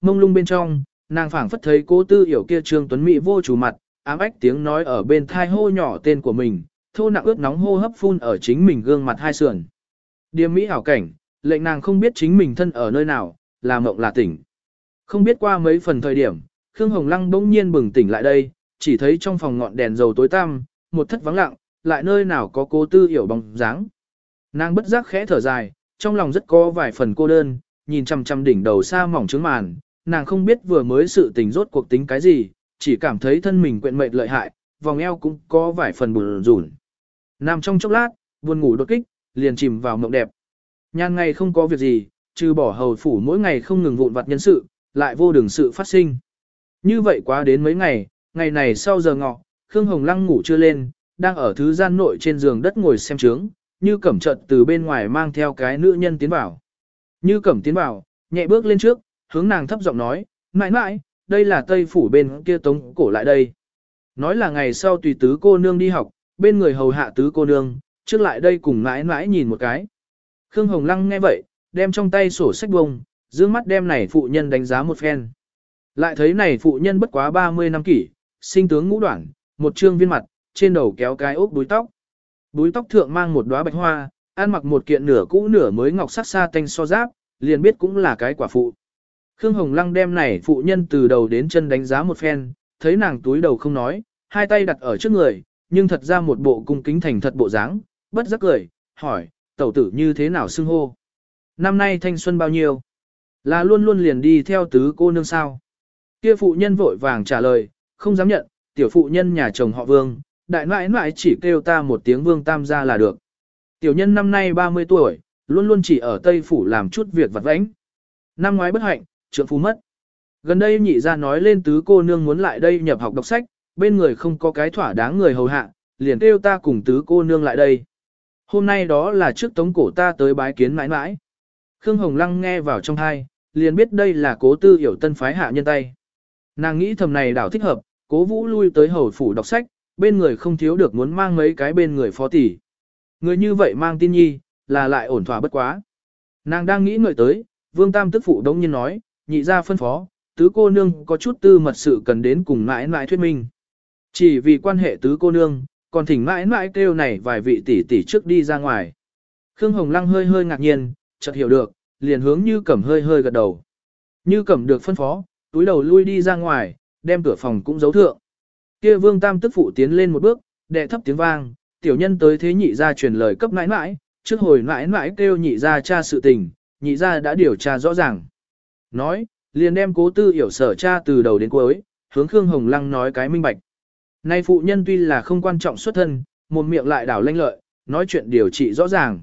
mông lung bên trong, nàng phảng phất thấy cố tư hiểu kia trương tuấn mỹ vô chủ mặt, ám ách tiếng nói ở bên thai hô nhỏ tên của mình, thô nặng ướt nóng hô hấp phun ở chính mình gương mặt hai sườn. Điềm mỹ ảo cảnh, lệnh nàng không biết chính mình thân ở nơi nào, là mộng là tỉnh. Không biết qua mấy phần thời điểm, Khương Hồng Lăng bỗng nhiên bừng tỉnh lại đây, chỉ thấy trong phòng ngọn đèn dầu tối tăm, một thất vắng lặng, lại nơi nào có cố tư hiểu bóng dáng. Nàng bất giác khẽ thở dài, trong lòng rất có vài phần cô đơn, nhìn chằm chằm đỉnh đầu xa mỏng trướng màn, nàng không biết vừa mới sự tình rốt cuộc tính cái gì, chỉ cảm thấy thân mình quyện mệt lợi hại, vòng eo cũng có vài phần buồn rủn. Nằm trong chốc lát, buồn ngủ đột kích, liền chìm vào mộng đẹp. Nhan ngày không có việc gì, trừ bỏ hầu phủ mỗi ngày không ngừng vụn vặt nhân sự, lại vô đường sự phát sinh. Như vậy quá đến mấy ngày, ngày này sau giờ ngọ, Khương Hồng Lăng ngủ chưa lên, đang ở thứ gian nội trên giường đất ngồi xem trướng, như cẩm trận từ bên ngoài mang theo cái nữ nhân tiến vào. Như cẩm tiến vào, nhẹ bước lên trước, hướng nàng thấp giọng nói, mãi mãi, đây là tây phủ bên kia tống cổ lại đây. Nói là ngày sau tùy tứ cô nương đi học, bên người hầu hạ tứ cô nương, trước lại đây cùng mãi mãi nhìn một cái. Khương Hồng Lăng nghe vậy, đem trong tay sổ sách bông, dương mắt đem này phụ nhân đánh giá một phen. Lại thấy này phụ nhân bất quá 30 năm kỷ, sinh tướng ngũ đoạn, một trương viên mặt, trên đầu kéo cái ốc búi tóc. Búi tóc thượng mang một đóa bạch hoa, ăn mặc một kiện nửa cũ nửa mới ngọc sắc xa tanh so giáp, liền biết cũng là cái quả phụ. Khương Hồng Lăng đem này phụ nhân từ đầu đến chân đánh giá một phen, thấy nàng túi đầu không nói, hai tay đặt ở trước người, nhưng thật ra một bộ cung kính thành thật bộ dáng, bất giác cười, hỏi, tẩu tử như thế nào xưng hô? Năm nay thanh xuân bao nhiêu? Là luôn luôn liền đi theo tứ cô nương sao? Kia phụ nhân vội vàng trả lời, không dám nhận, tiểu phụ nhân nhà chồng họ vương, đại nãi nãi chỉ kêu ta một tiếng vương tam gia là được. Tiểu nhân năm nay 30 tuổi, luôn luôn chỉ ở Tây Phủ làm chút việc vặt vãnh. Năm ngoái bất hạnh, trượng Phu mất. Gần đây nhị ra nói lên tứ cô nương muốn lại đây nhập học đọc sách, bên người không có cái thỏa đáng người hầu hạ, liền kêu ta cùng tứ cô nương lại đây. Hôm nay đó là trước tống cổ ta tới bái kiến mãi mãi. Khương Hồng Lăng nghe vào trong thai, liền biết đây là cố tư hiểu tân phái hạ nhân tay. Nàng nghĩ thầm này đảo thích hợp, cố vũ lui tới hầu phủ đọc sách, bên người không thiếu được muốn mang mấy cái bên người phó tỷ. Người như vậy mang tin nhi, là lại ổn thỏa bất quá. Nàng đang nghĩ ngợi tới, vương tam tức phụ đống nhiên nói, nhị ra phân phó, tứ cô nương có chút tư mật sự cần đến cùng mãi mãi thuyết minh. Chỉ vì quan hệ tứ cô nương, còn thỉnh mãi mãi kêu này vài vị tỷ tỷ trước đi ra ngoài. Khương Hồng Lăng hơi hơi ngạc nhiên, chợt hiểu được, liền hướng như cẩm hơi hơi gật đầu. Như cẩm được phân phó, túi đầu lui đi ra ngoài, đem cửa phòng cũng giấu thượng. Kia vương tam tức phụ tiến lên một bước, đệ thấp tiếng vang, tiểu nhân tới thế nhị ra truyền lời cấp mãi mãi, trước hồi mãi mãi kêu nhị ra tra sự tình, nhị ra đã điều tra rõ ràng. Nói, liền đem cố tư hiểu sở cha từ đầu đến cuối, hướng Khương Hồng Lăng nói cái minh bạch. Nay phụ nhân tuy là không quan trọng xuất thân, một miệng lại đảo lanh lợi, nói chuyện điều trị rõ ràng.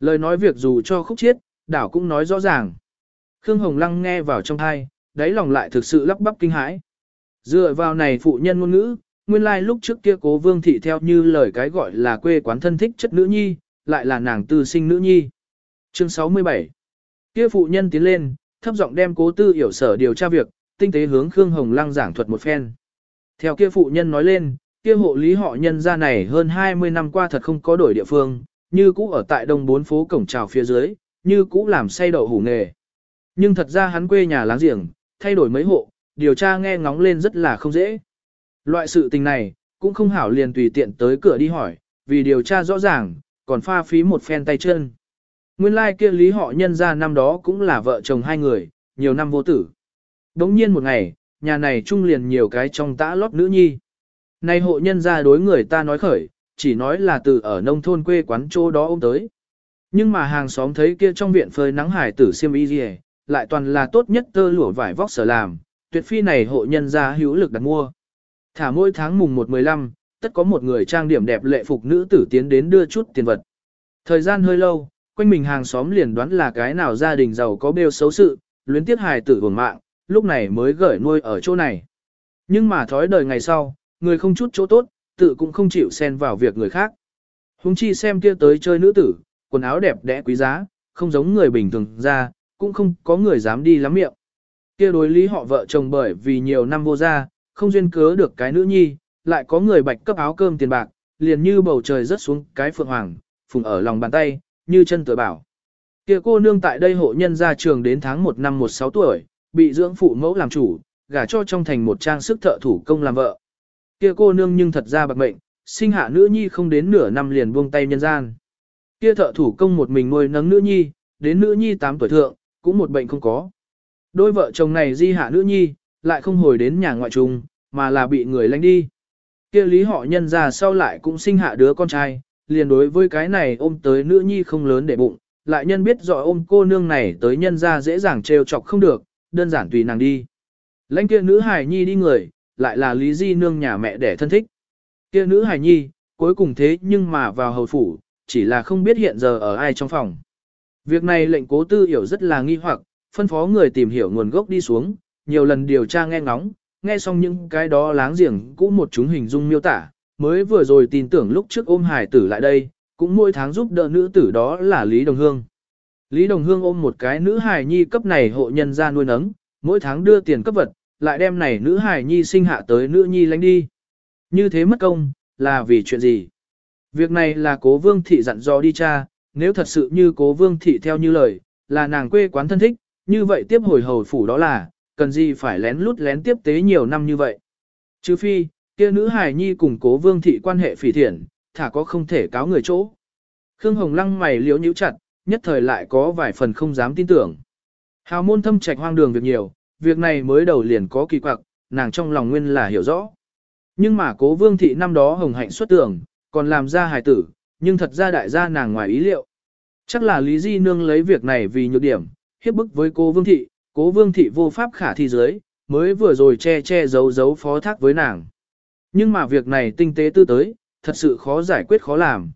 Lời nói việc dù cho khúc chiết, đảo cũng nói rõ ràng. Khương Hồng Lăng nghe vào trong thai, đáy lòng lại thực sự lắp bắp kinh hãi. Dựa vào này phụ nhân ngôn ngữ, nguyên lai like lúc trước kia cố vương thị theo như lời cái gọi là quê quán thân thích chất nữ nhi, lại là nàng tư sinh nữ nhi. Chương 67 Kia phụ nhân tiến lên, thấp giọng đem cố tư hiểu sở điều tra việc, tinh tế hướng Khương Hồng Lăng giảng thuật một phen. Theo kia phụ nhân nói lên, kia hộ lý họ nhân gia này hơn 20 năm qua thật không có đổi địa phương, như cũ ở tại đông bốn phố cổng trào phía dưới, như cũ làm say đậu hủ nghề. Nhưng thật ra hắn quê nhà láng giềng, thay đổi mấy hộ, điều tra nghe ngóng lên rất là không dễ. Loại sự tình này, cũng không hảo liền tùy tiện tới cửa đi hỏi, vì điều tra rõ ràng, còn pha phí một phen tay chân. Nguyên lai kia lý họ nhân ra năm đó cũng là vợ chồng hai người, nhiều năm vô tử. Đống nhiên một ngày, nhà này trung liền nhiều cái trong tã lót nữ nhi. Này hộ nhân ra đối người ta nói khởi, chỉ nói là từ ở nông thôn quê quán chỗ đó ôm tới. Nhưng mà hàng xóm thấy kia trong viện phơi nắng hải tử xiêm y gì, lại toàn là tốt nhất tơ lụa vải vóc sở làm, tuyệt phi này hộ nhân ra hữu lực đặt mua. Thả mỗi tháng mùng 1-15, tất có một người trang điểm đẹp lệ phục nữ tử tiến đến đưa chút tiền vật. Thời gian hơi lâu, quanh mình hàng xóm liền đoán là cái nào gia đình giàu có bêu xấu sự, luyến tiếc hài tử hưởng mạng, lúc này mới gửi nuôi ở chỗ này. Nhưng mà thói đời ngày sau, người không chút chỗ tốt, tự cũng không chịu xen vào việc người khác. Hùng chi xem kia tới chơi nữ tử, quần áo đẹp đẽ quý giá, không giống người bình thường ra, cũng không có người dám đi lắm miệng. Kia đối lý họ vợ chồng bởi vì nhiều năm vô gia, không duyên cớ được cái nữ nhi, lại có người bạch cấp áo cơm tiền bạc, liền như bầu trời rớt xuống cái phượng hoàng, phùng ở lòng bàn tay, như chân tựa bảo. Kia cô nương tại đây hộ nhân ra trường đến tháng 1 năm 16 tuổi, bị dưỡng phụ mẫu làm chủ, gả cho trong thành một trang sức thợ thủ công làm vợ. Kia cô nương nhưng thật ra bạc mệnh, sinh hạ nữ nhi không đến nửa năm liền buông tay nhân gian. Kia thợ thủ công một mình nuôi nấng nữ nhi, đến nữ nhi 8 tuổi thượng, cũng một bệnh không có. Đôi vợ chồng này di hạ nữ nhi, lại không hồi đến nhà ngoại trùng, mà là bị người lánh đi. Kia lý họ nhân ra sau lại cũng sinh hạ đứa con trai, liền đối với cái này ôm tới nữ nhi không lớn để bụng, lại nhân biết rõ ôm cô nương này tới nhân ra dễ dàng trêu chọc không được, đơn giản tùy nàng đi. Lãnh kia nữ hài nhi đi người, lại là lý di nương nhà mẹ đẻ thân thích. Kia nữ hài nhi, cuối cùng thế nhưng mà vào hầu phủ, chỉ là không biết hiện giờ ở ai trong phòng. Việc này lệnh cố tư hiểu rất là nghi hoặc, phân phó người tìm hiểu nguồn gốc đi xuống, nhiều lần điều tra nghe ngóng, nghe xong những cái đó láng giềng cũng một chúng hình dung miêu tả, mới vừa rồi tin tưởng lúc trước ôm hải tử lại đây, cũng mỗi tháng giúp đỡ nữ tử đó là Lý Đồng Hương. Lý Đồng Hương ôm một cái nữ hài nhi cấp này hộ nhân ra nuôi nấng, mỗi tháng đưa tiền cấp vật, lại đem này nữ hài nhi sinh hạ tới nữ nhi lánh đi. Như thế mất công, là vì chuyện gì? Việc này là cố vương thị dặn dò đi cha, nếu thật sự như cố vương thị theo như lời, là nàng quê quán thân thích, như vậy tiếp hồi hầu phủ đó là, cần gì phải lén lút lén tiếp tế nhiều năm như vậy. Chứ phi, kia nữ hài nhi cùng cố vương thị quan hệ phỉ thiện, thả có không thể cáo người chỗ. Khương Hồng Lăng mày liễu nhíu chặt, nhất thời lại có vài phần không dám tin tưởng. Hào môn thâm trạch hoang đường việc nhiều, việc này mới đầu liền có kỳ quặc, nàng trong lòng nguyên là hiểu rõ. Nhưng mà cố vương thị năm đó hồng hạnh xuất tưởng, còn làm ra hài tử, nhưng thật ra đại gia nàng ngoài ý liệu. Chắc là Lý Di Nương lấy việc này vì nhược điểm, hiếp bức với cố vương thị, cố vương thị vô pháp khả thi giới, mới vừa rồi che che giấu giấu phó thác với nàng. Nhưng mà việc này tinh tế tư tới, thật sự khó giải quyết khó làm.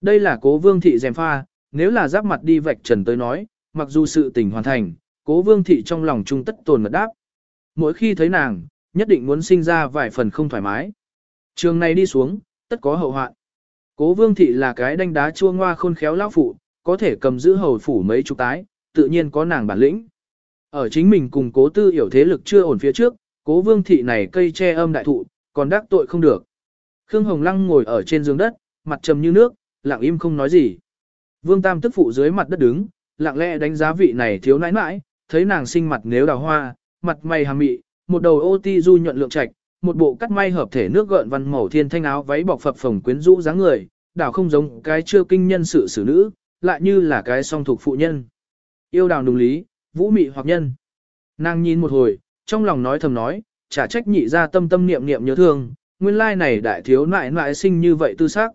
Đây là cố vương thị dèm pha, nếu là giáp mặt đi vạch trần tới nói, mặc dù sự tình hoàn thành, cố vương thị trong lòng trung tất tồn mật đáp. Mỗi khi thấy nàng, nhất định muốn sinh ra vài phần không thoải mái. Trường này đi xuống, tất có hậu hoạn. Cố vương thị là cái đanh đá chua ngoa khôn khéo lão phụ, có thể cầm giữ hầu phủ mấy chục tái, tự nhiên có nàng bản lĩnh. Ở chính mình cùng cố tư hiểu thế lực chưa ổn phía trước, cố vương thị này cây che âm đại thụ, còn đắc tội không được. Khương Hồng Lăng ngồi ở trên giường đất, mặt trầm như nước, lặng im không nói gì. Vương Tam tức phụ dưới mặt đất đứng, lặng lẽ đánh giá vị này thiếu nãi nãi, thấy nàng sinh mặt nếu đào hoa, mặt mày hàm mị, một đầu ô ti du nhuận lượng trạch, một bộ cắt may hợp thể nước gợn văn màu thiên thanh áo váy bọc phập phồng quyến rũ dáng người, đảo không giống cái chưa kinh nhân sự xử nữ, lại như là cái song thuộc phụ nhân. Yêu đào nùng lý, vũ mị hoặc nhân. Nàng nhìn một hồi, trong lòng nói thầm nói, chả trách nhị ra tâm tâm niệm niệm nhớ thương, nguyên lai này đại thiếu nại nại sinh như vậy tư xác.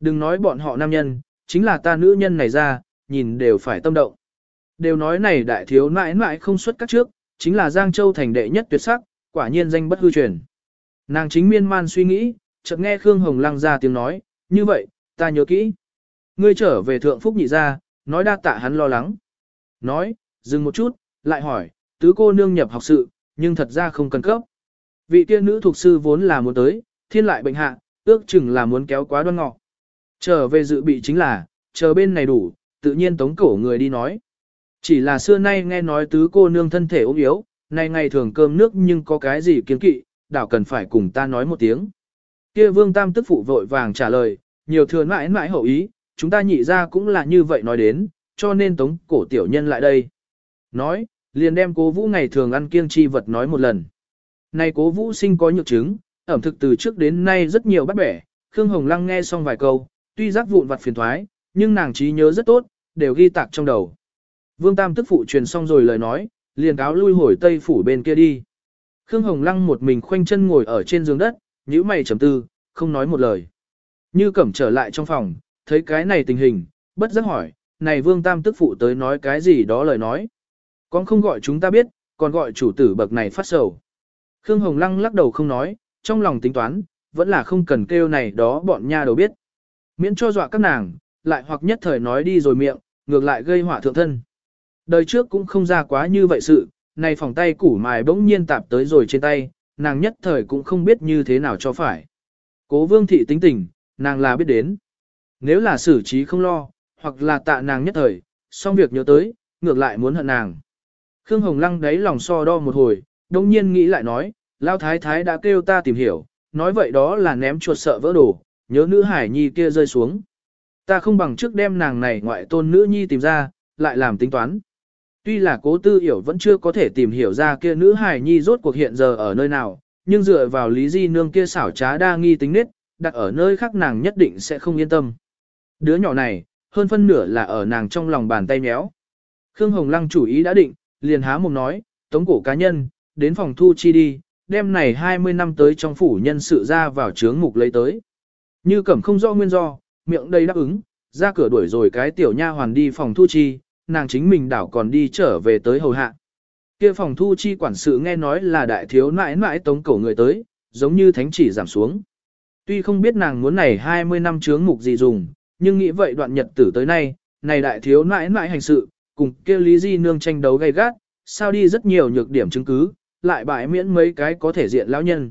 Đừng nói bọn họ nam nhân, chính là ta nữ nhân này ra, nhìn đều phải tâm động. Đều nói này đại thiếu nại nại không xuất các trước, chính là Giang Châu thành đệ nhất tuyệt sắc, quả nhiên danh bất hư truyền. Nàng chính miên man suy nghĩ, chợt nghe Khương Hồng Lăng ra tiếng nói, như vậy, ta nhớ kỹ. Ngươi trở về thượng phúc nhị ra, nói đa tạ hắn lo lắng. Nói, dừng một chút, lại hỏi, tứ cô nương nhập học sự, nhưng thật ra không cần cấp. Vị kia nữ thuộc sư vốn là muốn tới, thiên lại bệnh hạ, ước chừng là muốn kéo quá đoan ngọ. Trở về dự bị chính là, chờ bên này đủ, tự nhiên tống cổ người đi nói. Chỉ là xưa nay nghe nói tứ cô nương thân thể ốm yếu, nay ngày thường cơm nước nhưng có cái gì kiến kỵ, đảo cần phải cùng ta nói một tiếng. Kia vương tam tức phụ vội vàng trả lời, nhiều thừa mãi mãi hậu ý, chúng ta nhị ra cũng là như vậy nói đến, cho nên tống cổ tiểu nhân lại đây. Nói, liền đem cố vũ ngày thường ăn kiêng chi vật nói một lần. Này cố vũ sinh có nhược chứng, ẩm thực từ trước đến nay rất nhiều bắt bẻ, Khương Hồng Lăng nghe xong vài câu, tuy giác vụn vặt phiền thoái, nhưng nàng trí nhớ rất tốt, đều ghi tạc trong đầu. Vương Tam tức phụ truyền xong rồi lời nói, liền cáo lui hồi tây phủ bên kia đi. Khương Hồng Lăng một mình khoanh chân ngồi ở trên giường đất, nhíu mày trầm tư, không nói một lời. Như cẩm trở lại trong phòng, thấy cái này tình hình, bất giác hỏi, này Vương Tam tức phụ tới nói cái gì đó lời nói. Con không gọi chúng ta biết, còn gọi chủ tử bậc này phát sầu. Khương Hồng Lăng lắc đầu không nói, trong lòng tính toán, vẫn là không cần kêu này đó bọn nha đầu biết. Miễn cho dọa các nàng, lại hoặc nhất thời nói đi rồi miệng, ngược lại gây họa thượng thân. Đời trước cũng không ra quá như vậy sự, này phòng tay củ mài bỗng nhiên tạp tới rồi trên tay, nàng nhất thời cũng không biết như thế nào cho phải. Cố vương thị tính tình, nàng là biết đến. Nếu là xử trí không lo, hoặc là tạ nàng nhất thời, xong việc nhớ tới, ngược lại muốn hận nàng. Khương Hồng Lăng đấy lòng so đo một hồi, đồng nhiên nghĩ lại nói, Lao Thái Thái đã kêu ta tìm hiểu, nói vậy đó là ném chuột sợ vỡ đồ, nhớ nữ hải nhi kia rơi xuống. Ta không bằng trước đem nàng này ngoại tôn nữ nhi tìm ra, lại làm tính toán. Tuy là cố tư hiểu vẫn chưa có thể tìm hiểu ra kia nữ Hải nhi rốt cuộc hiện giờ ở nơi nào, nhưng dựa vào lý di nương kia xảo trá đa nghi tính nết, đặt ở nơi khác nàng nhất định sẽ không yên tâm. Đứa nhỏ này, hơn phân nửa là ở nàng trong lòng bàn tay méo. Khương Hồng Lăng chủ ý đã định, liền há mồm nói, tống cổ cá nhân, đến phòng thu chi đi, đêm này 20 năm tới trong phủ nhân sự ra vào trướng mục lấy tới. Như cẩm không rõ nguyên do, miệng đầy đáp ứng, ra cửa đuổi rồi cái tiểu nha hoàn đi phòng thu chi, nàng chính mình đảo còn đi trở về tới hầu hạ. Kia phòng thu chi quản sự nghe nói là đại thiếu nãi nãi tống cổ người tới, giống như thánh chỉ giảm xuống. Tuy không biết nàng muốn này 20 năm trướng mục gì dùng, nhưng nghĩ vậy đoạn nhật tử tới nay, này đại thiếu nãi nãi hành sự, cùng kia lý di nương tranh đấu gay gắt, sao đi rất nhiều nhược điểm chứng cứ, lại bại miễn mấy cái có thể diện lão nhân.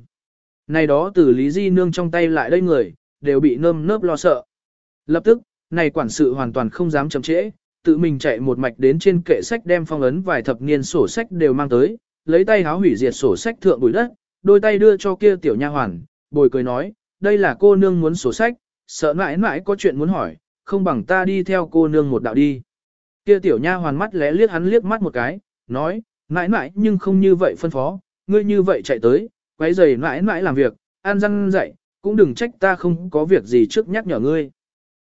Này đó từ lý di nương trong tay lại đây người, đều bị nơm nớp lo sợ. Lập tức, này quản sự hoàn toàn không dám chậm trễ, tự mình chạy một mạch đến trên kệ sách đem phong ấn vài thập niên sổ sách đều mang tới, lấy tay háo hủy diệt sổ sách thượng bụi đất, đôi tay đưa cho kia tiểu nha hoàn, bồi cười nói, đây là cô nương muốn sổ sách, sợ mãi mãi có chuyện muốn hỏi, không bằng ta đi theo cô nương một đạo đi. Kia tiểu nha hoàn mắt lẽ liếc hắn liếc mắt một cái, nói, mãi mãi nhưng không như vậy phân phó, ngươi như vậy chạy tới, quấy giày mãi mãi làm việc, an răng dậy, cũng đừng trách ta không có việc gì trước nhắc nhở ngươi.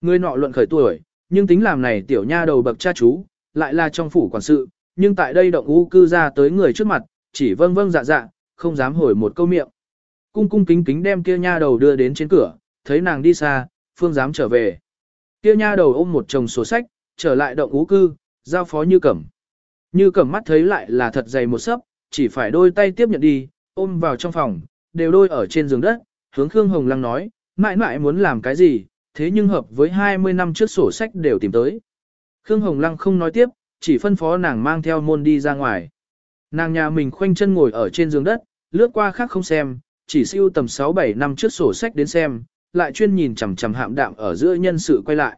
Ngươi nọ luận khởi tuổi, nhưng tính làm này tiểu nha đầu bậc cha chú, lại là trong phủ quản sự, nhưng tại đây động u cư ra tới người trước mặt, chỉ vâng vâng dạ dạ, không dám hồi một câu miệng. Cung cung kính kính đem kia nha đầu đưa đến trên cửa, thấy nàng đi xa, phương dám trở về. Kia nha đầu ôm một chồng sổ sách, trở lại động ú cư, giao phó như cẩm. Như cẩm mắt thấy lại là thật dày một sấp, chỉ phải đôi tay tiếp nhận đi, ôm vào trong phòng, đều đôi ở trên giường đất, hướng Khương Hồng Lăng nói, mãi mãi muốn làm cái gì, thế nhưng hợp với 20 năm trước sổ sách đều tìm tới. Khương Hồng Lăng không nói tiếp, chỉ phân phó nàng mang theo môn đi ra ngoài. Nàng nhà mình khoanh chân ngồi ở trên giường đất, lướt qua khác không xem, chỉ siêu tầm 6-7 năm trước sổ sách đến xem, lại chuyên nhìn chằm chằm hạm đạm ở giữa nhân sự quay lại.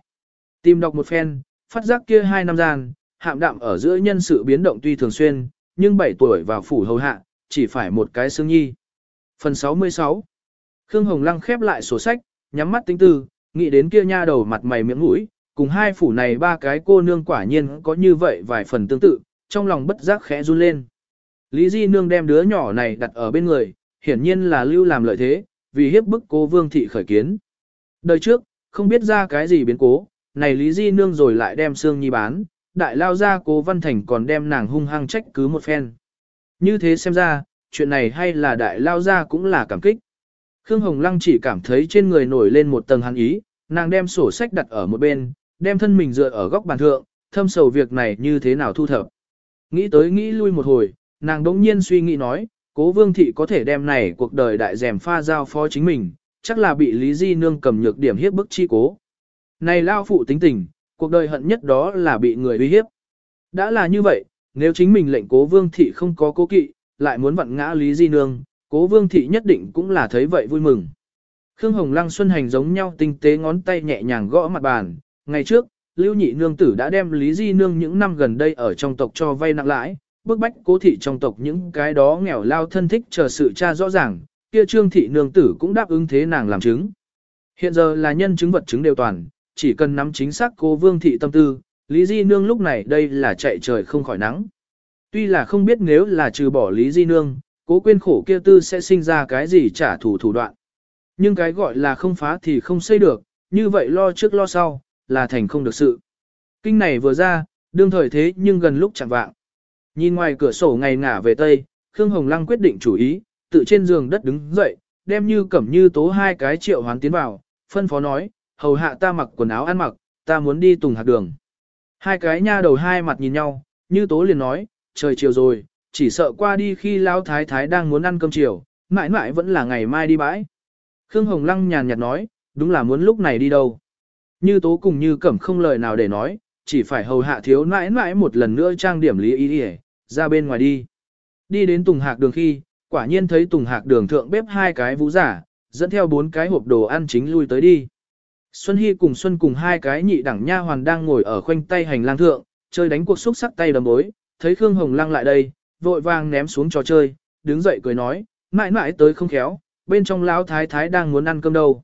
Tìm đọc một phen, phát giác kia hai năm gian, hạm đạm ở giữa nhân sự biến động tuy thường xuyên, nhưng 7 tuổi vào phủ hầu hạ, chỉ phải một cái xương nhi. Phần 66 Khương Hồng Lăng khép lại sổ sách, nhắm mắt tính tư, nghĩ đến kia nha đầu mặt mày miệng mũi, cùng hai phủ này ba cái cô nương quả nhiên có như vậy vài phần tương tự, trong lòng bất giác khẽ run lên. Lý Di Nương đem đứa nhỏ này đặt ở bên người, hiển nhiên là lưu làm lợi thế, vì hiếp bức cô Vương Thị khởi kiến. Đời trước, không biết ra cái gì biến cố, này Lý Di Nương rồi lại đem Sương Nhi bán, đại lao ra cố Văn Thành còn đem nàng hung hăng trách cứ một phen. Như thế xem ra, chuyện này hay là đại lao ra cũng là cảm kích. Khương Hồng Lăng chỉ cảm thấy trên người nổi lên một tầng hắn ý, nàng đem sổ sách đặt ở một bên, đem thân mình dựa ở góc bàn thượng, thâm sầu việc này như thế nào thu thập. Nghĩ tới nghĩ lui một hồi, nàng đống nhiên suy nghĩ nói, cố vương thị có thể đem này cuộc đời đại dèm pha giao phó chính mình, chắc là bị Lý Di Nương cầm nhược điểm hiếp bức chi cố. Này lao phụ tính tình, cuộc đời hận nhất đó là bị người uy hiếp. Đã là như vậy, nếu chính mình lệnh cố vương thị không có cố kỵ, lại muốn vặn ngã Lý Di Nương, cố vương thị nhất định cũng là thấy vậy vui mừng. Khương Hồng Lăng Xuân Hành giống nhau tinh tế ngón tay nhẹ nhàng gõ mặt bàn. Ngày trước, Lưu Nhị Nương Tử đã đem Lý Di Nương những năm gần đây ở trong tộc cho vay nặng lãi, bức bách cố thị trong tộc những cái đó nghèo lao thân thích chờ sự tra rõ ràng, kia Trương Thị Nương Tử cũng đáp ứng thế nàng làm chứng. Hiện giờ là nhân chứng vật chứng đều toàn, chỉ cần nắm chính xác cô Vương Thị tâm tư, Lý Di Nương lúc này đây là chạy trời không khỏi nắng. Tuy là không biết nếu là trừ bỏ Lý Di Nương, cố quên khổ kia tư sẽ sinh ra cái gì trả thù thủ đoạn. Nhưng cái gọi là không phá thì không xây được, như vậy lo trước lo sau, là thành không được sự. Kinh này vừa ra, đương thời thế nhưng gần lúc chẳng vạng. Nhìn ngoài cửa sổ ngày ngả về Tây, Khương Hồng Lăng quyết định chủ ý, tự trên giường đất đứng dậy, đem như cẩm như tố hai cái triệu hoán tiến vào, phân phó nói, hầu hạ ta mặc quần áo ăn mặc, ta muốn đi tùng hạt đường. Hai cái nha đầu hai mặt nhìn nhau, như tố liền nói, trời chiều rồi, chỉ sợ qua đi khi lao thái thái đang muốn ăn cơm chiều, mãi mãi vẫn là ngày mai đi bãi. Khương Hồng Lăng nhàn nhạt nói, đúng là muốn lúc này đi đâu. Như tố cùng như cẩm không lời nào để nói, chỉ phải hầu hạ thiếu nãi nãi một lần nữa trang điểm lý ý đi ra bên ngoài đi. Đi đến Tùng Hạc đường khi, quả nhiên thấy Tùng Hạc đường thượng bếp hai cái vũ giả, dẫn theo bốn cái hộp đồ ăn chính lui tới đi. Xuân Hy cùng Xuân cùng hai cái nhị đẳng nha hoàn đang ngồi ở khoanh tay hành lang thượng, chơi đánh cuộc xúc sắc tay đầm bối, thấy Khương Hồng Lăng lại đây, vội vàng ném xuống trò chơi, đứng dậy cười nói, mãi mãi tới không khéo, bên trong lão thái thái đang muốn ăn cơm đâu.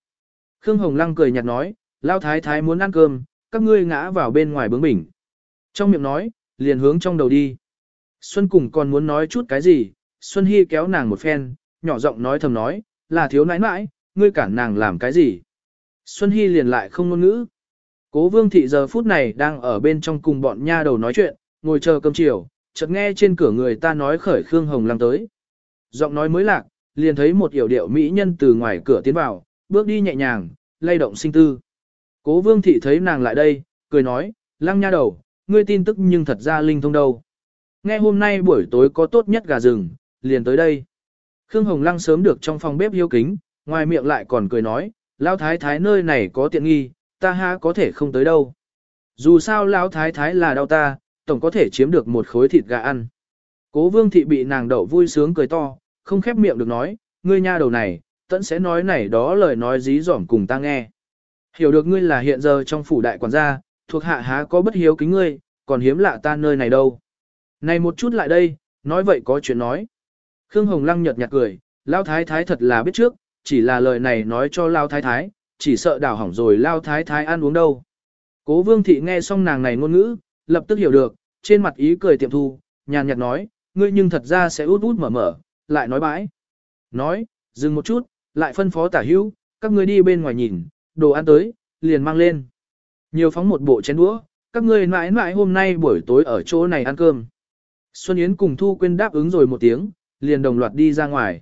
Khương Hồng Lăng cười nhạt nói, lão thái thái muốn ăn cơm, các ngươi ngã vào bên ngoài bướng bỉnh. Trong miệng nói, liền hướng trong đầu đi. Xuân cùng còn muốn nói chút cái gì, Xuân Hy kéo nàng một phen, nhỏ giọng nói thầm nói, là thiếu nãi nãi, ngươi cản nàng làm cái gì. Xuân Hy liền lại không ngôn ngữ. Cố vương thị giờ phút này đang ở bên trong cùng bọn nha đầu nói chuyện, ngồi chờ cơm chiều, chợt nghe trên cửa người ta nói khởi Khương Hồng Lăng tới. Giọng nói mới lạc, liền thấy một hiểu điệu mỹ nhân từ ngoài cửa tiến vào, bước đi nhẹ nhàng, lay động sinh tư. Cố vương thị thấy nàng lại đây, cười nói, lăng nha đầu, ngươi tin tức nhưng thật ra linh thông đâu. Nghe hôm nay buổi tối có tốt nhất gà rừng, liền tới đây. Khương Hồng Lăng sớm được trong phòng bếp hiếu kính, ngoài miệng lại còn cười nói, Lão thái thái nơi này có tiện nghi, ta ha có thể không tới đâu. Dù sao Lão thái thái là đau ta, tổng có thể chiếm được một khối thịt gà ăn. Cố vương thị bị nàng đậu vui sướng cười to, không khép miệng được nói, ngươi nha đầu này, tẫn sẽ nói này đó lời nói dí dỏm cùng ta nghe. Hiểu được ngươi là hiện giờ trong phủ đại quản gia, thuộc hạ há có bất hiếu kính ngươi, còn hiếm lạ ta nơi này đâu. Này một chút lại đây, nói vậy có chuyện nói. Khương Hồng Lăng nhợt nhạt cười, lão Thái Thái thật là biết trước, chỉ là lời này nói cho Lao Thái Thái, chỉ sợ đảo hỏng rồi Lao Thái Thái ăn uống đâu. Cố Vương Thị nghe xong nàng này ngôn ngữ, lập tức hiểu được, trên mặt ý cười tiệm thu, nhàn nhạt nói, ngươi nhưng thật ra sẽ út út mở mở, lại nói bãi. Nói, dừng một chút, lại phân phó tả hữu, các ngươi đi bên ngoài nhìn, đồ ăn tới, liền mang lên. Nhiều phóng một bộ chén đũa, các ngươi mãi mãi hôm nay buổi tối ở chỗ này ăn cơm. Xuân Yến cùng Thu Quyên đáp ứng rồi một tiếng, liền đồng loạt đi ra ngoài.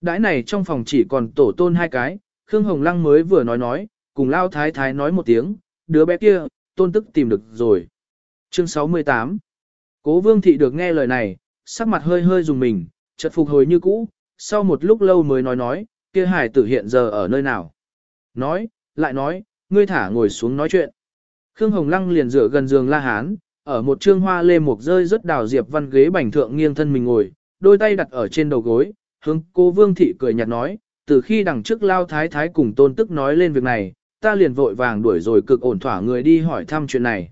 Đãi này trong phòng chỉ còn tổ tôn hai cái, Khương Hồng Lăng mới vừa nói nói, cùng Lao Thái Thái nói một tiếng, đứa bé kia, tôn tức tìm được rồi. Chương 68 Cố Vương Thị được nghe lời này, sắc mặt hơi hơi dùng mình, chợt phục hồi như cũ, sau một lúc lâu mới nói nói, kia hải tử hiện giờ ở nơi nào. Nói, lại nói, ngươi thả ngồi xuống nói chuyện. Khương Hồng Lăng liền dựa gần giường La Hán, ở một trương hoa lê mục rơi rất đào diệp văn ghế bành thượng nghiêng thân mình ngồi, đôi tay đặt ở trên đầu gối, hướng cô Vương Thị cười nhạt nói, từ khi đằng trước lao thái thái cùng tôn tức nói lên việc này, ta liền vội vàng đuổi rồi cực ổn thỏa người đi hỏi thăm chuyện này.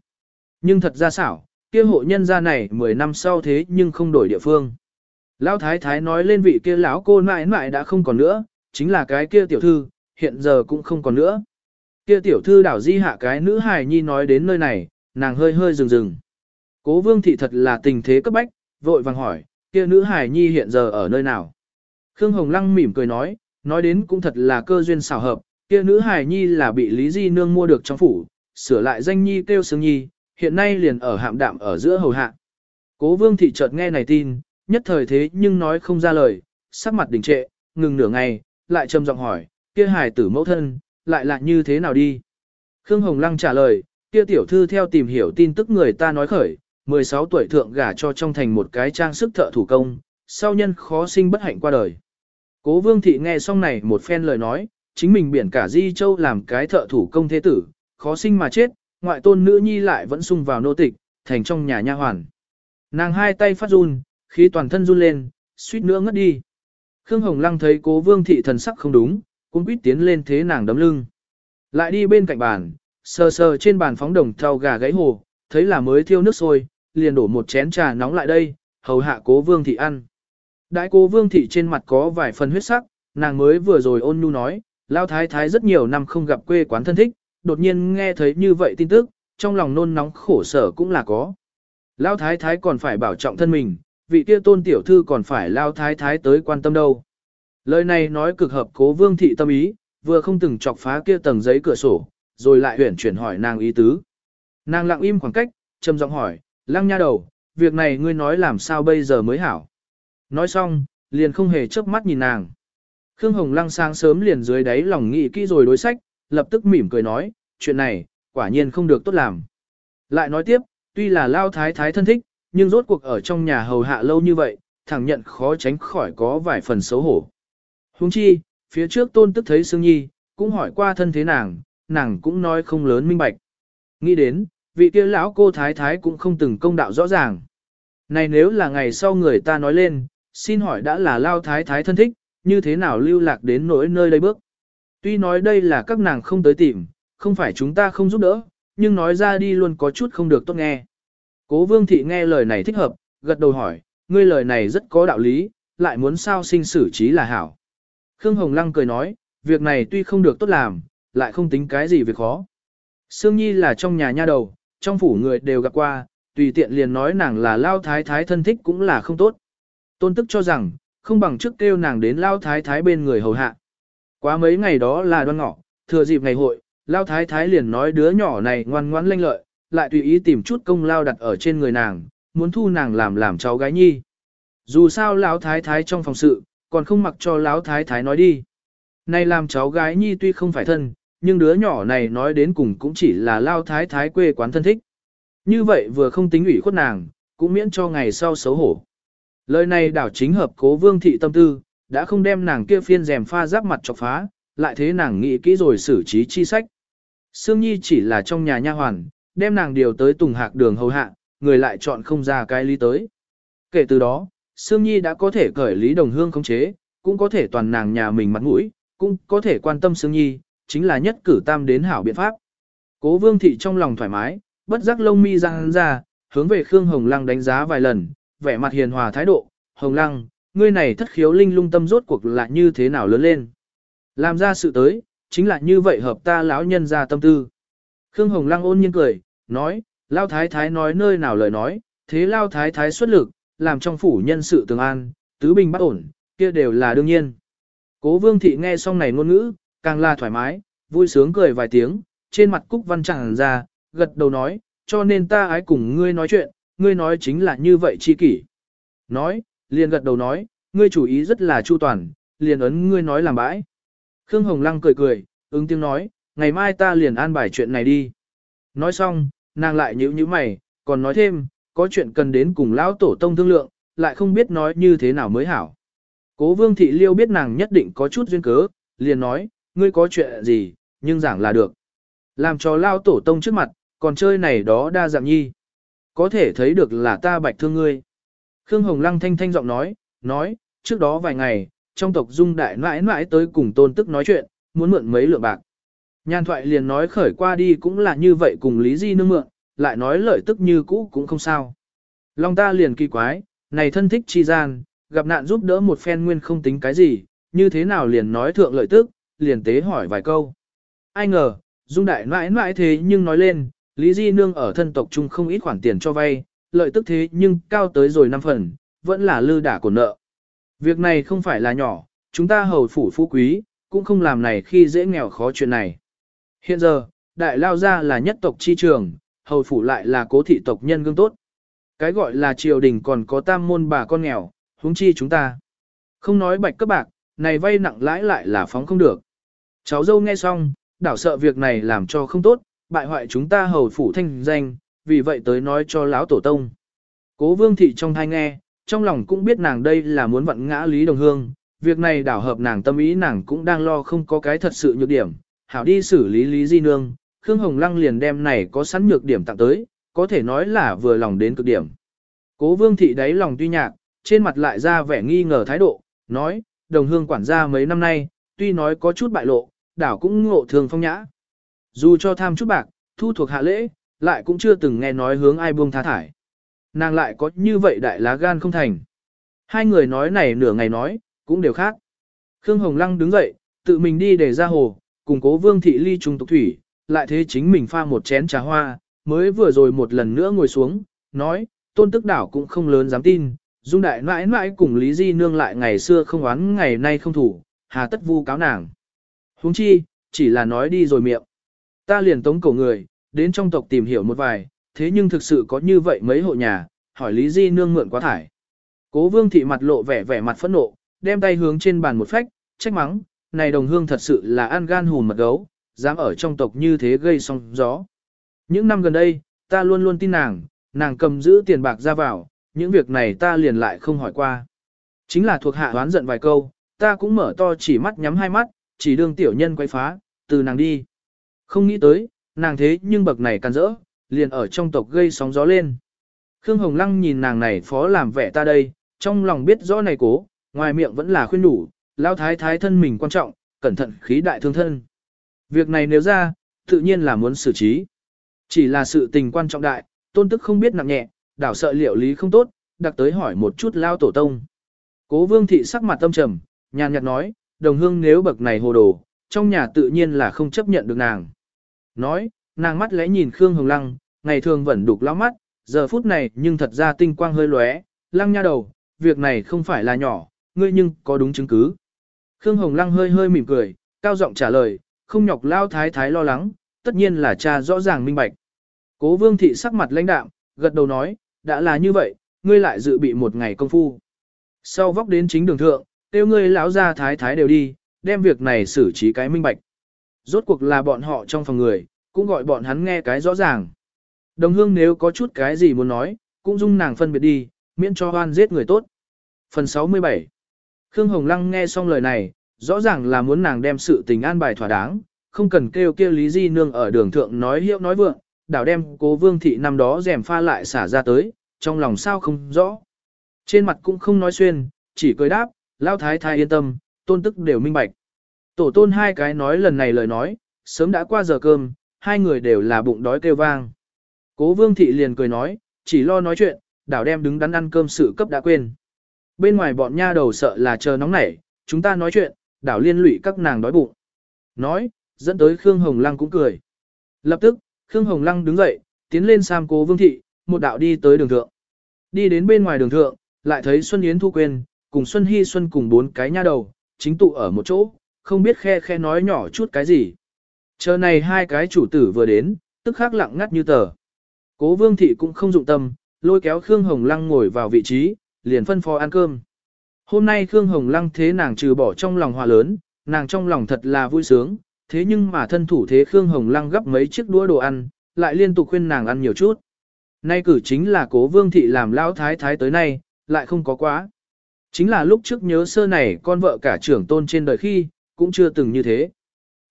Nhưng thật ra xảo, kia hộ nhân gia này 10 năm sau thế nhưng không đổi địa phương. Lão thái thái nói lên vị kia lão cô mãi mãi đã không còn nữa, chính là cái kia tiểu thư, hiện giờ cũng không còn nữa. Kia tiểu thư đảo di hạ cái nữ hài nhi nói đến nơi này, nàng hơi hơi dừng dừng. Cố vương thị thật là tình thế cấp bách, vội vàng hỏi, kia nữ hài nhi hiện giờ ở nơi nào? Khương Hồng Lăng mỉm cười nói, nói đến cũng thật là cơ duyên xảo hợp, kia nữ hài nhi là bị Lý Di Nương mua được trong phủ, sửa lại danh nhi kêu sương nhi, hiện nay liền ở hạm đạm ở giữa hầu hạ. Cố vương thị chợt nghe này tin, nhất thời thế nhưng nói không ra lời, sắc mặt đình trệ, ngừng nửa ngày, lại trầm giọng hỏi, kia hài tử mẫu thân, lại là như thế nào đi? Khương Hồng Lăng trả lời, kia tiểu thư theo tìm hiểu tin tức người ta nói khởi, 16 tuổi thượng gả cho trong thành một cái trang sức thợ thủ công, sau nhân khó sinh bất hạnh qua đời. Cố vương thị nghe xong này một phen lời nói, chính mình biển cả Di Châu làm cái thợ thủ công thế tử, khó sinh mà chết, ngoại tôn nữ nhi lại vẫn sung vào nô tịch, thành trong nhà nha hoàn. Nàng hai tay phát run, khí toàn thân run lên, suýt nữa ngất đi. Khương Hồng Lăng thấy cố vương thị thần sắc không đúng, cũng quýt tiến lên thế nàng đấm lưng. Lại đi bên cạnh bàn, sờ sờ trên bàn phóng đồng thau gà gáy hồ, thấy là mới thiêu nước sôi, liền đổ một chén trà nóng lại đây, hầu hạ cố vương thị ăn. Đại cô vương thị trên mặt có vài phần huyết sắc, nàng mới vừa rồi ôn nhu nói, lao thái thái rất nhiều năm không gặp quê quán thân thích, đột nhiên nghe thấy như vậy tin tức, trong lòng nôn nóng khổ sở cũng là có. Lao thái thái còn phải bảo trọng thân mình, vị kia tôn tiểu thư còn phải lao thái thái tới quan tâm đâu. Lời này nói cực hợp cố vương thị tâm ý, vừa không từng chọc phá kia tầng giấy cửa sổ, rồi lại huyển chuyển hỏi nàng ý tứ. Nàng lặng im khoảng cách, trầm giọng hỏi, lăng nha đầu, việc này ngươi nói làm sao bây giờ mới hảo. Nói xong, liền không hề chớp mắt nhìn nàng. Khương Hồng lăng sáng sớm liền dưới đáy lòng nghĩ kỹ rồi đối sách, lập tức mỉm cười nói, chuyện này, quả nhiên không được tốt làm. Lại nói tiếp, tuy là lao thái thái thân thích, nhưng rốt cuộc ở trong nhà hầu hạ lâu như vậy, thẳng nhận khó tránh khỏi có vài phần xấu hổ. Huống chi, phía trước tôn tức thấy Sương Nhi, cũng hỏi qua thân thế nàng, nàng cũng nói không lớn minh bạch. Nghĩ đến, vị kia lão cô thái thái cũng không từng công đạo rõ ràng. Này nếu là ngày sau người ta nói lên, xin hỏi đã là lao thái thái thân thích, như thế nào lưu lạc đến nỗi nơi đây bước. Tuy nói đây là các nàng không tới tìm, không phải chúng ta không giúp đỡ, nhưng nói ra đi luôn có chút không được tốt nghe. Cố vương thị nghe lời này thích hợp, gật đầu hỏi, ngươi lời này rất có đạo lý, lại muốn sao sinh xử trí là hảo. Khương Hồng Lăng cười nói, việc này tuy không được tốt làm, lại không tính cái gì việc khó. Sương Nhi là trong nhà nha đầu, trong phủ người đều gặp qua, tùy tiện liền nói nàng là lao thái thái thân thích cũng là không tốt. Tôn tức cho rằng, không bằng trước kêu nàng đến lao thái thái bên người hầu hạ. Quá mấy ngày đó là đoan ngọ, thừa dịp ngày hội, lao thái thái liền nói đứa nhỏ này ngoan ngoãn lanh lợi, lại tùy ý tìm chút công lao đặt ở trên người nàng, muốn thu nàng làm làm cháu gái nhi. Dù sao lão thái thái trong phòng sự, còn không mặc cho lão thái thái nói đi. Này làm cháu gái nhi tuy không phải thân, nhưng đứa nhỏ này nói đến cùng cũng chỉ là lao thái thái quê quán thân thích. Như vậy vừa không tính ủy khuất nàng, cũng miễn cho ngày sau xấu hổ. Lời này đảo chính hợp cố vương thị tâm tư, đã không đem nàng kia phiên rèm pha giáp mặt chọc phá, lại thế nàng nghĩ kỹ rồi xử trí chi sách. Sương Nhi chỉ là trong nhà nha hoàn, đem nàng điều tới Tùng Hạc đường hầu hạ, người lại chọn không ra cái lý tới. Kể từ đó, Sương Nhi đã có thể cởi Lý Đồng Hương khống chế, cũng có thể toàn nàng nhà mình mặt mũi, cũng có thể quan tâm Sương Nhi, chính là nhất cử tam đến hảo biện pháp. Cố Vương thị trong lòng thoải mái, bất giác lông mi răng ra, hướng về Khương Hồng Lăng đánh giá vài lần, vẻ mặt hiền hòa thái độ, "Hồng Lăng, ngươi này thất khiếu linh lung tâm rốt cuộc là như thế nào lớn lên?" Làm ra sự tới, chính là như vậy hợp ta lão nhân ra tâm tư. Khương Hồng Lăng ôn nhiên cười, nói, Lao Thái Thái nói nơi nào lời nói, thế Lao Thái Thái xuất lực, làm trong phủ nhân sự tường an, tứ bình bất ổn, kia đều là đương nhiên. Cố Vương Thị nghe xong này ngôn ngữ, càng là thoải mái, vui sướng cười vài tiếng, trên mặt Cúc Văn chẳng ra, gật đầu nói, cho nên ta ái cùng ngươi nói chuyện, ngươi nói chính là như vậy chi kỷ. Nói, liền gật đầu nói, ngươi chủ ý rất là chu toàn, liền ấn ngươi nói làm bãi. Khương Hồng Lăng cười cười, ứng tiếng nói, ngày mai ta liền an bài chuyện này đi. Nói xong, nàng lại nhíu nhíu mày, còn nói thêm, có chuyện cần đến cùng lão tổ tông thương lượng, lại không biết nói như thế nào mới hảo. Cố vương thị liêu biết nàng nhất định có chút duyên cớ, liền nói, ngươi có chuyện gì, nhưng giảng là được. Làm cho lao tổ tông trước mặt, còn chơi này đó đa dạng nhi. Có thể thấy được là ta bạch thương ngươi. Khương Hồng Lăng thanh thanh giọng nói, nói, trước đó vài ngày, trong tộc dung đại mãi mãi tới cùng tôn tức nói chuyện, muốn mượn mấy lượng bạc. Nhan thoại liền nói khởi qua đi cũng là như vậy cùng Lý Di nương mượn, lại nói lợi tức như cũ cũng không sao. Long ta liền kỳ quái, này thân thích chi gian, gặp nạn giúp đỡ một phen nguyên không tính cái gì, như thế nào liền nói thượng lợi tức, liền tế hỏi vài câu. Ai ngờ, dung đại mãi mãi thế nhưng nói lên, Lý Di nương ở thân tộc chung không ít khoản tiền cho vay, lợi tức thế nhưng cao tới rồi năm phần, vẫn là lư đả của nợ. Việc này không phải là nhỏ, chúng ta hầu phủ phú quý, cũng không làm này khi dễ nghèo khó chuyện này. Hiện giờ, đại lao gia là nhất tộc chi trường, hầu phủ lại là cố thị tộc nhân gương tốt. Cái gọi là triều đình còn có tam môn bà con nghèo, huống chi chúng ta. Không nói bạch cấp bạc, này vay nặng lãi lại là phóng không được. Cháu dâu nghe xong, đảo sợ việc này làm cho không tốt, bại hoại chúng ta hầu phủ thanh danh, vì vậy tới nói cho lão tổ tông. Cố vương thị trong thai nghe, trong lòng cũng biết nàng đây là muốn vận ngã Lý Đồng Hương, việc này đảo hợp nàng tâm ý nàng cũng đang lo không có cái thật sự nhược điểm, hảo đi xử lý Lý Di Nương, Khương Hồng Lăng liền đem này có sẵn nhược điểm tặng tới, có thể nói là vừa lòng đến cực điểm. Cố vương thị đáy lòng tuy nhạc, trên mặt lại ra vẻ nghi ngờ thái độ, nói, đồng hương quản gia mấy năm nay, tuy nói có chút bại lộ, đảo cũng ngộ thường phong nhã. Dù cho tham chút bạc, thu thuộc hạ lễ, lại cũng chưa từng nghe nói hướng ai buông tha thải. Nàng lại có như vậy đại lá gan không thành. Hai người nói này nửa ngày nói, cũng đều khác. Khương Hồng Lăng đứng dậy, tự mình đi để ra hồ, cùng cố vương thị ly trùng tục thủy, lại thế chính mình pha một chén trà hoa, mới vừa rồi một lần nữa ngồi xuống, nói, tôn tức đảo cũng không lớn dám tin, dung đại mãi mãi cùng Lý Di Nương lại ngày xưa không oán ngày nay không thủ, hà tất vu cáo nàng. huống chi, chỉ là nói đi rồi miệng. Ta liền tống cổ người, đến trong tộc tìm hiểu một vài, thế nhưng thực sự có như vậy mấy hộ nhà, hỏi Lý Di Nương mượn quá thải. Cố vương thị mặt lộ vẻ vẻ mặt phẫn nộ, đem tay hướng trên bàn một phách, trách mắng, này đồng hương thật sự là ăn gan hùn mật gấu, dám ở trong tộc như thế gây sóng gió. Những năm gần đây, ta luôn luôn tin nàng, nàng cầm giữ tiền bạc ra vào, những việc này ta liền lại không hỏi qua. Chính là thuộc hạ đoán giận vài câu, ta cũng mở to chỉ mắt nhắm hai mắt, chỉ đương tiểu nhân quay phá, từ nàng đi. Không nghĩ tới, nàng thế nhưng bậc này can rỡ, liền ở trong tộc gây sóng gió lên. Khương Hồng Lăng nhìn nàng này phó làm vẻ ta đây, trong lòng biết rõ này cố, ngoài miệng vẫn là khuyên đủ, lao thái thái thân mình quan trọng, cẩn thận khí đại thương thân. Việc này nếu ra, tự nhiên là muốn xử trí. Chỉ là sự tình quan trọng đại, tôn tức không biết nặng nhẹ, đảo sợ liệu lý không tốt, đặc tới hỏi một chút lao tổ tông. Cố vương thị sắc mặt tâm trầm, nhàn nhạt nói, đồng hương nếu bậc này hồ đồ, trong nhà tự nhiên là không chấp nhận được nàng. Nói, nàng mắt lẽ nhìn Khương Hồng Lăng, ngày thường vẫn đục lão mắt, giờ phút này nhưng thật ra tinh quang hơi lóe, lăng nha đầu, việc này không phải là nhỏ, ngươi nhưng có đúng chứng cứ. Khương Hồng Lăng hơi hơi mỉm cười, cao giọng trả lời, không nhọc lao thái thái lo lắng, tất nhiên là cha rõ ràng minh bạch. Cố vương thị sắc mặt lãnh đạm, gật đầu nói, đã là như vậy, ngươi lại dự bị một ngày công phu. Sau vóc đến chính đường thượng, tiêu ngươi lão ra thái thái đều đi, đem việc này xử trí cái minh bạch. Rốt cuộc là bọn họ trong phòng người, cũng gọi bọn hắn nghe cái rõ ràng. Đồng hương nếu có chút cái gì muốn nói, cũng dung nàng phân biệt đi, miễn cho hoan giết người tốt. Phần 67 Khương Hồng Lăng nghe xong lời này, rõ ràng là muốn nàng đem sự tình an bài thỏa đáng, không cần kêu kêu Lý Di Nương ở đường thượng nói hiệu nói vượng, đảo đem cố vương thị năm đó rèm pha lại xả ra tới, trong lòng sao không rõ. Trên mặt cũng không nói xuyên, chỉ cười đáp, lao thái thái yên tâm, tôn tức đều minh bạch. Tổ tôn hai cái nói lần này lời nói, sớm đã qua giờ cơm, hai người đều là bụng đói kêu vang. Cố vương thị liền cười nói, chỉ lo nói chuyện, đảo đem đứng đắn ăn cơm sự cấp đã quên. Bên ngoài bọn nha đầu sợ là chờ nóng nảy, chúng ta nói chuyện, đảo liên lụy các nàng đói bụng. Nói, dẫn tới Khương Hồng Lăng cũng cười. Lập tức, Khương Hồng Lăng đứng dậy, tiến lên Sam Cố Vương Thị, một đạo đi tới đường thượng. Đi đến bên ngoài đường thượng, lại thấy Xuân Yến Thu Quyên, cùng Xuân Hy Xuân cùng bốn cái nha đầu, chính tụ ở một chỗ, không biết khe khe nói nhỏ chút cái gì. Chờ này hai cái chủ tử vừa đến, tức khắc lặng ngắt như tờ. Cố Vương Thị cũng không dụng tâm, lôi kéo Khương Hồng Lăng ngồi vào vị trí, liền phân phó ăn cơm. Hôm nay Khương Hồng Lăng thế nàng trừ bỏ trong lòng hòa lớn, nàng trong lòng thật là vui sướng, thế nhưng mà thân thủ thế Khương Hồng Lăng gấp mấy chiếc đũa đồ ăn, lại liên tục khuyên nàng ăn nhiều chút. Nay cử chính là cố vương thị làm lão thái thái tới nay, lại không có quá. Chính là lúc trước nhớ sơ này con vợ cả trưởng tôn trên đời khi, cũng chưa từng như thế.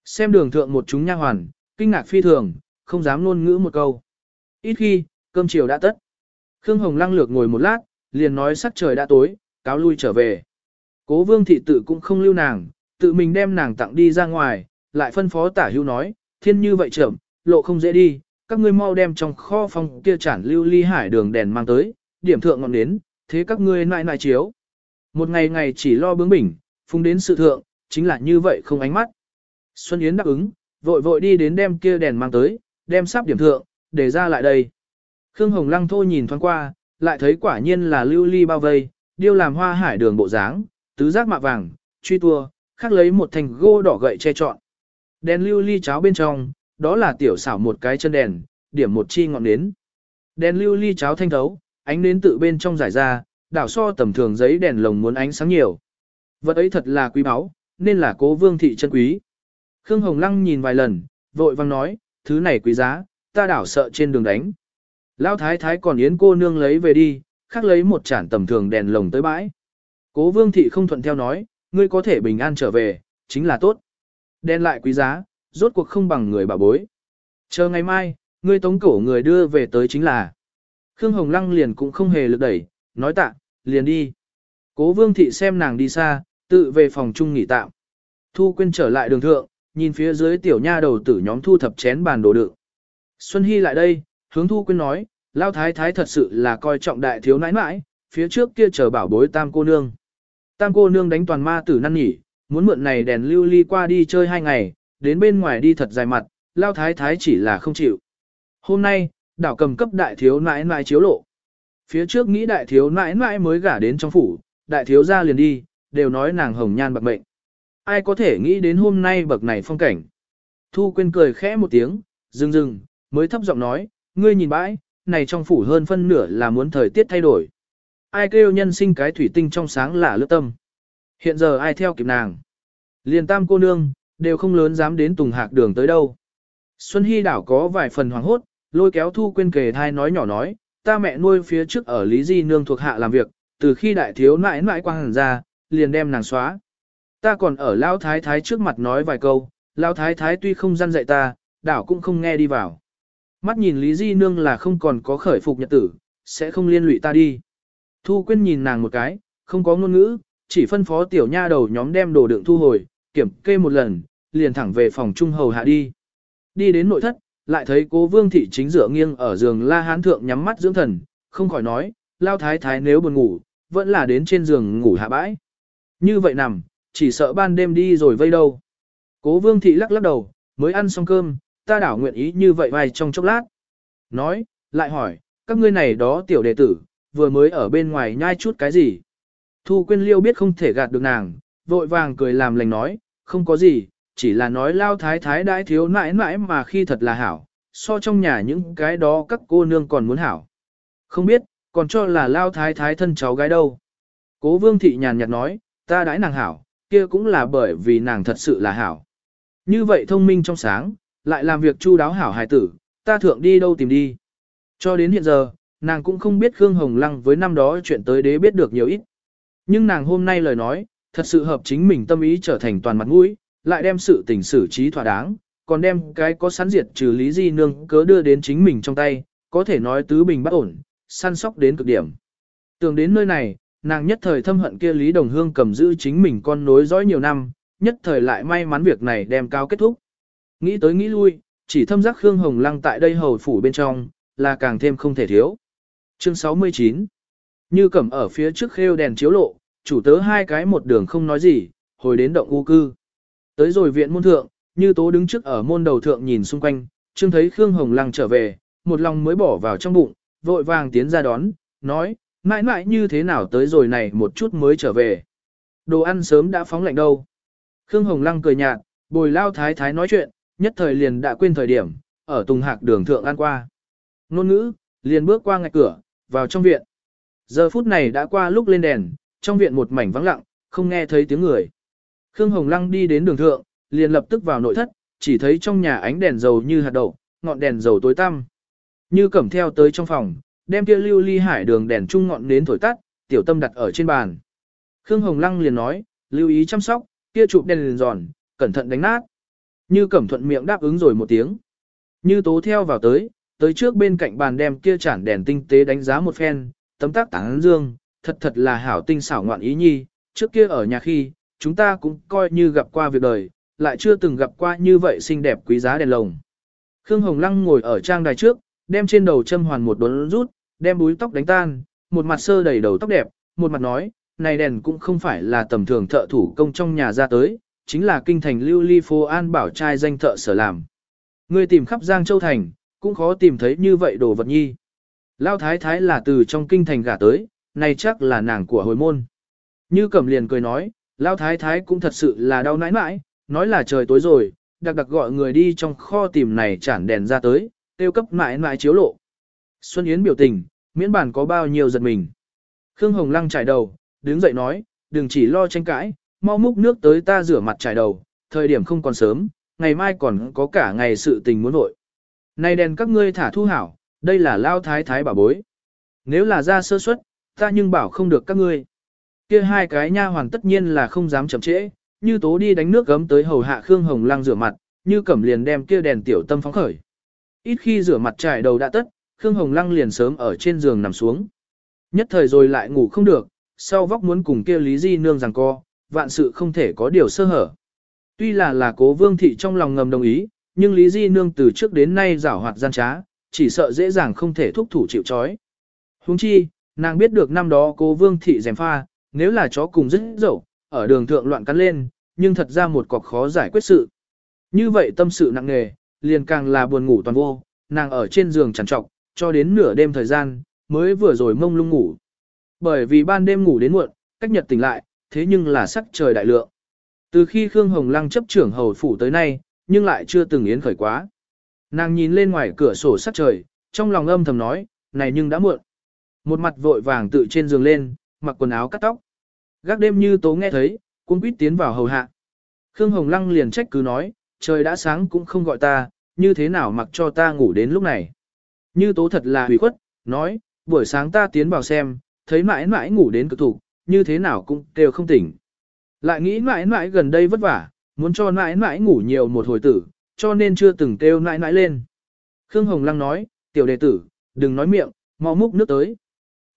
Xem đường thượng một chúng nha hoàn, kinh ngạc phi thường, không dám luôn ngữ một câu. Ít khi, cơm chiều đã tất. Khương Hồng Lăng lược ngồi một lát, liền nói sắc trời đã tối, cáo lui trở về. Cố vương thị tự cũng không lưu nàng, tự mình đem nàng tặng đi ra ngoài, lại phân phó tả hưu nói, thiên như vậy chậm, lộ không dễ đi, các ngươi mau đem trong kho phong kia chản lưu ly hải đường đèn mang tới, điểm thượng ngọn đến thế các ngươi nại nại chiếu. Một ngày ngày chỉ lo bướng bỉnh, phung đến sự thượng, chính là như vậy không ánh mắt. Xuân Yến đáp ứng, vội vội đi đến đem kia đèn mang tới, đem sắp điểm thượng, để ra lại đây. Khương Hồng Lăng thô nhìn thoáng qua, lại thấy quả nhiên là lưu ly bao vây, điêu làm hoa hải đường bộ dáng, tứ giác mạ vàng, truy tua, khắc lấy một thành gô đỏ gậy che trọn. Đèn lưu ly cháo bên trong, đó là tiểu xảo một cái chân đèn, điểm một chi ngọn nến. Đèn lưu ly cháo thanh thấu, ánh nến tự bên trong giải ra, đảo so tầm thường giấy đèn lồng muốn ánh sáng nhiều. Vật ấy thật là quý báu, nên là cố vương thị chân quý. Khương Hồng Lăng nhìn vài lần, vội vang nói, thứ này quý giá, ta đảo sợ trên đường đánh. Lão thái thái còn yến cô nương lấy về đi, khác lấy một chản tầm thường đèn lồng tới bãi. Cố vương thị không thuận theo nói, ngươi có thể bình an trở về, chính là tốt. Đen lại quý giá, rốt cuộc không bằng người bà bối. Chờ ngày mai, ngươi tống cổ người đưa về tới chính là. Khương Hồng Lăng liền cũng không hề lực đẩy, nói tạ, liền đi. Cố vương thị xem nàng đi xa, tự về phòng chung nghỉ tạm. Thu quên trở lại đường thượng, nhìn phía dưới tiểu nha đầu tử nhóm thu thập chén bàn đồ đựng. Xuân Hy lại đây, hướng Thu quên nói, Lao Thái Thái thật sự là coi trọng đại thiếu nãi nãi, phía trước kia chờ bảo bối tam cô nương. Tam cô nương đánh toàn ma tử năn nhỉ, muốn mượn này đèn lưu ly qua đi chơi hai ngày, đến bên ngoài đi thật dài mặt, lao thái thái chỉ là không chịu. Hôm nay, đảo cầm cấp đại thiếu nãi nãi chiếu lộ. Phía trước nghĩ đại thiếu nãi nãi mới gả đến trong phủ, đại thiếu ra liền đi, đều nói nàng hồng nhan bạc mệnh. Ai có thể nghĩ đến hôm nay bậc này phong cảnh. Thu quên cười khẽ một tiếng, dừng dừng, mới thấp giọng nói, ngươi nhìn bãi, này trong phủ hơn phân nửa là muốn thời tiết thay đổi. Ai kêu nhân sinh cái thủy tinh trong sáng là lướt tâm. Hiện giờ ai theo kịp nàng. Liền tam cô nương, đều không lớn dám đến tùng hạc đường tới đâu. Xuân Hy đảo có vài phần hoảng hốt, lôi kéo thu quên kề thai nói nhỏ nói, ta mẹ nuôi phía trước ở Lý Di Nương thuộc hạ làm việc, từ khi đại thiếu nãi nãi quang hẳn ra, liền đem nàng xóa. Ta còn ở Lão Thái Thái trước mặt nói vài câu, Lão Thái Thái tuy không gian dạy ta, đảo cũng không nghe đi vào. Mắt nhìn Lý Di Nương là không còn có khởi phục nhật tử, sẽ không liên lụy ta đi. Thu Quyên nhìn nàng một cái, không có ngôn ngữ, chỉ phân phó tiểu nha đầu nhóm đem đồ đựng thu hồi, kiểm kê một lần, liền thẳng về phòng trung hầu hạ đi. Đi đến nội thất, lại thấy cố vương thị chính dựa nghiêng ở giường la hán thượng nhắm mắt dưỡng thần, không khỏi nói, lao thái thái nếu buồn ngủ, vẫn là đến trên giường ngủ hạ bãi. Như vậy nằm, chỉ sợ ban đêm đi rồi vây đâu. Cố vương thị lắc lắc đầu, mới ăn xong cơm, ta đảo nguyện ý như vậy vài trong chốc lát. Nói, lại hỏi, các ngươi này đó tiểu đệ tử, vừa mới ở bên ngoài nhai chút cái gì. Thu Quyên Liêu biết không thể gạt được nàng, vội vàng cười làm lành nói, không có gì, chỉ là nói lao thái thái đãi thiếu nãi nãi mà khi thật là hảo, so trong nhà những cái đó các cô nương còn muốn hảo. Không biết, còn cho là lao thái thái thân cháu gái đâu. Cố vương thị nhàn nhạt nói, ta đãi nàng hảo, kia cũng là bởi vì nàng thật sự là hảo. Như vậy thông minh trong sáng, lại làm việc chu đáo hảo hài tử, ta thượng đi đâu tìm đi. Cho đến hiện giờ, nàng cũng không biết Khương Hồng Lăng với năm đó chuyện tới đế biết được nhiều ít. Nhưng nàng hôm nay lời nói, thật sự hợp chính mình tâm ý trở thành toàn mặt mũi, lại đem sự tình xử trí thỏa đáng, còn đem cái có sẵn diệt trừ lý di nương cớ đưa đến chính mình trong tay, có thể nói tứ bình bất ổn, săn sóc đến cực điểm. Tưởng đến nơi này, nàng nhất thời thâm hận kia Lý Đồng Hương cầm giữ chính mình con nối dõi nhiều năm, nhất thời lại may mắn việc này đem cao kết thúc. Nghĩ tới nghĩ lui, chỉ thâm giác Khương Hồng Lăng tại đây hầu phủ bên trong, là càng thêm không thể thiếu. Chương 69 Như cẩm ở phía trước khêu đèn chiếu lộ, chủ tớ hai cái một đường không nói gì, hồi đến động u cư. Tới rồi viện môn thượng, như tố đứng trước ở môn đầu thượng nhìn xung quanh, trương thấy Khương Hồng Lăng trở về, một lòng mới bỏ vào trong bụng, vội vàng tiến ra đón, nói, mãi mãi như thế nào tới rồi này một chút mới trở về. Đồ ăn sớm đã phóng lạnh đâu. Khương Hồng Lăng cười nhạt, bồi lao thái thái nói chuyện, nhất thời liền đã quên thời điểm, ở Tùng Hạc đường thượng ăn qua. Nôn ngữ, liền bước qua ngạch cửa, vào trong viện. Giờ phút này đã qua lúc lên đèn, trong viện một mảnh vắng lặng, không nghe thấy tiếng người. Khương Hồng Lăng đi đến đường thượng, liền lập tức vào nội thất, chỉ thấy trong nhà ánh đèn dầu như hạt đậu, ngọn đèn dầu tối tăm. Như cẩm theo tới trong phòng, đem kia lưu ly hải đường đèn trung ngọn nến thổi tắt, tiểu tâm đặt ở trên bàn. Khương Hồng Lăng liền nói, lưu ý chăm sóc, kia chụp đèn liền giòn, cẩn thận đánh nát. Như cẩm thuận miệng đáp ứng rồi một tiếng. Như tố theo vào tới, tới trước bên cạnh bàn đem kia chản đèn tinh tế đánh giá một phen, tấm tác tán dương, thật thật là hảo tinh xảo ngoạn ý nhi, trước kia ở nhà khi, chúng ta cũng coi như gặp qua việc đời, lại chưa từng gặp qua như vậy xinh đẹp quý giá đèn lồng. Khương Hồng Lăng ngồi ở trang đài trước, đem trên đầu châm hoàn một đốn rút, đem búi tóc đánh tan, một mặt sơ đầy đầu tóc đẹp, một mặt nói, này đèn cũng không phải là tầm thường thợ thủ công trong nhà ra tới, chính là kinh thành lưu ly phố an bảo trai danh thợ sở làm. Người tìm khắp Giang Châu Thành, cũng khó tìm thấy như vậy đồ vật nhi. Lao thái thái là từ trong kinh thành gả tới, này chắc là nàng của hồi môn. Như cẩm liền cười nói, Lao thái thái cũng thật sự là đau nãi nãi, nói là trời tối rồi, đặc đặc gọi người đi trong kho tìm này chản đèn ra tới, tiêu cấp mãi mãi chiếu lộ. Xuân Yến biểu tình, miễn bản có bao nhiêu giật mình. Khương Hồng Lăng trải đầu, đứng dậy nói, đừng chỉ lo tranh cãi, mau múc nước tới ta rửa mặt trải đầu, thời điểm không còn sớm, ngày mai còn có cả ngày sự tình muốn vội. Này đèn các ngươi thả thu hảo, đây là lao thái thái bảo bối. Nếu là ra sơ suất, ta nhưng bảo không được các ngươi. Kia hai cái nha hoàn tất nhiên là không dám chậm trễ, như tố đi đánh nước gấm tới hầu hạ Khương Hồng Lăng rửa mặt, như cẩm liền đem kia đèn tiểu tâm phóng khởi. Ít khi rửa mặt trải đầu đã tất, Khương Hồng Lăng liền sớm ở trên giường nằm xuống. Nhất thời rồi lại ngủ không được, sau vóc muốn cùng kia Lý Di nương rằng co, vạn sự không thể có điều sơ hở. Tuy là là cố vương thị trong lòng ngầm đồng ý, nhưng Lý Di nương từ trước đến nay giảo hoạt gian trá, chỉ sợ dễ dàng không thể thúc thủ chịu chói. Huống chi, nàng biết được năm đó cố vương thị dèm pha, nếu là chó cùng rất dẫu, ở đường thượng loạn cắn lên, nhưng thật ra một cọc khó giải quyết sự. Như vậy tâm sự nặng nề, liền càng là buồn ngủ toàn vô, nàng ở trên giường trằn trọc, cho đến nửa đêm thời gian, mới vừa rồi mông lung ngủ. Bởi vì ban đêm ngủ đến muộn, cách nhật tỉnh lại, thế nhưng là sắc trời đại lượng. Từ khi Khương Hồng Lăng chấp trưởng hầu phủ tới nay, nhưng lại chưa từng yến khởi quá. Nàng nhìn lên ngoài cửa sổ sắc trời, trong lòng âm thầm nói, này nhưng đã muộn. Một mặt vội vàng tự trên giường lên, mặc quần áo cắt tóc. Gác đêm như tố nghe thấy, cũng quýt tiến vào hầu hạ. Khương Hồng Lăng liền trách cứ nói, trời đã sáng cũng không gọi ta, như thế nào mặc cho ta ngủ đến lúc này. Như tố thật là hủy khuất, nói, buổi sáng ta tiến vào xem, thấy mãi mãi ngủ đến cực thủ, như thế nào cũng đều không tỉnh. Lại nghĩ mãi mãi gần đây vất vả, muốn cho mãi mãi ngủ nhiều một hồi tử, cho nên chưa từng kêu mãi mãi lên. Khương Hồng Lăng nói, tiểu đệ tử, đừng nói miệng, mau múc nước tới.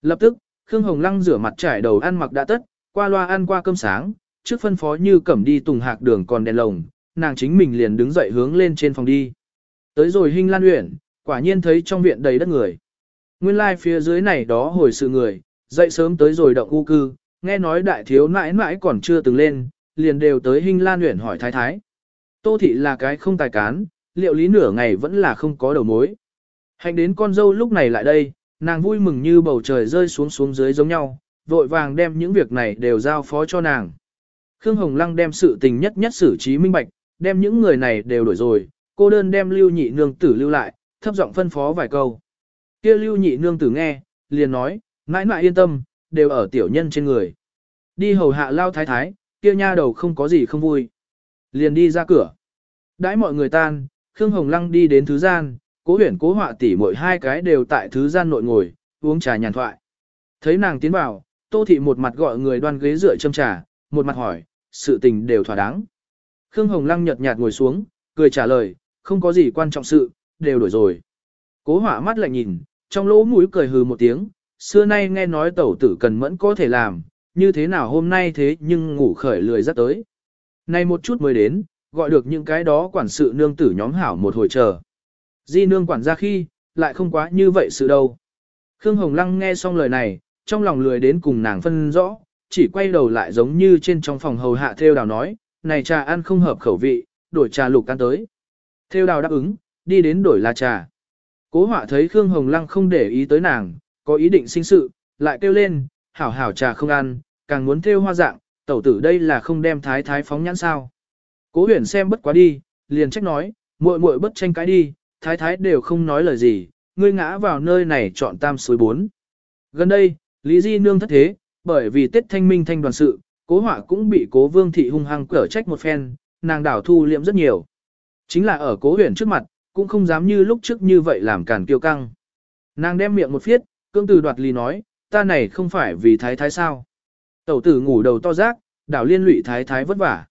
Lập tức, Khương Hồng Lăng rửa mặt trải đầu ăn mặc đã tất, qua loa ăn qua cơm sáng, trước phân phó như cẩm đi tùng hạc đường còn đèn lồng, nàng chính mình liền đứng dậy hướng lên trên phòng đi. Tới rồi Hinh Lan Uyển, quả nhiên thấy trong viện đầy đất người. Nguyên lai like phía dưới này đó hồi sự người, dậy sớm tới rồi động u cư, nghe nói đại thiếu nãi nãi còn chưa từng lên, liền đều tới Hinh Lan Uyển hỏi thái thái. Tô thị là cái không tài cán, liệu lý nửa ngày vẫn là không có đầu mối. Hành đến con dâu lúc này lại đây, nàng vui mừng như bầu trời rơi xuống xuống dưới giống nhau, vội vàng đem những việc này đều giao phó cho nàng. Khương Hồng Lăng đem sự tình nhất nhất xử trí minh bạch, đem những người này đều đổi rồi, cô đơn đem lưu nhị nương tử lưu lại, thấp giọng phân phó vài câu. kia lưu nhị nương tử nghe, liền nói, mãi mãi yên tâm, đều ở tiểu nhân trên người. Đi hầu hạ lao thái thái, kia nha đầu không có gì không vui. Liền đi ra cửa. Đãi mọi người tan, Khương Hồng Lăng đi đến thứ gian, cố huyển cố họa tỷ mỗi hai cái đều tại thứ gian nội ngồi, uống trà nhàn thoại. Thấy nàng tiến vào, tô thị một mặt gọi người đoan ghế rửa châm trà, một mặt hỏi, sự tình đều thỏa đáng. Khương Hồng Lăng nhợt nhạt ngồi xuống, cười trả lời, không có gì quan trọng sự, đều đổi rồi. Cố hỏa mắt lại nhìn, trong lỗ mũi cười hừ một tiếng, xưa nay nghe nói tẩu tử cần mẫn có thể làm, như thế nào hôm nay thế nhưng ngủ khởi lười rất tới. Nay một chút mới đến, gọi được những cái đó quản sự nương tử nhóm hảo một hồi chờ. Di nương quản ra khi, lại không quá như vậy sự đâu. Khương Hồng Lăng nghe xong lời này, trong lòng lười đến cùng nàng phân rõ, chỉ quay đầu lại giống như trên trong phòng hầu hạ theo đào nói, này trà ăn không hợp khẩu vị, đổi trà lục ăn tới. Theo đào đáp ứng, đi đến đổi là trà. Cố họa thấy Khương Hồng Lăng không để ý tới nàng, có ý định sinh sự, lại kêu lên, hảo hảo trà không ăn, càng muốn theo hoa dạng, tẩu tử đây là không đem thái thái phóng nhãn sao. Cố huyền xem bất quá đi, liền trách nói, muội muội bất tranh cãi đi, thái thái đều không nói lời gì, ngươi ngã vào nơi này chọn tam suối bốn. Gần đây, Lý Di Nương thất thế, bởi vì Tết Thanh Minh thanh đoàn sự, cố họa cũng bị cố vương thị hung hăng cở trách một phen, nàng đảo thu liệm rất nhiều. Chính là ở cố huyền trước mặt, cũng không dám như lúc trước như vậy làm cản kiêu căng. Nàng đem miệng một phiết, cương từ đoạt lý nói, ta này không phải vì thái thái sao. Tẩu tử ngủ đầu to rác, đảo liên lụy thái thái vất vả.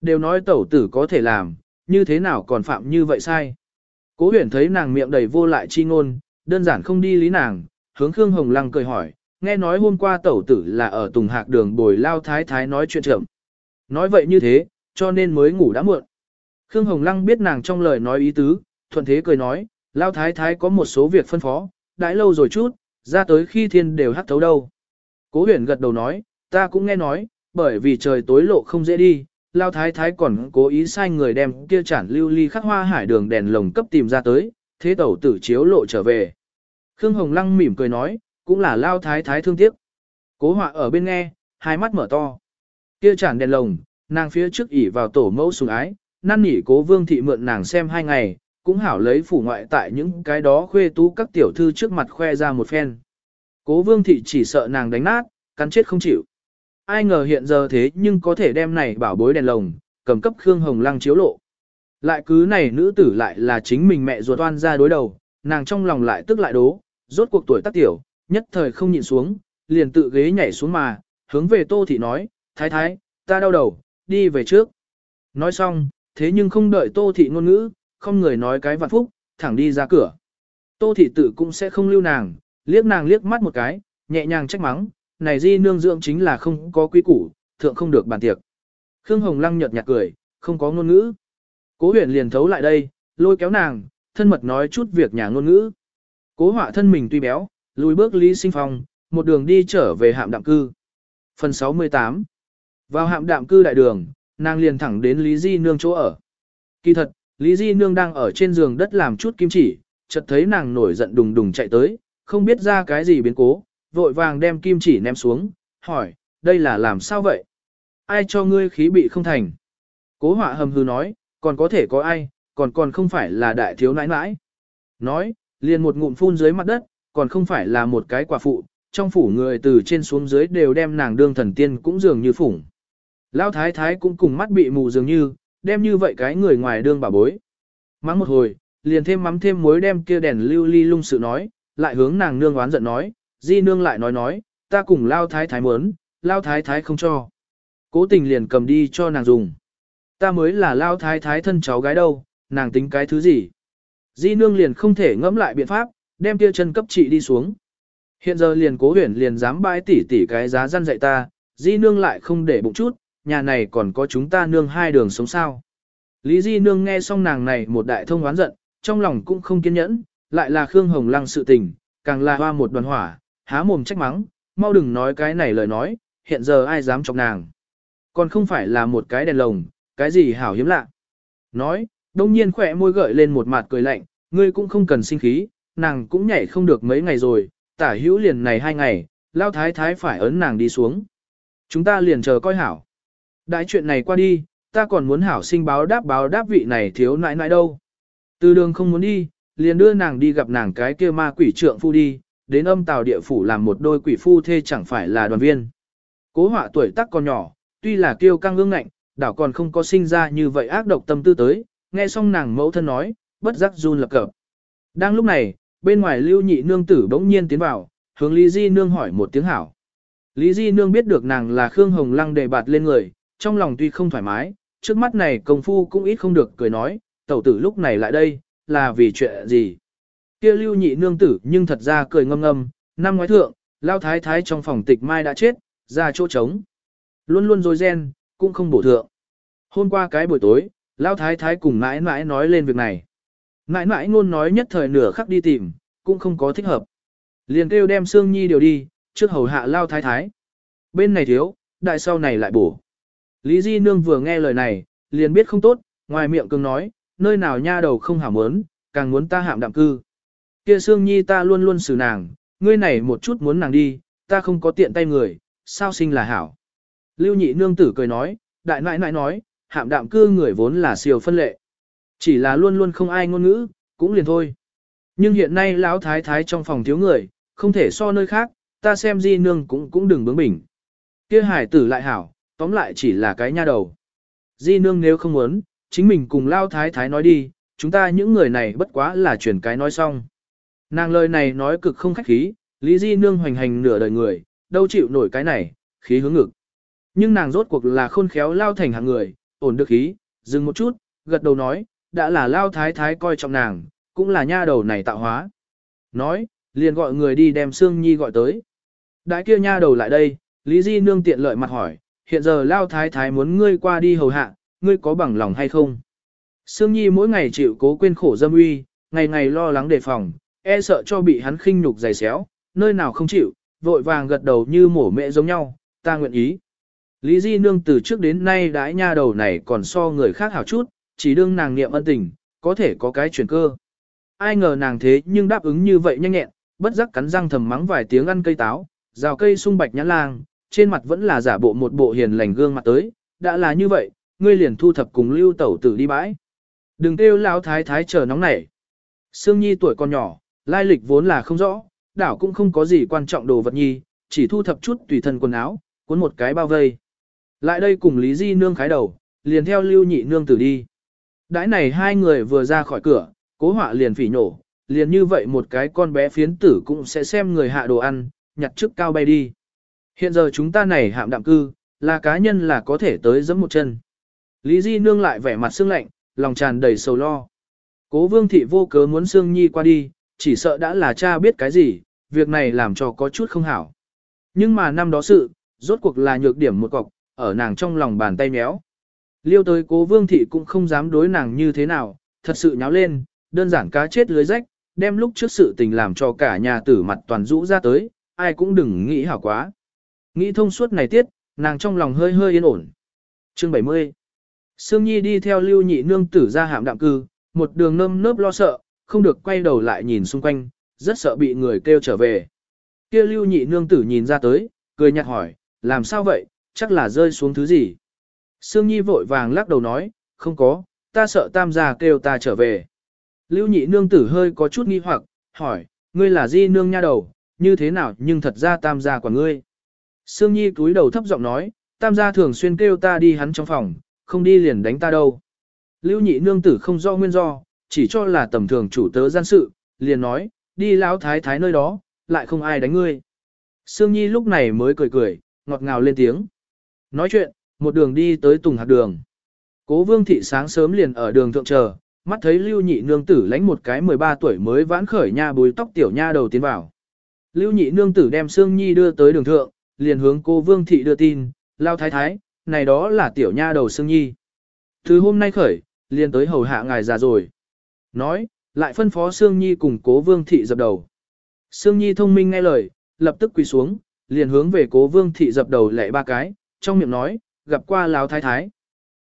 Đều nói tẩu tử có thể làm, như thế nào còn phạm như vậy sai. Cố huyền thấy nàng miệng đầy vô lại chi ngôn, đơn giản không đi lý nàng, hướng Khương Hồng Lăng cười hỏi, nghe nói hôm qua tẩu tử là ở Tùng Hạc đường bồi lao thái thái nói chuyện trưởng. Nói vậy như thế, cho nên mới ngủ đã muộn. Khương Hồng Lăng biết nàng trong lời nói ý tứ, thuận thế cười nói, lao thái thái có một số việc phân phó, đãi lâu rồi chút, ra tới khi thiên đều hắt thấu đâu. Cố huyền gật đầu nói, ta cũng nghe nói, bởi vì trời tối lộ không dễ đi, lao thái thái còn cố ý sai người đem kia chản lưu ly khắc hoa hải đường đèn lồng cấp tìm ra tới, thế tẩu tử chiếu lộ trở về. Khương Hồng Lăng mỉm cười nói, cũng là lao thái thái thương tiếc. Cố họa ở bên nghe, hai mắt mở to. Kia chản đèn lồng, nàng phía trước ỉ vào tổ mẫu sùng ái, năn nỉ cố vương thị mượn nàng xem hai ngày, cũng hảo lấy phủ ngoại tại những cái đó khuê tú các tiểu thư trước mặt khoe ra một phen. Cố vương thị chỉ sợ nàng đánh nát, cắn chết không chịu. Ai ngờ hiện giờ thế nhưng có thể đem này bảo bối đèn lồng, cầm cấp Khương Hồng Lăng chiếu lộ. Lại cứ này nữ tử lại là chính mình mẹ ruột oan ra đối đầu, nàng trong lòng lại tức lại đố, rốt cuộc tuổi tác tiểu, nhất thời không nhịn xuống, liền tự ghế nhảy xuống mà, hướng về Tô Thị nói, thái thái, ta đau đầu, đi về trước. Nói xong, thế nhưng không đợi Tô Thị ngôn ngữ, không người nói cái vạn phúc, thẳng đi ra cửa. Tô Thị tự cũng sẽ không lưu nàng, liếc nàng liếc mắt một cái, nhẹ nhàng trách mắng, này di nương dưỡng chính là không có quý củ, thượng không được bàn tiệc. Khương Hồng Lăng nhợt nhạt cười, không có ngôn ngữ. Cố huyền liền thấu lại đây, lôi kéo nàng, thân mật nói chút việc nhà ngôn ngữ. Cố họa thân mình tuy béo, lùi bước Lý Sinh Phong, một đường đi trở về hạm đạm cư. Phần 68 Vào hạm đạm cư đại đường, nàng liền thẳng đến Lý Di Nương chỗ ở. Kỳ thật, Lý Di Nương đang ở trên giường đất làm chút kim chỉ, chợt thấy nàng nổi giận đùng đùng chạy tới, không biết ra cái gì biến cố, vội vàng đem kim chỉ ném xuống, hỏi, đây là làm sao vậy? Ai cho ngươi khí bị không thành? Cố họa hầm hư nói, còn có thể có ai, còn còn không phải là đại thiếu nãi nãi. Nói, liền một ngụm phun dưới mặt đất, còn không phải là một cái quả phụ, trong phủ người từ trên xuống dưới đều đem nàng đương thần tiên cũng dường như phủng. Lão thái thái cũng cùng mắt bị mù dường như, đem như vậy cái người ngoài đương bà bối. Mắng một hồi, liền thêm mắm thêm muối đem kia đèn lưu ly lung sự nói, lại hướng nàng nương oán giận nói, di nương lại nói nói, ta cùng lao thái thái muốn, lao thái thái không cho. Cố tình liền cầm đi cho nàng dùng. Ta mới là lao thái thái thân cháu gái đâu, nàng tính cái thứ gì. Di nương liền không thể ngẫm lại biện pháp, đem kia chân cấp trị đi xuống. Hiện giờ liền cố huyền liền dám bãi tỉ tỉ cái giá răn dạy ta, di nương lại không để bụng chút, nhà này còn có chúng ta nương hai đường sống sao. Lý di nương nghe xong nàng này một đại thông oán giận, trong lòng cũng không kiên nhẫn, lại là Khương Hồng Lăng sự tình, càng là hoa một đoàn hỏa, há mồm trách mắng, mau đừng nói cái này lời nói, hiện giờ ai dám chọc nàng. Còn không phải là một cái đèn lồng, cái gì hảo hiếm lạ. Nói, đông nhiên khỏe môi gợi lên một mặt cười lạnh, ngươi cũng không cần sinh khí, nàng cũng nhảy không được mấy ngày rồi, tả hữu liền này hai ngày, lao thái thái phải ấn nàng đi xuống. Chúng ta liền chờ coi hảo. Đại chuyện này qua đi, ta còn muốn hảo sinh báo đáp báo đáp vị này thiếu nãi nãi đâu. Từ đường không muốn đi, liền đưa nàng đi gặp nàng cái kia ma quỷ trượng phu đi, đến âm tàu địa phủ làm một đôi quỷ phu thê chẳng phải là đoàn viên. Cố họa tuổi tác còn nhỏ, tuy là kiêu căng ương ngạnh, đảo còn không có sinh ra như vậy ác độc tâm tư tới, nghe xong nàng mẫu thân nói, bất giác run lập cập. Đang lúc này, bên ngoài lưu nhị nương tử bỗng nhiên tiến vào, hướng Lý Di nương hỏi một tiếng hảo. Lý Di nương biết được nàng là Khương Hồng Lăng đề bạt lên người, trong lòng tuy không thoải mái, trước mắt này công phu cũng ít không được cười nói, tẩu tử lúc này lại đây, là vì chuyện gì. Kia lưu nhị nương tử nhưng thật ra cười ngâm ngâm, năm ngoái thượng, lao thái thái trong phòng tịch mai đã chết, ra chỗ trống. Luôn luôn dối ren, cũng không bổ thượng. Hôm qua cái buổi tối, lao thái thái cùng mãi mãi nói lên việc này. Mãi mãi ngôn nói nhất thời nửa khắc đi tìm, cũng không có thích hợp. Liền kêu đem Sương Nhi điều đi, trước hầu hạ lao thái thái. Bên này thiếu, đại sau này lại bổ. Lý Di Nương vừa nghe lời này, liền biết không tốt, ngoài miệng cường nói, nơi nào nha đầu không hảo muốn, càng muốn ta hạm đạm cư. Kia Sương Nhi ta luôn luôn xử nàng, ngươi này một chút muốn nàng đi, ta không có tiện tay người, sao sinh là hảo. Lưu nhị nương tử cười nói, đại nãi nãi nói, hạm đạm cư người vốn là siêu phân lệ. Chỉ là luôn luôn không ai ngôn ngữ, cũng liền thôi. Nhưng hiện nay lão thái thái trong phòng thiếu người, không thể so nơi khác, ta xem di nương cũng cũng đừng bướng bỉnh. Kia hải tử lại hảo, tóm lại chỉ là cái nha đầu. Di nương nếu không muốn, chính mình cùng lao thái thái nói đi, chúng ta những người này bất quá là chuyển cái nói xong. Nàng lời này nói cực không khách khí, Lý Di nương hoành hành nửa đời người, đâu chịu nổi cái này, khí hướng ngực. Nhưng nàng rốt cuộc là khôn khéo lao thành hạng người, ổn được khí, dừng một chút, gật đầu nói, đã là lao thái thái coi trọng nàng, cũng là nha đầu này tạo hóa. Nói, liền gọi người đi đem Sương Nhi gọi tới. Đại kia nha đầu lại đây, Lý Di nương tiện lợi mặt hỏi, hiện giờ lao thái thái muốn ngươi qua đi hầu hạ, ngươi có bằng lòng hay không? Sương Nhi mỗi ngày chịu cố quên khổ dâm uy, ngày ngày lo lắng đề phòng, e sợ cho bị hắn khinh nhục dày xéo, nơi nào không chịu, vội vàng gật đầu như mổ mẹ giống nhau, ta nguyện ý. Lý Di Nương từ trước đến nay đãi nha đầu này còn so người khác hảo chút, chỉ đương nàng niệm ân tình, có thể có cái chuyển cơ. Ai ngờ nàng thế nhưng đáp ứng như vậy nhanh nhẹn, bất giác cắn răng thầm mắng vài tiếng ăn cây táo, rào cây sung bạch nhãn lang, trên mặt vẫn là giả bộ một bộ hiền lành gương mặt tới, đã là như vậy, ngươi liền thu thập cùng lưu tẩu tử đi bãi. Đừng kêu lão thái thái chờ nóng nảy. Sương Nhi tuổi còn nhỏ, lai lịch vốn là không rõ, đảo cũng không có gì quan trọng đồ vật nhi, chỉ thu thập chút tùy thân quần áo, cuốn một cái bao vây. Lại đây cùng Lý Di nương khái đầu, liền theo lưu nhị nương tử đi. Đãi này hai người vừa ra khỏi cửa, cố họa liền phỉ nổ, liền như vậy một cái con bé phiến tử cũng sẽ xem người hạ đồ ăn, nhặt trước cao bay đi. Hiện giờ chúng ta này hạm đạm cư, là cá nhân là có thể tới giẫm một chân. Lý Di nương lại vẻ mặt sương lạnh, lòng tràn đầy sầu lo. Cố vương thị vô cớ muốn Sương Nhi qua đi, chỉ sợ đã là cha biết cái gì, việc này làm cho có chút không hảo. Nhưng mà năm đó sự, rốt cuộc là nhược điểm một cọc, ở nàng trong lòng bàn tay méo. Liêu tới cố vương thị cũng không dám đối nàng như thế nào, thật sự nháo lên, đơn giản cá chết lưới rách, đem lúc trước sự tình làm cho cả nhà tử mặt toàn rũ ra tới, ai cũng đừng nghĩ hảo quá. Nghĩ thông suốt này tiết, nàng trong lòng hơi hơi yên ổn. Chương 70 Sương Nhi đi theo lưu nhị nương tử ra hạm đạm cư, một đường nơm nớp lo sợ, không được quay đầu lại nhìn xung quanh, rất sợ bị người kêu trở về. Kia lưu nhị nương tử nhìn ra tới, cười nhạt hỏi, làm sao vậy, chắc là rơi xuống thứ gì. Sương Nhi vội vàng lắc đầu nói, không có, ta sợ tam gia kêu ta trở về. Lưu nhị nương tử hơi có chút nghi hoặc, hỏi, ngươi là di nương nha đầu, như thế nào nhưng thật ra tam gia của ngươi. Sương Nhi cúi đầu thấp giọng nói, tam gia thường xuyên kêu ta đi hắn trong phòng, không đi liền đánh ta đâu. Lưu nhị nương tử không do nguyên do, chỉ cho là tầm thường chủ tớ gian sự, liền nói, đi lão thái thái nơi đó, lại không ai đánh ngươi. Sương Nhi lúc này mới cười cười, ngọt ngào lên tiếng. Nói chuyện, một đường đi tới Tùng Hạc Đường. Cố Vương Thị sáng sớm liền ở đường thượng chờ, mắt thấy Lưu Nhị Nương Tử lánh một cái 13 tuổi mới vãn khởi nha bùi tóc tiểu nha đầu tiến vào. Lưu Nhị Nương Tử đem Sương Nhi đưa tới đường thượng, liền hướng cô Vương Thị đưa tin, lao thái thái, này đó là tiểu nha đầu Sương Nhi. Từ hôm nay khởi, liền tới hầu hạ ngài già rồi. Nói, lại phân phó Sương Nhi cùng cố Vương Thị dập đầu. Sương Nhi thông minh nghe lời, lập tức quỳ xuống, liền hướng về cố Vương Thị dập đầu lệ ba cái, trong miệng nói, gặp qua lão thái thái.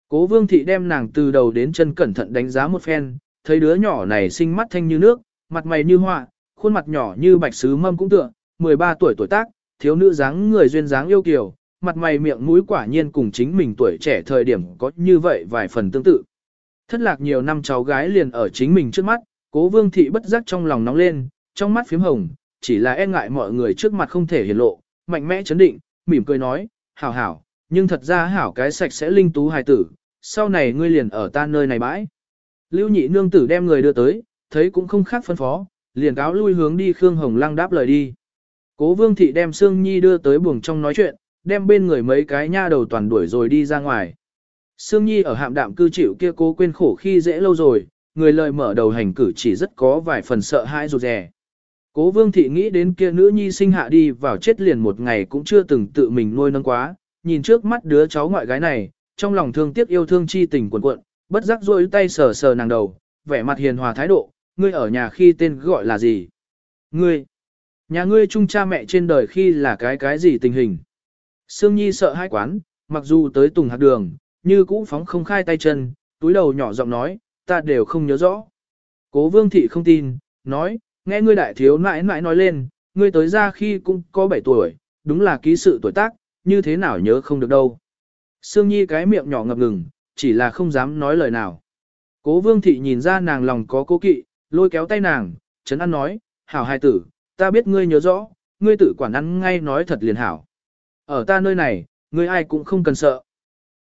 Cố Vương Thị đem nàng từ đầu đến chân cẩn thận đánh giá một phen, thấy đứa nhỏ này sinh mắt thanh như nước, mặt mày như họa, khuôn mặt nhỏ như bạch sứ mâm cũng tựa, 13 tuổi tuổi tác, thiếu nữ dáng người duyên dáng yêu kiều, mặt mày miệng mũi quả nhiên cùng chính mình tuổi trẻ thời điểm có như vậy vài phần tương tự. Thất lạc nhiều năm cháu gái liền ở chính mình trước mắt, cố vương thị bất giác trong lòng nóng lên, trong mắt phím hồng, chỉ là e ngại mọi người trước mặt không thể hiển lộ, mạnh mẽ chấn định, mỉm cười nói, hảo hảo, nhưng thật ra hảo cái sạch sẽ linh tú hài tử, sau này ngươi liền ở ta nơi này bãi. Lưu nhị nương tử đem người đưa tới, thấy cũng không khác phân phó, liền cáo lui hướng đi Khương Hồng Lăng đáp lời đi. Cố Vương thị đem Sương Nhi đưa tới buồng trong nói chuyện, đem bên người mấy cái nha đầu toàn đuổi rồi đi ra ngoài. Sương Nhi ở hạm đạm cư chịu kia cố quên khổ khi dễ lâu rồi, người lời mở đầu hành cử chỉ rất có vài phần sợ hãi rụt rè. Cố Vương thị nghĩ đến kia nữ nhi sinh hạ đi vào chết liền một ngày cũng chưa từng tự mình nuôi nâng quá, nhìn trước mắt đứa cháu ngoại gái này, trong lòng thương tiếc yêu thương chi tình cuộn cuộn, bất giác duỗi tay sờ sờ nàng đầu, vẻ mặt hiền hòa thái độ, ngươi ở nhà khi tên gọi là gì? Ngươi, nhà ngươi chung cha mẹ trên đời khi là cái cái gì tình hình? Sương Nhi sợ hai quán, mặc dù tới tùng hạt đường, như cũ phóng không khai tay chân, túi đầu nhỏ giọng nói, ta đều không nhớ rõ. Cố vương thị không tin, nói, nghe ngươi đại thiếu nãi nãi nói lên, ngươi tới ra khi cũng có 7 tuổi, đúng là ký sự tuổi tác, như thế nào nhớ không được đâu. Sương Nhi cái miệng nhỏ ngập ngừng, chỉ là không dám nói lời nào. Cố vương thị nhìn ra nàng lòng có cố kỵ, lôi kéo tay nàng, chấn an nói, hảo hai tử, ta biết ngươi nhớ rõ, ngươi tự quản ăn ngay nói thật liền hảo. Ở ta nơi này, ngươi ai cũng không cần sợ.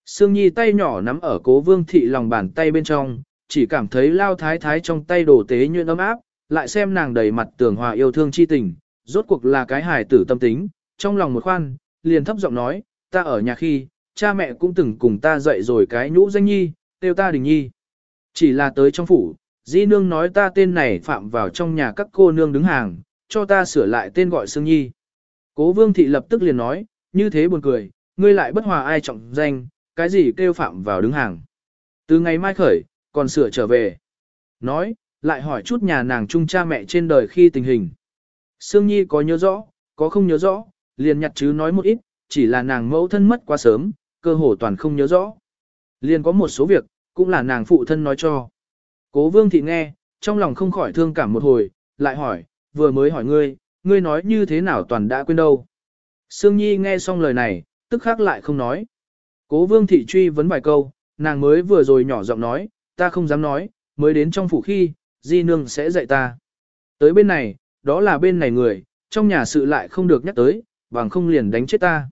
Sương Nhi tay nhỏ nắm ở cố vương thị lòng bàn tay bên trong, chỉ cảm thấy lao thái thái trong tay đổ tế nhuyễn ấm áp, lại xem nàng đầy mặt tưởng hòa yêu thương chi tình, rốt cuộc là cái hài tử tâm tính, trong lòng một khoan, liền thấp giọng nói, ta ở nhà khi, cha mẹ cũng từng cùng ta dạy rồi cái nhũ danh nhi, tiêu ta đình nhi. Chỉ là tới trong phủ, di nương nói ta tên này phạm vào trong nhà các cô nương đứng hàng, cho ta sửa lại tên gọi Sương Nhi. Cố vương thị lập tức liền nói, như thế buồn cười, ngươi lại bất hòa ai trọng danh, cái gì kêu phạm vào đứng hàng. Từ ngày mai khởi, còn sửa trở về. Nói, lại hỏi chút nhà nàng chung cha mẹ trên đời khi tình hình. Sương Nhi có nhớ rõ, có không nhớ rõ, liền nhặt chứ nói một ít, chỉ là nàng mẫu thân mất quá sớm, cơ hồ toàn không nhớ rõ. Liền có một số việc, cũng là nàng phụ thân nói cho. Cố vương thị nghe, trong lòng không khỏi thương cảm một hồi, lại hỏi, vừa mới hỏi ngươi, ngươi nói như thế nào toàn đã quên đâu. Sương Nhi nghe xong lời này, tức khắc lại không nói. Cố vương thị truy vấn vài câu, nàng mới vừa rồi nhỏ giọng nói, ta không dám nói, mới đến trong phủ khi, di nương sẽ dạy ta. Tới bên này, đó là bên này người, trong nhà sự lại không được nhắc tới, bằng không liền đánh chết ta.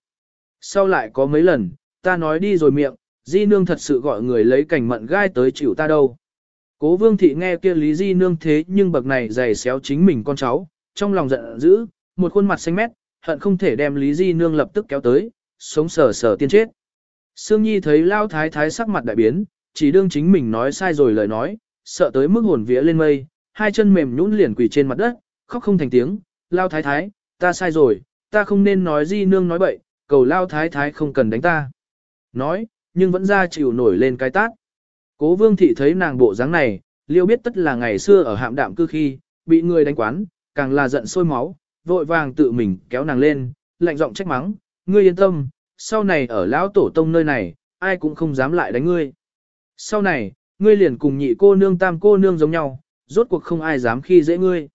Sau lại có mấy lần, ta nói đi rồi miệng, di nương thật sự gọi người lấy cảnh mận gai tới chịu ta đâu. Cố vương thị nghe kia lý di nương thế nhưng bậc này dày xéo chính mình con cháu, trong lòng giận dữ, một khuôn mặt xanh mét, hận không thể đem lý di nương lập tức kéo tới, sống sờ sờ tiên chết. Sương Nhi thấy lao thái thái sắc mặt đại biến, chỉ đương chính mình nói sai rồi lời nói, sợ tới mức hồn vía lên mây, hai chân mềm nhũn liền quỳ trên mặt đất, khóc không thành tiếng, lao thái thái, ta sai rồi, ta không nên nói di nương nói bậy, cầu lao thái thái không cần đánh ta. Nói, nhưng vẫn ra chịu nổi lên cái tát. Cố vương thị thấy nàng bộ dáng này, liêu biết tất là ngày xưa ở hạm đạm cư khi, bị người đánh quán, càng là giận sôi máu, vội vàng tự mình kéo nàng lên, lạnh giọng trách mắng, ngươi yên tâm, sau này ở lão tổ tông nơi này, ai cũng không dám lại đánh ngươi. Sau này, ngươi liền cùng nhị cô nương tam cô nương giống nhau, rốt cuộc không ai dám khi dễ ngươi.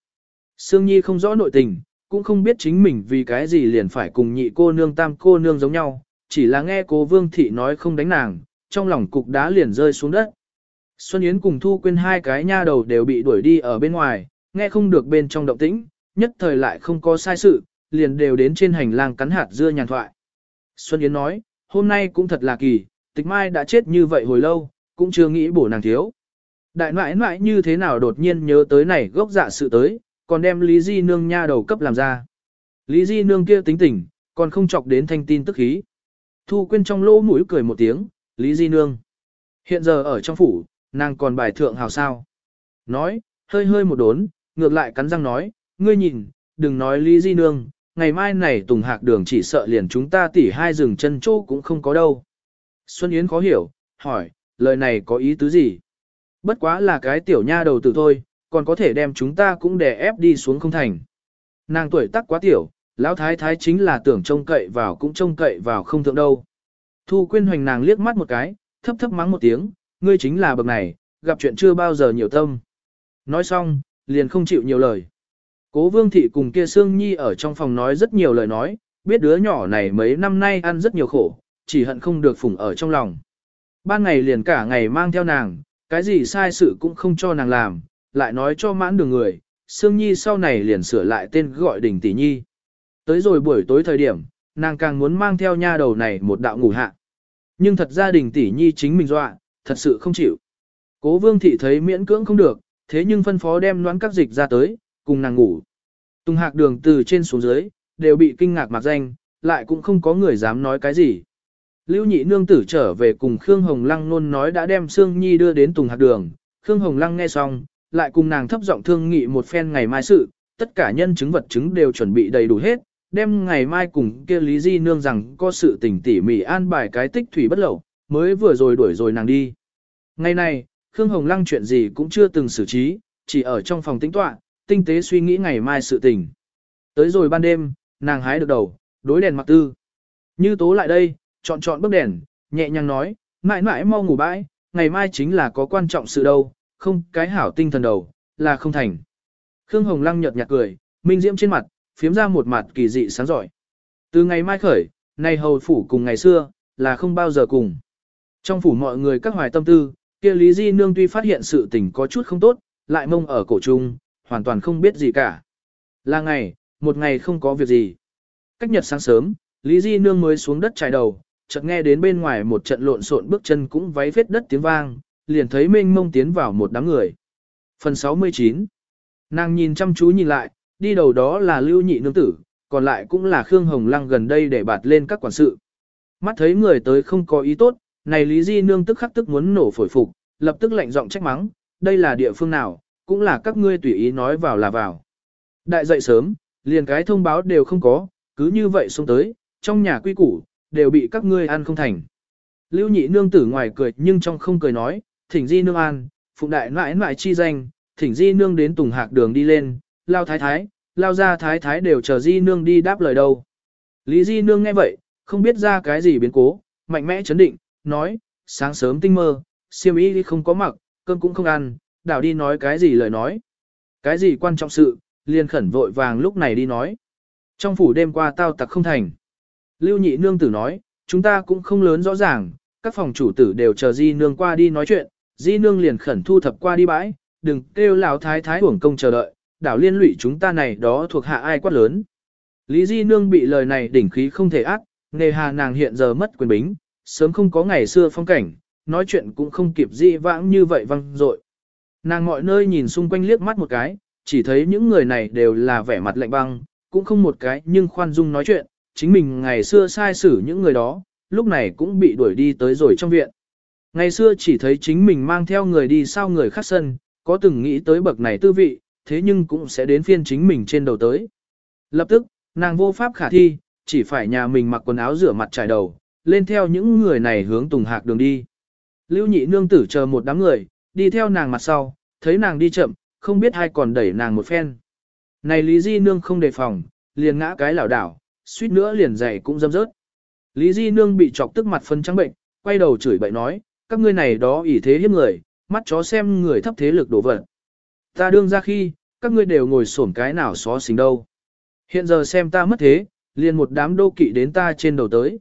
Sương Nhi không rõ nội tình, cũng không biết chính mình vì cái gì liền phải cùng nhị cô nương tam cô nương giống nhau, chỉ là nghe cô Vương Thị nói không đánh nàng, trong lòng cục đá liền rơi xuống đất. Xuân Yến cùng Thu Quyên hai cái nha đầu đều bị đuổi đi ở bên ngoài, nghe không được bên trong động tĩnh, nhất thời lại không có sai sự, liền đều đến trên hành lang cắn hạt dưa nhàn thoại. Xuân Yến nói, hôm nay cũng thật là kỳ, tịch mai đã chết như vậy hồi lâu, cũng chưa nghĩ bổ nàng thiếu. Đại nãi nãi như thế nào đột nhiên nhớ tới này gốc dạ sự tới, còn đem Lý Di Nương nha đầu cấp làm ra. Lý Di Nương kia tính tình, còn không chọc đến thanh tin tức khí. Thu Quyên trong lỗ mũi cười một tiếng, Lý Di Nương. Hiện giờ ở trong phủ, nàng còn bài thượng hào sao. Nói, hơi hơi một đốn, ngược lại cắn răng nói, ngươi nhìn, đừng nói Lý Di Nương, ngày mai này Tùng Hạc đường chỉ sợ liền chúng ta tỉ hai rừng chân chỗ cũng không có đâu. Xuân Yến khó hiểu, hỏi, lời này có ý tứ gì? Bất quá là cái tiểu nha đầu tử thôi, còn có thể đem chúng ta cũng đè ép đi xuống không thành. Nàng tuổi tác quá tiểu, lão thái thái chính là tưởng trông cậy vào cũng trông cậy vào không thượng đâu. Thu quyên hoành nàng liếc mắt một cái, thấp thấp mắng một tiếng, ngươi chính là bậc này, gặp chuyện chưa bao giờ nhiều tâm. Nói xong, liền không chịu nhiều lời. Cố Vương Thị cùng kia Sương Nhi ở trong phòng nói rất nhiều lời nói, biết đứa nhỏ này mấy năm nay ăn rất nhiều khổ, chỉ hận không được phụng ở trong lòng. Ban ngày liền cả ngày mang theo nàng, cái gì sai sự cũng không cho nàng làm, lại nói cho mãn đường người, Sương Nhi sau này liền sửa lại tên gọi Đình Tỷ Nhi. Tới rồi buổi tối thời điểm, nàng càng muốn mang theo nha đầu này một đạo ngủ hạ. Nhưng thật ra Đình Tỷ Nhi chính mình dọa, thật sự không chịu. Cố Vương Thị thấy miễn cưỡng không được, thế nhưng phân phó đem noãn các dịch ra tới, cùng nàng ngủ. Tùng hạc đường từ trên xuống dưới, đều bị kinh ngạc mặc danh, lại cũng không có người dám nói cái gì. Lưu nhị nương tử trở về cùng Khương Hồng Lăng luôn nói đã đem Sương Nhi đưa đến Tùng hạc đường. Khương Hồng Lăng nghe xong, lại cùng nàng thấp giọng thương nghị một phen ngày mai sự, tất cả nhân chứng vật chứng đều chuẩn bị đầy đủ hết, đem ngày mai cùng kia Lý Di nương rằng có sự tình tỉ mỉ an bài cái tích thủy bất lậu, mới vừa rồi đuổi rồi nàng đi. Ngày này, Khương Hồng Lăng chuyện gì cũng chưa từng xử trí, chỉ ở trong phòng tĩnh tọa, tinh tế suy nghĩ ngày mai sự tình. Tới rồi ban đêm, nàng hái được đầu, đối đèn mặc tư. Như tố lại đây, chọn chọn bức đèn, nhẹ nhàng nói, mãi mãi mau ngủ bãi, ngày mai chính là có quan trọng sự đâu, không cái hảo tinh thần đầu, là không thành. Khương Hồng Lăng nhợt nhạt cười, minh diễm trên mặt, phiếm ra một mặt kỳ dị sáng giỏi. Từ ngày mai khởi, nay hầu phủ cùng ngày xưa, là không bao giờ cùng. Trong phủ mọi người các hoài tâm tư, kia Lý Di Nương tuy phát hiện sự tình có chút không tốt, lại mông ở cổ trung, hoàn toàn không biết gì cả. Là ngày, một ngày không có việc gì. Cách nhật sáng sớm, Lý Di Nương mới xuống đất trải đầu, chợt nghe đến bên ngoài một trận lộn xộn bước chân cũng váy vết đất tiếng vang, liền thấy mênh mông tiến vào một đám người. Phần 69 Nàng nhìn chăm chú nhìn lại, đi đầu đó là Lưu Nhị Nương Tử, còn lại cũng là Khương Hồng Lăng gần đây để bạt lên các quản sự. Mắt thấy người tới không có ý tốt, này Lý Di Nương tức khắc tức muốn nổ phổi phục, lập tức lạnh giọng trách mắng, đây là địa phương nào, cũng là các ngươi tùy ý nói vào là vào. Đại dậy sớm, liền cái thông báo đều không có, cứ như vậy xuống tới, trong nhà quy củ, đều bị các ngươi ăn không thành. Lưu nhị nương tử ngoài cười nhưng trong không cười nói, thỉnh di nương an, phụng đại mãi mãi chi danh, thỉnh di nương đến tùng hạc đường đi lên, lao thái thái, lao ra thái thái đều chờ di nương đi đáp lời đâu. Lý di nương nghe vậy, không biết ra cái gì biến cố, mạnh mẽ chấn định, nói, sáng sớm tinh mơ, siêm ý không có mặc, cơm cũng không ăn, đảo đi nói cái gì lời nói. Cái gì quan trọng sự, liền khẩn vội vàng lúc này đi nói. Trong phủ đêm qua tao tặc không thành. Lưu nhị nương tử nói, chúng ta cũng không lớn rõ ràng, các phòng chủ tử đều chờ di nương qua đi nói chuyện, di nương liền khẩn thu thập qua đi bãi, đừng kêu lão thái thái uổng công chờ đợi, đảo liên lụy chúng ta này đó thuộc hạ ai quát lớn. Lý di nương bị lời này đỉnh khí không thể ác, nề hà nàng hiện giờ mất quyền bính, sớm không có ngày xưa phong cảnh, nói chuyện cũng không kịp di vãng như vậy văng dội. Nàng mọi nơi nhìn xung quanh liếc mắt một cái, chỉ thấy những người này đều là vẻ mặt lạnh băng, cũng không một cái nhưng khoan dung nói chuyện, chính mình ngày xưa sai xử những người đó, lúc này cũng bị đuổi đi tới rồi trong viện. Ngày xưa chỉ thấy chính mình mang theo người đi sau người khác sân, có từng nghĩ tới bậc này tư vị, thế nhưng cũng sẽ đến phiên chính mình trên đầu tới. Lập tức, nàng vô pháp khả thi, chỉ phải nhà mình mặc quần áo rửa mặt trải đầu, lên theo những người này hướng tùng hạc đường đi. Lưu nhị nương tử chờ một đám người, đi theo nàng mặt sau, thấy nàng đi chậm, không biết ai còn đẩy nàng một phen. Này Lý Di Nương không đề phòng, liền ngã cái lảo đảo, suýt nữa liền dày cũng dâm rớt. Lý Di Nương bị chọc tức mặt phân trắng bệnh, quay đầu chửi bậy nói, các ngươi này đó ỷ thế hiếp người, mắt chó xem người thấp thế lực đổ vật. Ta đương ra khi, các ngươi đều ngồi xổm cái nào xó xỉnh đâu. Hiện giờ xem ta mất thế, liền một đám đô kỵ đến ta trên đầu tới.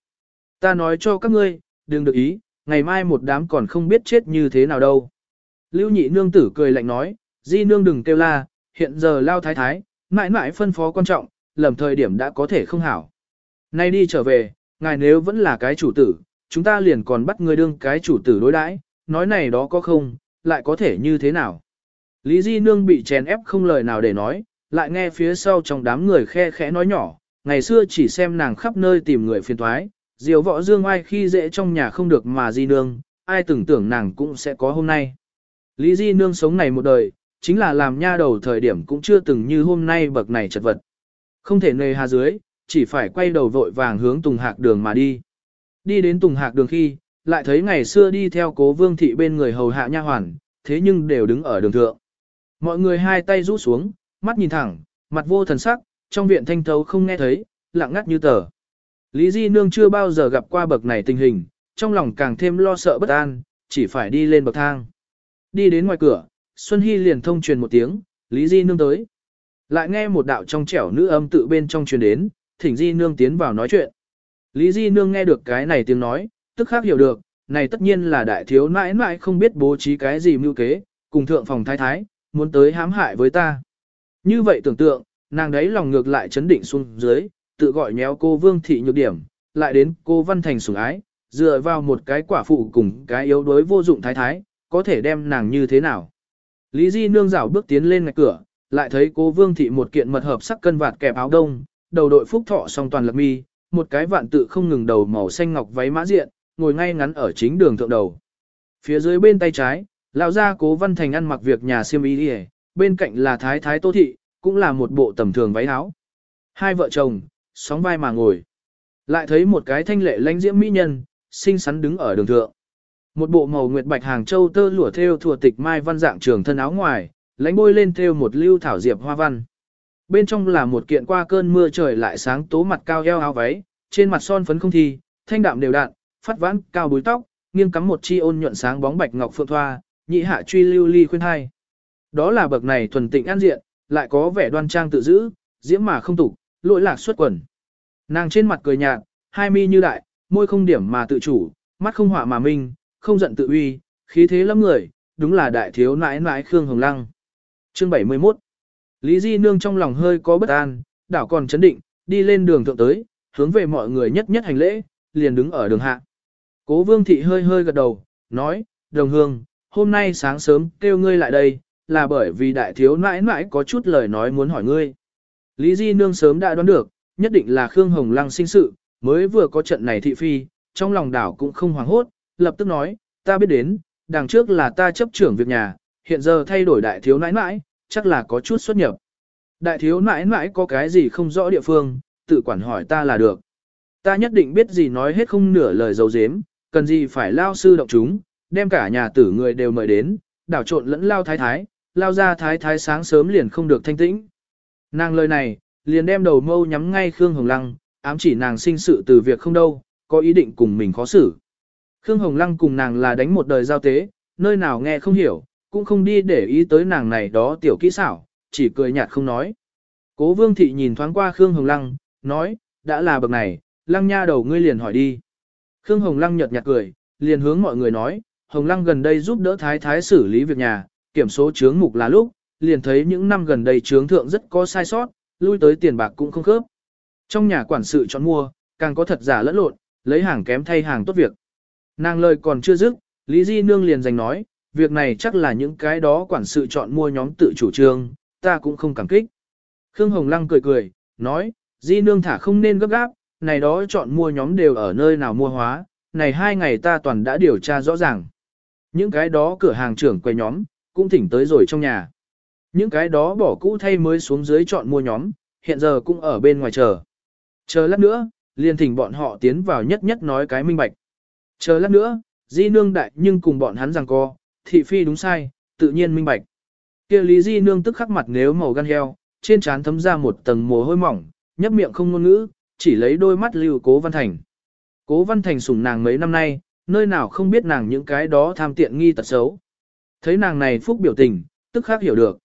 Ta nói cho các ngươi, đừng được ý, ngày mai một đám còn không biết chết như thế nào đâu. Lưu nhị nương tử cười lạnh nói, di nương đừng kêu la, hiện giờ lao thái thái, mãi mãi phân phó quan trọng, lầm thời điểm đã có thể không hảo. Nay đi trở về, ngài nếu vẫn là cái chủ tử, chúng ta liền còn bắt người đương cái chủ tử đối đãi, nói này đó có không, lại có thể như thế nào. Lý Di Nương bị chèn ép không lời nào để nói, lại nghe phía sau trong đám người khe khẽ nói nhỏ, ngày xưa chỉ xem nàng khắp nơi tìm người phiền thoái, diều võ dương ai khi dễ trong nhà không được mà Di Nương, ai tưởng tưởng nàng cũng sẽ có hôm nay. Lý Di Nương sống này một đời, chính là làm nha đầu thời điểm cũng chưa từng như hôm nay bậc này chật vật. Không thể nề hà dưới, chỉ phải quay đầu vội vàng hướng Tùng Hạc đường mà đi. Đi đến Tùng Hạc đường khi, lại thấy ngày xưa đi theo cố vương thị bên người hầu hạ nha hoàn, thế nhưng đều đứng ở đường thượng. Mọi người hai tay rũ xuống, mắt nhìn thẳng, mặt vô thần sắc, trong viện thanh thấu không nghe thấy, lặng ngắt như tờ. Lý Di Nương chưa bao giờ gặp qua bậc này tình hình, trong lòng càng thêm lo sợ bất an, chỉ phải đi lên bậc thang. Đi đến ngoài cửa, Xuân Hy liền thông truyền một tiếng, Lý Di Nương tới. Lại nghe một đạo trong trẻo nữ âm tự bên trong truyền đến, thỉnh Di Nương tiến vào nói chuyện. Lý Di Nương nghe được cái này tiếng nói, tức khắc hiểu được, này tất nhiên là đại thiếu nãi nãi không biết bố trí cái gì mưu kế, cùng thượng phòng thái thái, muốn tới hãm hại với ta. Như vậy tưởng tượng, nàng đấy lòng ngược lại chấn định xuống dưới, tự gọi nhéo cô Vương Thị nhược điểm, lại đến cô Văn Thành sủng ái, dựa vào một cái quả phụ cùng cái yếu đuối vô dụng thái thái, có thể đem nàng như thế nào. Lý Di nương rảo bước tiến lên ngạch cửa, lại thấy cô Vương Thị một kiện mật hợp sắc cân vạt kẹp áo đông, đầu đội phúc thọ song toàn lập mi, một cái vạn tự không ngừng đầu màu xanh ngọc váy mã diện, ngồi ngay ngắn ở chính đường thượng đầu. Phía dưới bên tay trái, lão gia cố văn thành ăn mặc việc nhà xiêm y đi bên cạnh là thái thái tô thị, cũng là một bộ tầm thường váy áo. Hai vợ chồng, sóng vai mà ngồi. Lại thấy một cái thanh lệ lãnh diễm mỹ nhân, xinh xắn đứng ở đường thượng. Một bộ màu nguyệt bạch hàng châu tơ lụa thêu thùa tịch mai văn dạng trường thân áo ngoài, lãnh bôi lên thêu một lưu thảo diệp hoa văn. Bên trong là một kiện qua cơn mưa trời lại sáng tố mặt cao eo áo váy, trên mặt son phấn không thi, thanh đạm đều đặn, phát vãn cao búi tóc, nghiêng cắm một chi ôn nhuận sáng bóng bạch ngọc phượng thoa, nhị hạ truy lưu ly khuyên hai. Đó là bậc này thuần tịnh an diện, lại có vẻ đoan trang tự giữ, diễm mà không tục, lỗi lạc xuất quần. Nàng trên mặt cười nhạt, hai mi như đại, môi không điểm mà tự chủ, mắt không họa mà minh, không giận tự uy, khí thế lắm người, đúng là đại thiếu nãi nãi Khương Hồng Lăng. Chương 71 Lý Di Nương trong lòng hơi có bất an, đảo còn chấn định, đi lên đường thượng tới, hướng về mọi người nhất nhất hành lễ, liền đứng ở đường hạ. Cố Vương Thị hơi hơi gật đầu, nói, đồng hương, hôm nay sáng sớm kêu ngươi lại đây, là bởi vì đại thiếu nãi nãi có chút lời nói muốn hỏi ngươi. Lý Di Nương sớm đã đoán được, nhất định là Khương Hồng Lăng sinh sự, mới vừa có trận này thị phi, trong lòng đảo cũng không hoảng hốt, lập tức nói, ta biết đến, đằng trước là ta chấp trưởng việc nhà, hiện giờ thay đổi đại thiếu nãi nãi, chắc là có chút xuất nhập. Đại thiếu mãi nãi có cái gì không rõ địa phương, tự quản hỏi ta là được. Ta nhất định biết gì nói hết không nửa lời dấu dếm, cần gì phải lao sư động chúng, đem cả nhà tử người đều mời đến, đảo trộn lẫn lao thái thái, lao ra thái thái sáng sớm liền không được thanh tĩnh. Nàng lời này, liền đem đầu mâu nhắm ngay Khương Hồng Lăng, ám chỉ nàng sinh sự từ việc không đâu, có ý định cùng mình khó xử. Khương Hồng Lăng cùng nàng là đánh một đời giao tế, nơi nào nghe không hiểu, cũng không đi để ý tới nàng này đó tiểu kỹ xảo, chỉ cười nhạt không nói. Cố Vương Thị nhìn thoáng qua Khương Hồng Lăng, nói, đã là bậc này, Lăng nha đầu ngươi liền hỏi đi. Khương Hồng Lăng nhật nhạt cười, liền hướng mọi người nói, Hồng Lăng gần đây giúp đỡ Thái Thái xử lý việc nhà, kiểm số chướng mục là lúc, liền thấy những năm gần đây chướng thượng rất có sai sót, lui tới tiền bạc cũng không khớp. Trong nhà quản sự chọn mua, càng có thật giả lẫn lộn, lấy hàng kém thay hàng tốt việc. Nàng lời còn chưa dứt, Lý Di Nương liền giành nói, việc này chắc là những cái đó quản sự chọn mua nhóm tự chủ trương, ta cũng không cảm kích. Khương Hồng Lăng cười cười, nói, Di Nương thả không nên gấp gáp, này đó chọn mua nhóm đều ở nơi nào mua hóa, này hai ngày ta toàn đã điều tra rõ ràng. Những cái đó cửa hàng trưởng quầy nhóm, cũng thỉnh tới rồi trong nhà. Những cái đó bỏ cũ thay mới xuống dưới chọn mua nhóm, hiện giờ cũng ở bên ngoài chờ. Chờ lát nữa, liền thỉnh bọn họ tiến vào nhất nhất nói cái minh bạch. Chờ lát nữa, di nương đại nhưng cùng bọn hắn rằng co, thị phi đúng sai, tự nhiên minh bạch. kia lý di nương tức khắc mặt nếu màu gan heo, trên trán thấm ra một tầng mồ hôi mỏng, nhấp miệng không ngôn ngữ, chỉ lấy đôi mắt lưu cố văn thành. Cố văn thành sủng nàng mấy năm nay, nơi nào không biết nàng những cái đó tham tiện nghi tật xấu. Thấy nàng này phúc biểu tình, tức khắc hiểu được.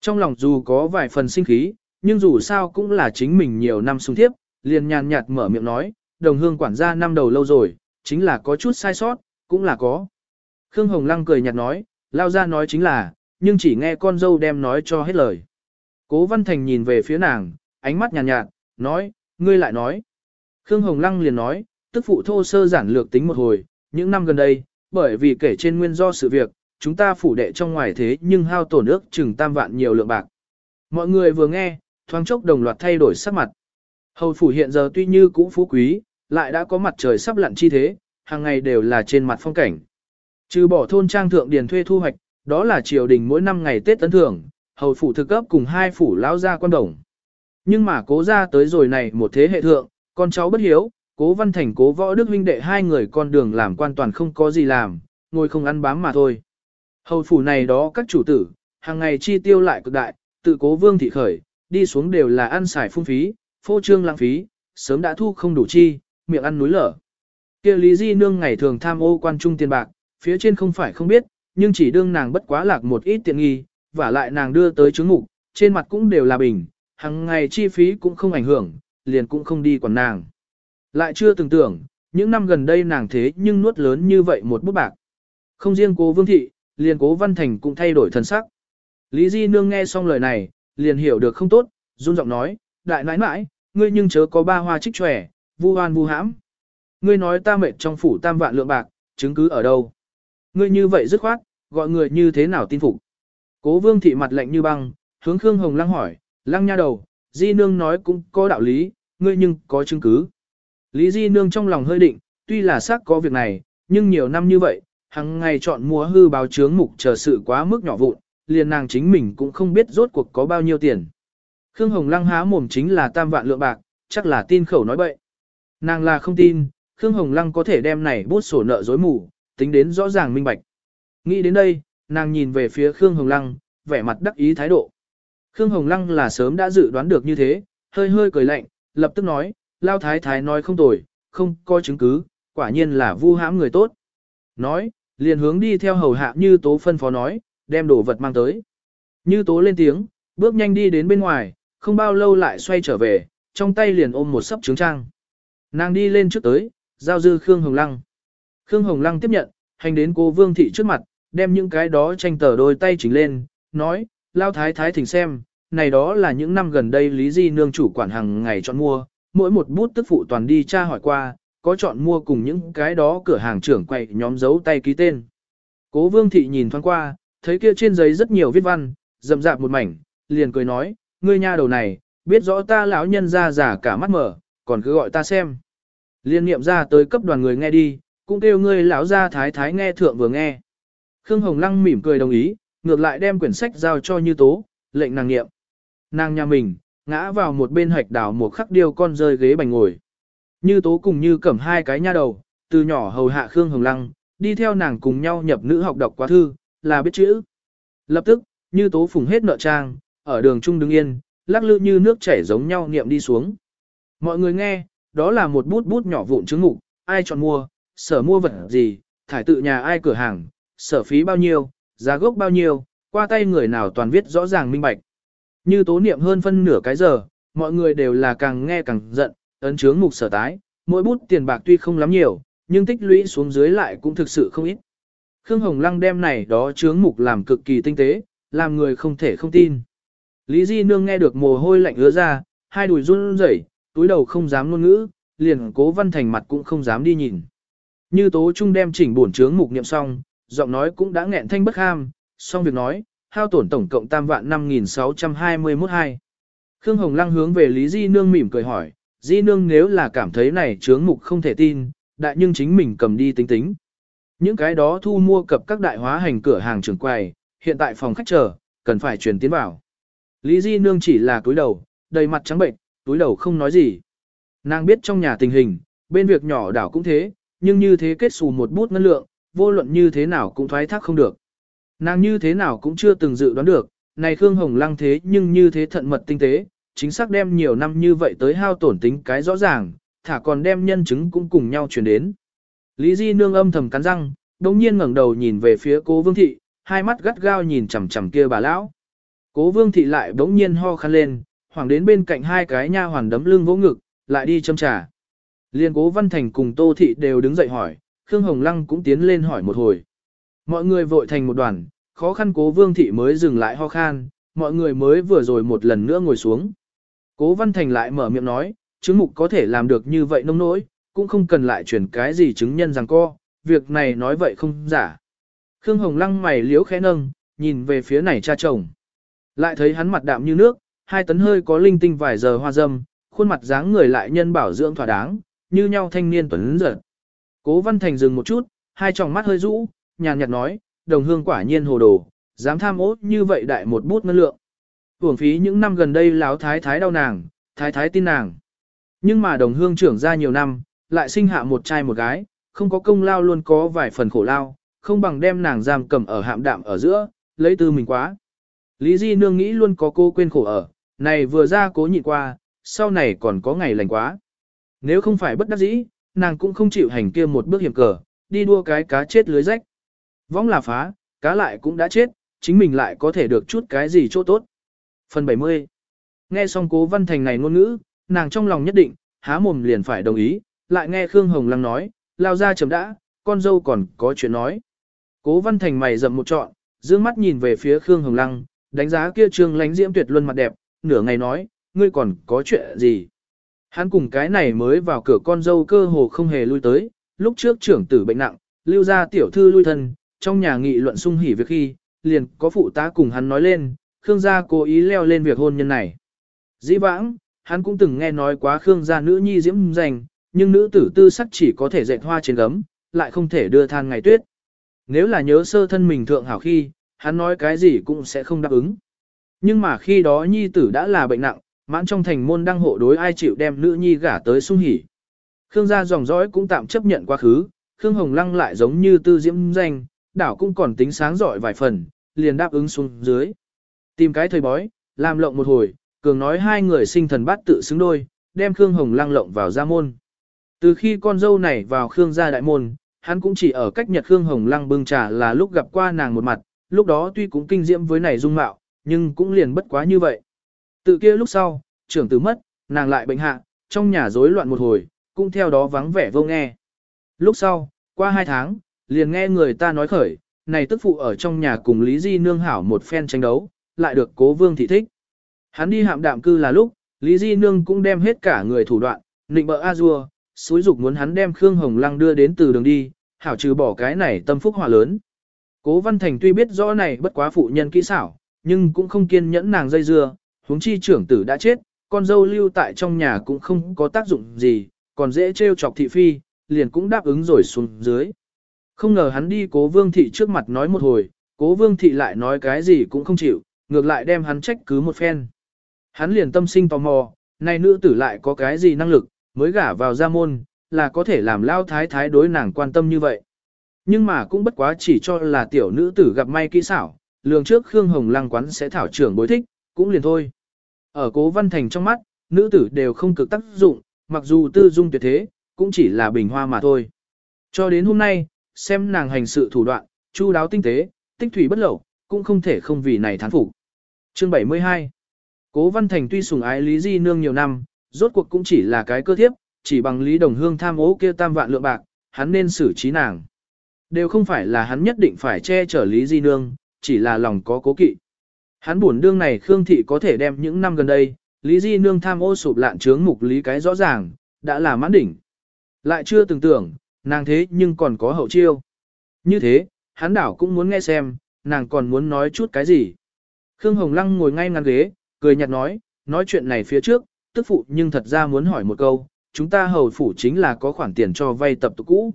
Trong lòng dù có vài phần sinh khí, nhưng dù sao cũng là chính mình nhiều năm sung tiếp, liền nhàn nhạt mở miệng nói, đồng hương quản gia năm đầu lâu rồi, chính là có chút sai sót, cũng là có. Khương Hồng Lăng cười nhạt nói, lao ra nói chính là, nhưng chỉ nghe con dâu đem nói cho hết lời. Cố Văn Thành nhìn về phía nàng, ánh mắt nhàn nhạt, nhạt, nói, ngươi lại nói. Khương Hồng Lăng liền nói, tức phụ thô sơ giản lược tính một hồi, những năm gần đây, bởi vì kể trên nguyên do sự việc, chúng ta phủ đệ trong ngoài thế nhưng hao tổn ước chừng tam vạn nhiều lượng bạc. Mọi người vừa nghe, thoáng chốc đồng loạt thay đổi sắc mặt. Hầu phủ hiện giờ tuy như cũ phú quý, lại đã có mặt trời sắp lặn chi thế, hàng ngày đều là trên mặt phong cảnh. Trừ bỏ thôn trang thượng điền thuê thu hoạch, đó là triều đình mỗi năm ngày Tết tấn thưởng, hầu phủ thực cấp cùng hai phủ lão gia quan đồng. Nhưng mà cố ra tới rồi này một thế hệ thượng, con cháu bất hiếu, cố văn thành cố võ đức huynh đệ hai người con đường làm quan toàn không có gì làm, ngồi không ăn bám mà thôi. Hầu phủ này đó các chủ tử, hàng ngày chi tiêu lại cực đại, tự cố vương thị khởi, đi xuống đều là ăn xài phung phí, phô trương lãng phí, sớm đã thu không đủ chi, miệng ăn núi lở. kia Lý Di Nương ngày thường tham ô quan trung tiền bạc, phía trên không phải không biết, nhưng chỉ đương nàng bất quá lạc một ít tiện nghi, và lại nàng đưa tới chứng ngục, trên mặt cũng đều là bình, hàng ngày chi phí cũng không ảnh hưởng, liền cũng không đi quản nàng. Lại chưa từng tưởng, những năm gần đây nàng thế nhưng nuốt lớn như vậy một bút bạc. Không riêng cố vương thị, liền cố văn thành cũng thay đổi thần sắc. Lý Di Nương nghe xong lời này, liền hiểu được không tốt, run giọng nói, đại nãi nãi, ngươi nhưng chớ có ba hoa trích trẻ, vu hoan vu hãm. Ngươi nói ta mệt trong phủ tam vạn lượng bạc, chứng cứ ở đâu? Ngươi như vậy dứt khoát, gọi người như thế nào tin phục? Cố vương thị mặt lạnh như băng, hướng Khương Hồng Lăng hỏi, lăng nha đầu, Di Nương nói cũng có đạo lý, ngươi nhưng có chứng cứ. Lý Di Nương trong lòng hơi định, tuy là xác có việc này, nhưng nhiều năm như vậy, hàng ngày chọn mua hư báo chướng mục chờ sự quá mức nhỏ vụn, liền nàng chính mình cũng không biết rốt cuộc có bao nhiêu tiền. Khương Hồng Lăng há mồm chính là tam vạn lượng bạc, chắc là tin khẩu nói bậy. Nàng là không tin, Khương Hồng Lăng có thể đem này bút sổ nợ dối mù, tính đến rõ ràng minh bạch. Nghĩ đến đây, nàng nhìn về phía Khương Hồng Lăng, vẻ mặt đắc ý thái độ. Khương Hồng Lăng là sớm đã dự đoán được như thế, hơi hơi cười lạnh, lập tức nói, Lao Thái Thái nói không tồi, không có chứng cứ, quả nhiên là vu hãm người tốt. Nói, liền hướng đi theo hầu hạ như tố phân phó nói, đem đồ vật mang tới. Như tố lên tiếng, bước nhanh đi đến bên ngoài, không bao lâu lại xoay trở về, trong tay liền ôm một sấp trứng trang. Nàng đi lên trước tới, giao dư Khương Hồng Lăng. Khương Hồng Lăng tiếp nhận, hành đến cô Vương Thị trước mặt, đem những cái đó tranh tờ đôi tay chỉnh lên, nói, lao thái thái thỉnh xem, này đó là những năm gần đây Lý Di Nương chủ quản hàng ngày chọn mua, mỗi một bút tức phụ toàn đi tra hỏi qua, có chọn mua cùng những cái đó cửa hàng trưởng quậy nhóm dấu tay ký tên. Cố Vương Thị nhìn thoáng qua, thấy kia trên giấy rất nhiều viết văn, rậm rạp một mảnh, liền cười nói, ngươi nha đầu này, biết rõ ta lão nhân ra giả cả mắt mở, còn cứ gọi ta xem. Liên niệm ra tới cấp đoàn người nghe đi, cũng kêu ngươi lão gia thái thái nghe thượng vừa nghe. Khương Hồng Lăng mỉm cười đồng ý, ngược lại đem quyển sách giao cho Như Tố, lệnh nàng niệm. Nàng nhà mình, ngã vào một bên hạch đảo một khắc điêu con rơi ghế bành ngồi. Như Tố cùng Như cầm hai cái nha đầu, từ nhỏ hầu hạ Khương Hồng Lăng, đi theo nàng cùng nhau nhập nữ học đọc quá thư, là biết chữ. Lập tức, Như Tố phùng hết nợ trang, ở đường trung đứng yên, lắc lư như nước chảy giống nhau niệm đi xuống. Mọi người nghe, đó là một bút bút nhỏ vụn chứng ngục, ai chọn mua, sở mua vật gì, thải tự nhà ai cửa hàng, sở phí bao nhiêu, giá gốc bao nhiêu, qua tay người nào toàn viết rõ ràng minh bạch. Như tố niệm hơn phân nửa cái giờ, mọi người đều là càng nghe càng giận, ấn chướng mục sở tái, mỗi bút tiền bạc tuy không lắm nhiều, nhưng tích lũy xuống dưới lại cũng thực sự không ít. Khương Hồng Lăng đem này đó chướng mục làm cực kỳ tinh tế, làm người không thể không tin. Lý Di Nương nghe được mồ hôi lạnh ứa ra, hai đùi run rẩy, túi đầu không dám ngôn ngữ, liền cố văn thành mặt cũng không dám đi nhìn. Như tố trung đem chỉnh bổn chướng mục niệm xong, giọng nói cũng đã nghẹn thanh bất ham, xong việc nói, hao tổn tổng cộng tam vạn 5.621 hai. Khương Hồng Lăng hướng về Lý Di Nương mỉm cười hỏi, Di Nương nếu là cảm thấy này chướng mục không thể tin, đại nhưng chính mình cầm đi tính tính. Những cái đó thu mua cập các đại hóa hành cửa hàng trường quầy, hiện tại phòng khách chờ, cần phải truyền tiến vào. Lý Di Nương chỉ là túi đầu, đầy mặt trắng bệnh, túi đầu không nói gì. Nàng biết trong nhà tình hình, bên việc nhỏ đảo cũng thế, nhưng như thế kết xù một bút ngân lượng, vô luận như thế nào cũng thoái thác không được. Nàng như thế nào cũng chưa từng dự đoán được, này Khương Hồng Lăng thế nhưng như thế thận mật tinh tế, chính xác đem nhiều năm như vậy tới hao tổn tính cái rõ ràng, thả còn đem nhân chứng cũng cùng nhau chuyển đến. Lý Di nương âm thầm cắn răng, đồng nhiên ngẩng đầu nhìn về phía cố Vương Thị, hai mắt gắt gao nhìn chằm chằm kia bà lão. Cố Vương Thị lại đống nhiên ho khăn lên, hoàng đến bên cạnh hai cái nha hoàn đấm lưng vỗ ngực, lại đi châm trà. Liên cố Văn Thành cùng Tô Thị đều đứng dậy hỏi, Khương Hồng Lăng cũng tiến lên hỏi một hồi. Mọi người vội thành một đoàn, khó khăn cố Vương Thị mới dừng lại ho khan, mọi người mới vừa rồi một lần nữa ngồi xuống. Cố Văn Thành lại mở miệng nói, chứng mục có thể làm được như vậy nông nỗi, cũng không cần lại chuyển cái gì chứng nhân rằng co, việc này nói vậy không giả. Khương Hồng Lăng mày liếu khẽ nâng, nhìn về phía này cha chồng. Lại thấy hắn mặt đạm như nước, hai tấn hơi có linh tinh vài giờ hoa dâm, khuôn mặt dáng người lại nhân bảo dưỡng thỏa đáng, như nhau thanh niên tuấn giật. Cố Văn Thành dừng một chút, hai tròng mắt hơi rũ, nhàn nhạt nói, đồng hương quả nhiên hồ đồ, dám tham ố như vậy đại một bút ngân lượng. Hưởng phí những năm gần đây láo thái thái đau nàng, thái thái tin nàng. Nhưng mà đồng hương trưởng ra nhiều năm, lại sinh hạ một trai một gái, không có công lao luôn có vài phần khổ lao, không bằng đem nàng giam cầm ở hạm đạm ở giữa, lấy tư mình quá. Lý Di Nương nghĩ luôn có cô quên khổ ở, này vừa ra cố nhịn qua, sau này còn có ngày lành quá. Nếu không phải bất đắc dĩ, nàng cũng không chịu hành kia một bước hiểm cờ, đi đua cái cá chết lưới rách. Võng là phá, cá lại cũng đã chết, chính mình lại có thể được chút cái gì chỗ tốt. Phần 70 Nghe xong cố văn thành này ngôn ngữ, nàng trong lòng nhất định, há mồm liền phải đồng ý, lại nghe Khương Hồng Lăng nói, lao ra chấm đã, con dâu còn có chuyện nói. Cố văn thành mày rậm một trọn, dương mắt nhìn về phía Khương Hồng Lăng, đánh giá kia trương lánh diễm tuyệt luân mặt đẹp, nửa ngày nói, ngươi còn có chuyện gì? Hắn cùng cái này mới vào cửa con dâu cơ hồ không hề lui tới, lúc trước trưởng tử bệnh nặng, lưu ra tiểu thư lui thân, trong nhà nghị luận sung hỉ việc khi, liền có phụ tá cùng hắn nói lên, Khương gia cố ý leo lên việc hôn nhân này. Dĩ vãng, hắn cũng từng nghe nói quá Khương gia nữ nhi diễm dành, nhưng nữ tử tư sắc chỉ có thể dệt hoa trên gấm, lại không thể đưa than ngày tuyết. Nếu là nhớ sơ thân mình thượng hảo khi, hắn nói cái gì cũng sẽ không đáp ứng. Nhưng mà khi đó nhi tử đã là bệnh nặng, mãn trong thành môn đăng hộ đối ai chịu đem nữ nhi gả tới sung hỉ. Khương gia dòng dõi cũng tạm chấp nhận quá khứ, Khương Hồng Lăng lại giống như tư diễm danh, đảo cũng còn tính sáng giỏi vài phần, liền đáp ứng xuống dưới. Tìm cái thời bói, làm lộng một hồi, cường nói hai người sinh thần bát tự xứng đôi, đem Khương Hồng Lăng lộng vào gia môn. Từ khi con dâu này vào Khương gia đại môn, hắn cũng chỉ ở cách Nhật Khương Hồng Lăng bưng trà là lúc gặp qua nàng một mặt, lúc đó tuy cũng kinh diễm với này dung mạo, nhưng cũng liền bất quá như vậy. Từ kia lúc sau, trưởng tử mất, nàng lại bệnh hạ, trong nhà rối loạn một hồi, cũng theo đó vắng vẻ vô nghe. Lúc sau, qua hai tháng, liền nghe người ta nói khởi, này tức phụ ở trong nhà cùng Lý Di Nương hảo một phen tranh đấu, lại được cố vương thị thích. Hắn đi hạm đạm cư là lúc, Lý Di Nương cũng đem hết cả người thủ đoạn, nịnh bợ a dua, xúi dục muốn hắn đem Khương Hồng Lăng đưa đến từ đường đi, hảo trừ bỏ cái này tâm phúc hòa lớn. Cố Văn Thành tuy biết rõ này bất quá phụ nhân kỹ xảo, nhưng cũng không kiên nhẫn nàng dây dưa, huống chi trưởng tử đã chết, con dâu lưu tại trong nhà cũng không có tác dụng gì, còn dễ trêu chọc thị phi, liền cũng đáp ứng rồi xuống dưới. Không ngờ hắn đi cố vương thị trước mặt nói một hồi, cố vương thị lại nói cái gì cũng không chịu, ngược lại đem hắn trách cứ một phen. Hắn liền tâm sinh tò mò, này nữ tử lại có cái gì năng lực, mới gả vào gia môn, là có thể làm lao thái thái đối nàng quan tâm như vậy. Nhưng mà cũng bất quá chỉ cho là tiểu nữ tử gặp may kỹ xảo, lường trước Khương Hồng Lăng quán sẽ thảo trưởng bối thích, cũng liền thôi. Ở cố văn thành trong mắt, nữ tử đều không cực tác dụng, mặc dù tư dung tuyệt thế, cũng chỉ là bình hoa mà thôi. Cho đến hôm nay, xem nàng hành sự thủ đoạn, chu đáo tinh tế, tích thủy bất lậu, cũng không thể không vì này thán phục. Chương 72 Cố Văn Thành tuy sủng ái Lý Di Nương nhiều năm, rốt cuộc cũng chỉ là cái cơ thiếp, chỉ bằng Lý Đồng Hương tham ố kia tam vạn lượng bạc, hắn nên xử trí nàng. Đều không phải là hắn nhất định phải che chở Lý Di Nương, chỉ là lòng có cố kỵ. Hắn buồn đương này Khương Thị có thể đem những năm gần đây, Lý Di Nương tham ô sụp lạn trướng mục lý cái rõ ràng, đã là mãn đỉnh. Lại chưa từng tưởng, nàng thế nhưng còn có hậu chiêu. Như thế, hắn đảo cũng muốn nghe xem, nàng còn muốn nói chút cái gì. Khương Hồng Lăng ngồi ngay ngắn ghế, cười nhạt nói, nói chuyện này phía trước, tức phụ nhưng thật ra muốn hỏi một câu, chúng ta hầu phủ chính là có khoản tiền cho vay tập tục cũ.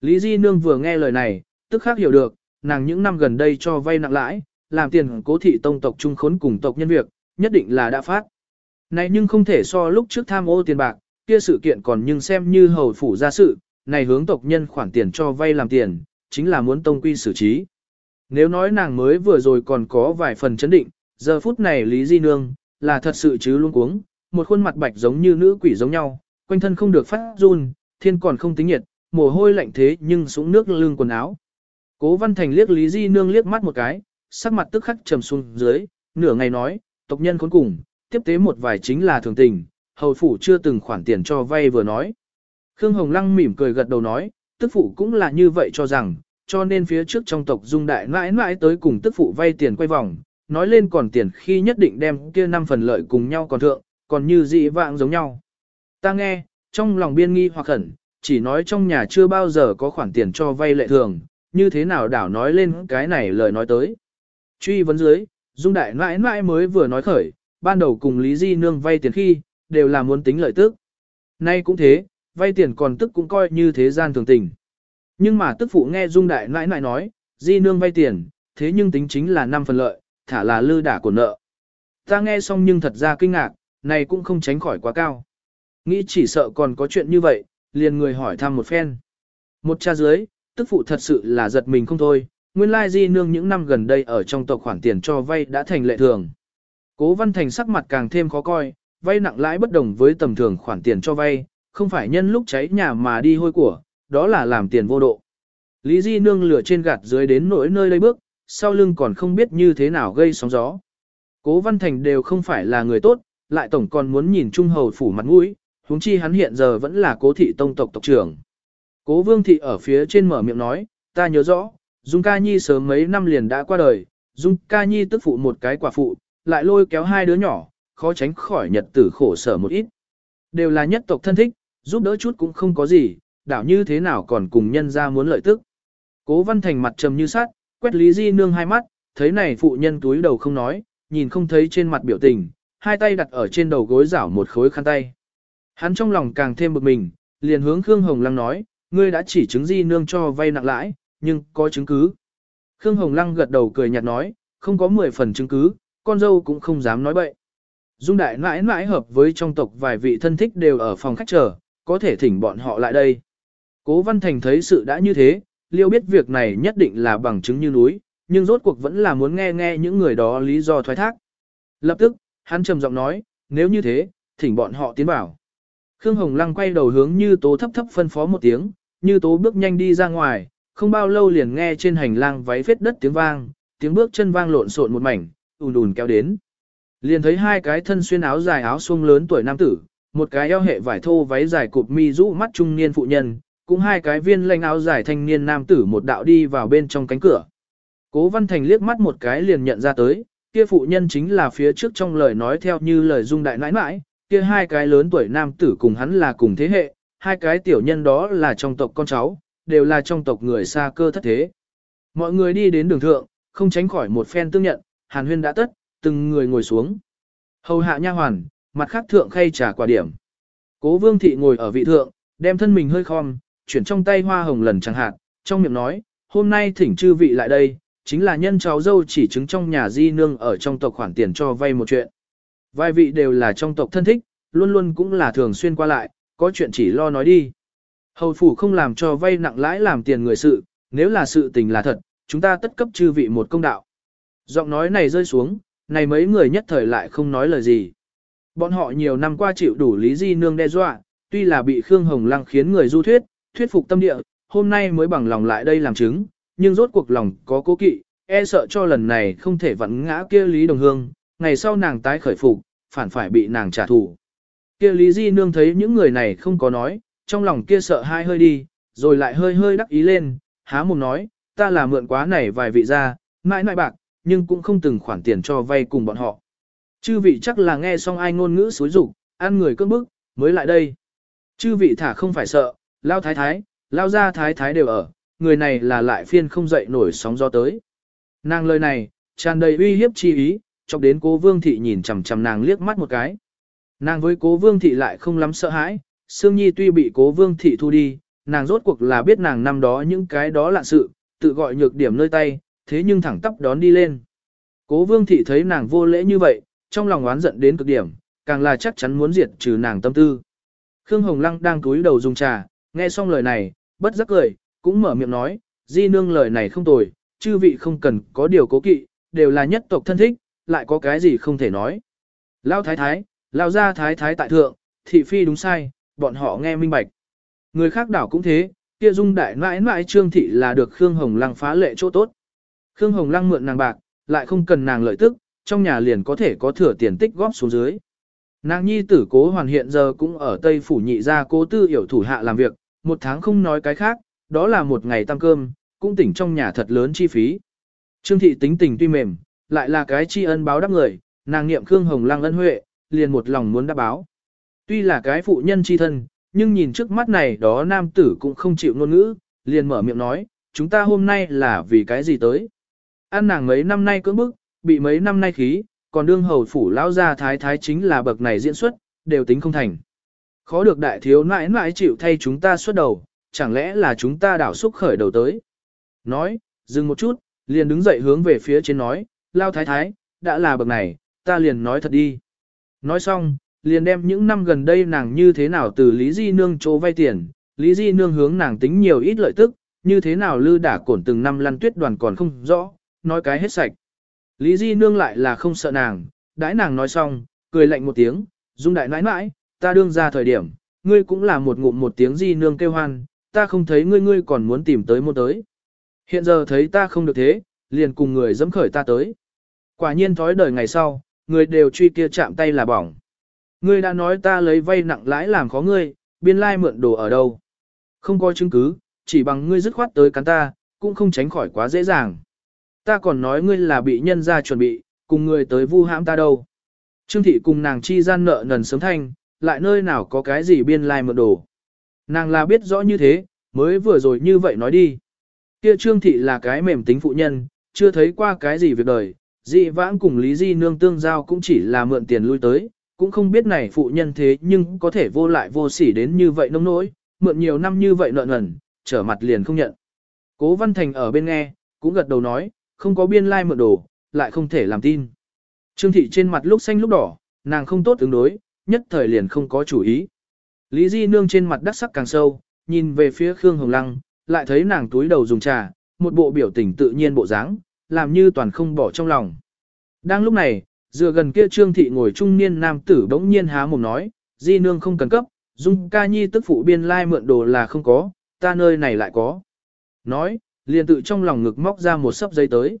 Lý Di Nương vừa nghe lời này, tức khác hiểu được, nàng những năm gần đây cho vay nặng lãi, làm tiền cố thị tông tộc trung khốn cùng tộc nhân việc, nhất định là đã phát. Này nhưng không thể so lúc trước tham ô tiền bạc, kia sự kiện còn nhưng xem như hầu phủ ra sự, này hướng tộc nhân khoản tiền cho vay làm tiền, chính là muốn tông quy xử trí. Nếu nói nàng mới vừa rồi còn có vài phần chấn định, giờ phút này Lý Di Nương, là thật sự chứ luôn cuống, một khuôn mặt bạch giống như nữ quỷ giống nhau, quanh thân không được phát run, thiên còn không tính nhiệt, mồ hôi lạnh thế nhưng súng nước lưng quần áo. Cố Văn Thành liếc Lý Di Nương liếc mắt một cái, sắc mặt tức khắc trầm xuống dưới, nửa ngày nói, tộc nhân khốn cùng, tiếp tế một vài chính là thường tình, hầu phủ chưa từng khoản tiền cho vay vừa nói. Khương Hồng Lăng mỉm cười gật đầu nói, tức phụ cũng là như vậy cho rằng, cho nên phía trước trong tộc dung đại mãi mãi tới cùng tức phụ vay tiền quay vòng, nói lên còn tiền khi nhất định đem kia năm phần lợi cùng nhau còn thượng, còn như dị vạng giống nhau. Ta nghe, trong lòng biên nghi hoặc khẩn, chỉ nói trong nhà chưa bao giờ có khoản tiền cho vay lệ thường, như thế nào đảo nói lên cái này lời nói tới. Truy vấn dưới, Dung Đại mãi mãi mới vừa nói khởi, ban đầu cùng Lý Di Nương vay tiền khi, đều là muốn tính lợi tức. Nay cũng thế, vay tiền còn tức cũng coi như thế gian thường tình. Nhưng mà tức phụ nghe Dung Đại mãi mãi nói, Di Nương vay tiền, thế nhưng tính chính là năm phần lợi, thả là lư đả của nợ. Ta nghe xong nhưng thật ra kinh ngạc, này cũng không tránh khỏi quá cao. Nghĩ chỉ sợ còn có chuyện như vậy, liền người hỏi thăm một phen. Một cha dưới, tức phụ thật sự là giật mình không thôi, nguyên lai di nương những năm gần đây ở trong tộc khoản tiền cho vay đã thành lệ thường. Cố văn thành sắc mặt càng thêm khó coi, vay nặng lãi bất đồng với tầm thường khoản tiền cho vay, không phải nhân lúc cháy nhà mà đi hôi của, đó là làm tiền vô độ. Lý di nương lửa trên gạt dưới đến nỗi nơi lấy bước, sau lưng còn không biết như thế nào gây sóng gió. Cố Văn Thành đều không phải là người tốt, lại tổng còn muốn nhìn Trung Hầu phủ mặt mũi, huống chi hắn hiện giờ vẫn là cố thị tông tộc tộc trưởng. Cố Vương Thị ở phía trên mở miệng nói, ta nhớ rõ, Dung Ca Nhi sớm mấy năm liền đã qua đời, Dung Ca Nhi tức phụ một cái quả phụ, lại lôi kéo hai đứa nhỏ, khó tránh khỏi nhật tử khổ sở một ít. Đều là nhất tộc thân thích, giúp đỡ chút cũng không có gì, đảo như thế nào còn cùng nhân ra muốn lợi tức. Cố Văn Thành mặt trầm như sắt, quét Lý Di Nương hai mắt, thấy này phụ nhân túi đầu không nói, nhìn không thấy trên mặt biểu tình, hai tay đặt ở trên đầu gối rảo một khối khăn tay. Hắn trong lòng càng thêm bực mình, liền hướng Khương Hồng Lăng nói, ngươi đã chỉ chứng Di Nương cho vay nặng lãi, nhưng có chứng cứ. Khương Hồng Lăng gật đầu cười nhạt nói, không có 10 phần chứng cứ, con dâu cũng không dám nói bậy. Dung đại mãi mãi hợp với trong tộc vài vị thân thích đều ở phòng khách chờ, có thể thỉnh bọn họ lại đây. Cố Văn Thành thấy sự đã như thế, liêu biết việc này nhất định là bằng chứng như núi, nhưng rốt cuộc vẫn là muốn nghe nghe những người đó lý do thoái thác. Lập tức, hắn trầm giọng nói, nếu như thế, thỉnh bọn họ tiến vào. Khương Hồng Lăng quay đầu hướng như tố thấp thấp phân phó một tiếng, như tố bước nhanh đi ra ngoài, không bao lâu liền nghe trên hành lang váy phết đất tiếng vang, tiếng bước chân vang lộn xộn một mảnh, ùn ùn kéo đến. Liền thấy hai cái thân xuyên áo dài áo xuông lớn tuổi nam tử, một cái eo hệ vải thô váy dài cụp mi rũ mắt trung niên phụ nhân, cũng hai cái viên lanh áo dài thanh niên nam tử một đạo đi vào bên trong cánh cửa. Cố Văn Thành liếc mắt một cái liền nhận ra tới, kia phụ nhân chính là phía trước trong lời nói theo như lời dung đại nãi nãi, kia hai cái lớn tuổi nam tử cùng hắn là cùng thế hệ, hai cái tiểu nhân đó là trong tộc con cháu, đều là trong tộc người xa cơ thất thế. Mọi người đi đến đường thượng, không tránh khỏi một phen tương nhận, hàn huyên đã tất, từng người ngồi xuống. Hầu hạ nha hoàn, mặt khác thượng khay trà quả điểm. Cố vương thị ngồi ở vị thượng, đem thân mình hơi khom, chuyển trong tay hoa hồng lần chẳng hạn, trong miệng nói, hôm nay thỉnh chư vị lại đây, chính là nhân cháu dâu chỉ chứng trong nhà di nương ở trong tộc khoản tiền cho vay một chuyện. Vài vị đều là trong tộc thân thích, luôn luôn cũng là thường xuyên qua lại, có chuyện chỉ lo nói đi. Hầu phủ không làm cho vay nặng lãi làm tiền người sự, nếu là sự tình là thật, chúng ta tất cấp chư vị một công đạo. Giọng nói này rơi xuống, này mấy người nhất thời lại không nói lời gì. Bọn họ nhiều năm qua chịu đủ lý di nương đe dọa, tuy là bị Khương Hồng Lăng khiến người du thuyết, thuyết phục tâm địa, hôm nay mới bằng lòng lại đây làm chứng, nhưng rốt cuộc lòng có cố kỵ, e sợ cho lần này không thể vặn ngã kia Lý Đồng Hương, ngày sau nàng tái khởi phục, phản phải bị nàng trả thù. Kia Lý Di Nương thấy những người này không có nói, trong lòng kia sợ hai hơi đi, rồi lại hơi hơi đắc ý lên, há mồm nói, ta là mượn quá này vài vị ra, mãi mãi bạc, nhưng cũng không từng khoản tiền cho vay cùng bọn họ. Chư vị chắc là nghe xong ai ngôn ngữ xối rục, ăn người cơn bức, mới lại đây. Chư vị thả không phải sợ, lao thái thái, lao ra thái thái đều ở, người này là lại phiên không dậy nổi sóng gió tới. Nàng lời này, tràn đầy uy hiếp chi ý, chọc đến cố vương thị nhìn chằm chằm nàng liếc mắt một cái. Nàng với cố vương thị lại không lắm sợ hãi, Sương Nhi tuy bị cố vương thị thu đi, nàng rốt cuộc là biết nàng năm đó những cái đó lạ sự, tự gọi nhược điểm nơi tay, thế nhưng thẳng tắp đón đi lên. Cố vương thị thấy nàng vô lễ như vậy, trong lòng oán giận đến cực điểm, càng là chắc chắn muốn diệt trừ nàng tâm tư. Khương Hồng Lăng đang cúi đầu dùng trà, nghe xong lời này, bất giác cười, cũng mở miệng nói, di nương lời này không tồi, chư vị không cần có điều cố kỵ, đều là nhất tộc thân thích, lại có cái gì không thể nói. Lao thái thái, lao gia thái thái tại thượng, thị phi đúng sai, bọn họ nghe minh bạch. Người khác đảo cũng thế, kia dung đại mãi mãi trương thị là được Khương Hồng Lăng phá lệ chỗ tốt. Khương Hồng Lăng mượn nàng bạc, lại không cần nàng lợi tức, trong nhà liền có thể có thừa tiền tích góp xuống dưới. Nàng nhi tử cố hoàn hiện giờ cũng ở Tây Phủ nhị gia cố tư hiểu thủ hạ làm việc, một tháng không nói cái khác, đó là một ngày tăng cơm, cũng tỉnh trong nhà thật lớn chi phí. Trương thị tính tình tuy mềm, lại là cái tri ân báo đáp người, nàng niệm Khương Hồng Lăng ân huệ, liền một lòng muốn đáp báo. Tuy là cái phụ nhân chi thân, nhưng nhìn trước mắt này đó nam tử cũng không chịu ngôn ngữ, liền mở miệng nói, chúng ta hôm nay là vì cái gì tới. Ăn nàng mấy năm nay cưỡng bức, bị mấy năm nay khí, còn đương hầu phủ lão gia thái thái chính là bậc này diễn xuất, đều tính không thành. Khó được đại thiếu nãi nãi chịu thay chúng ta xuất đầu, chẳng lẽ là chúng ta đảo xúc khởi đầu tới. Nói, dừng một chút, liền đứng dậy hướng về phía trên nói, lao thái thái, đã là bậc này, ta liền nói thật đi. Nói xong, liền đem những năm gần đây nàng như thế nào từ Lý Di Nương chỗ vay tiền, Lý Di Nương hướng nàng tính nhiều ít lợi tức, như thế nào lư đả cổn từng năm lăn tuyết đoàn còn không rõ, nói cái hết sạch. Lý Di Nương lại là không sợ nàng, đãi nàng nói xong, cười lạnh một tiếng, dung đại nãi nãi, ta đương ra thời điểm, ngươi cũng là một ngụm một tiếng Di Nương kêu hoan, ta không thấy ngươi ngươi còn muốn tìm tới một tới. Hiện giờ thấy ta không được thế, liền cùng người dẫm khởi ta tới. Quả nhiên thói đời ngày sau, người đều truy kia chạm tay là bỏng. Ngươi đã nói ta lấy vay nặng lãi làm khó ngươi, biên lai mượn đồ ở đâu. Không có chứng cứ, chỉ bằng ngươi dứt khoát tới cắn ta, cũng không tránh khỏi quá dễ dàng. Ta còn nói ngươi là bị nhân ra chuẩn bị, cùng người tới vu hãm ta đâu. Trương thị cùng nàng chi gian nợ nần sớm thanh, lại nơi nào có cái gì biên lai mượn đồ. Nàng là biết rõ như thế, mới vừa rồi như vậy nói đi. Kia Trương thị là cái mềm tính phụ nhân, chưa thấy qua cái gì việc đời, dị vãng cùng Lý Di nương tương giao cũng chỉ là mượn tiền lui tới, cũng không biết này phụ nhân thế nhưng có thể vô lại vô sỉ đến như vậy nông nỗi, mượn nhiều năm như vậy nợ nần, trở mặt liền không nhận. Cố Văn Thành ở bên nghe, cũng gật đầu nói, không có biên lai like mượn đồ, lại không thể làm tin. Trương thị trên mặt lúc xanh lúc đỏ, nàng không tốt ứng đối, nhất thời liền không có chủ ý. Lý Di nương trên mặt đắc sắc càng sâu, nhìn về phía Khương Hồng Lăng, lại thấy nàng túi đầu dùng trà, một bộ biểu tình tự nhiên bộ dáng, làm như toàn không bỏ trong lòng. Đang lúc này, dựa gần kia Trương thị ngồi trung niên nam tử bỗng nhiên há mồm nói, Di nương không cần cấp, Dung ca nhi tức phụ biên lai mượn đồ là không có, ta nơi này lại có. Nói, liền tự trong lòng ngực móc ra một sấp giấy tới.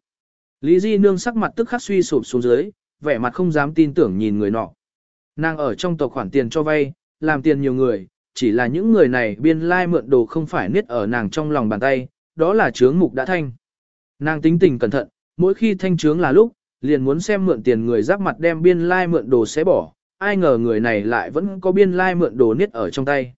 Lý Di nương sắc mặt tức khắc suy sụp xuống dưới, vẻ mặt không dám tin tưởng nhìn người nọ. Nàng ở trong tộc khoản tiền cho vay, làm tiền nhiều người, chỉ là những người này biên lai mượn đồ không phải niết ở nàng trong lòng bàn tay, đó là chướng mục đã thanh. Nàng tính tình cẩn thận, mỗi khi thanh chướng là lúc, liền muốn xem mượn tiền người giáp mặt đem biên lai mượn đồ xé bỏ, ai ngờ người này lại vẫn có biên lai mượn đồ niết ở trong tay.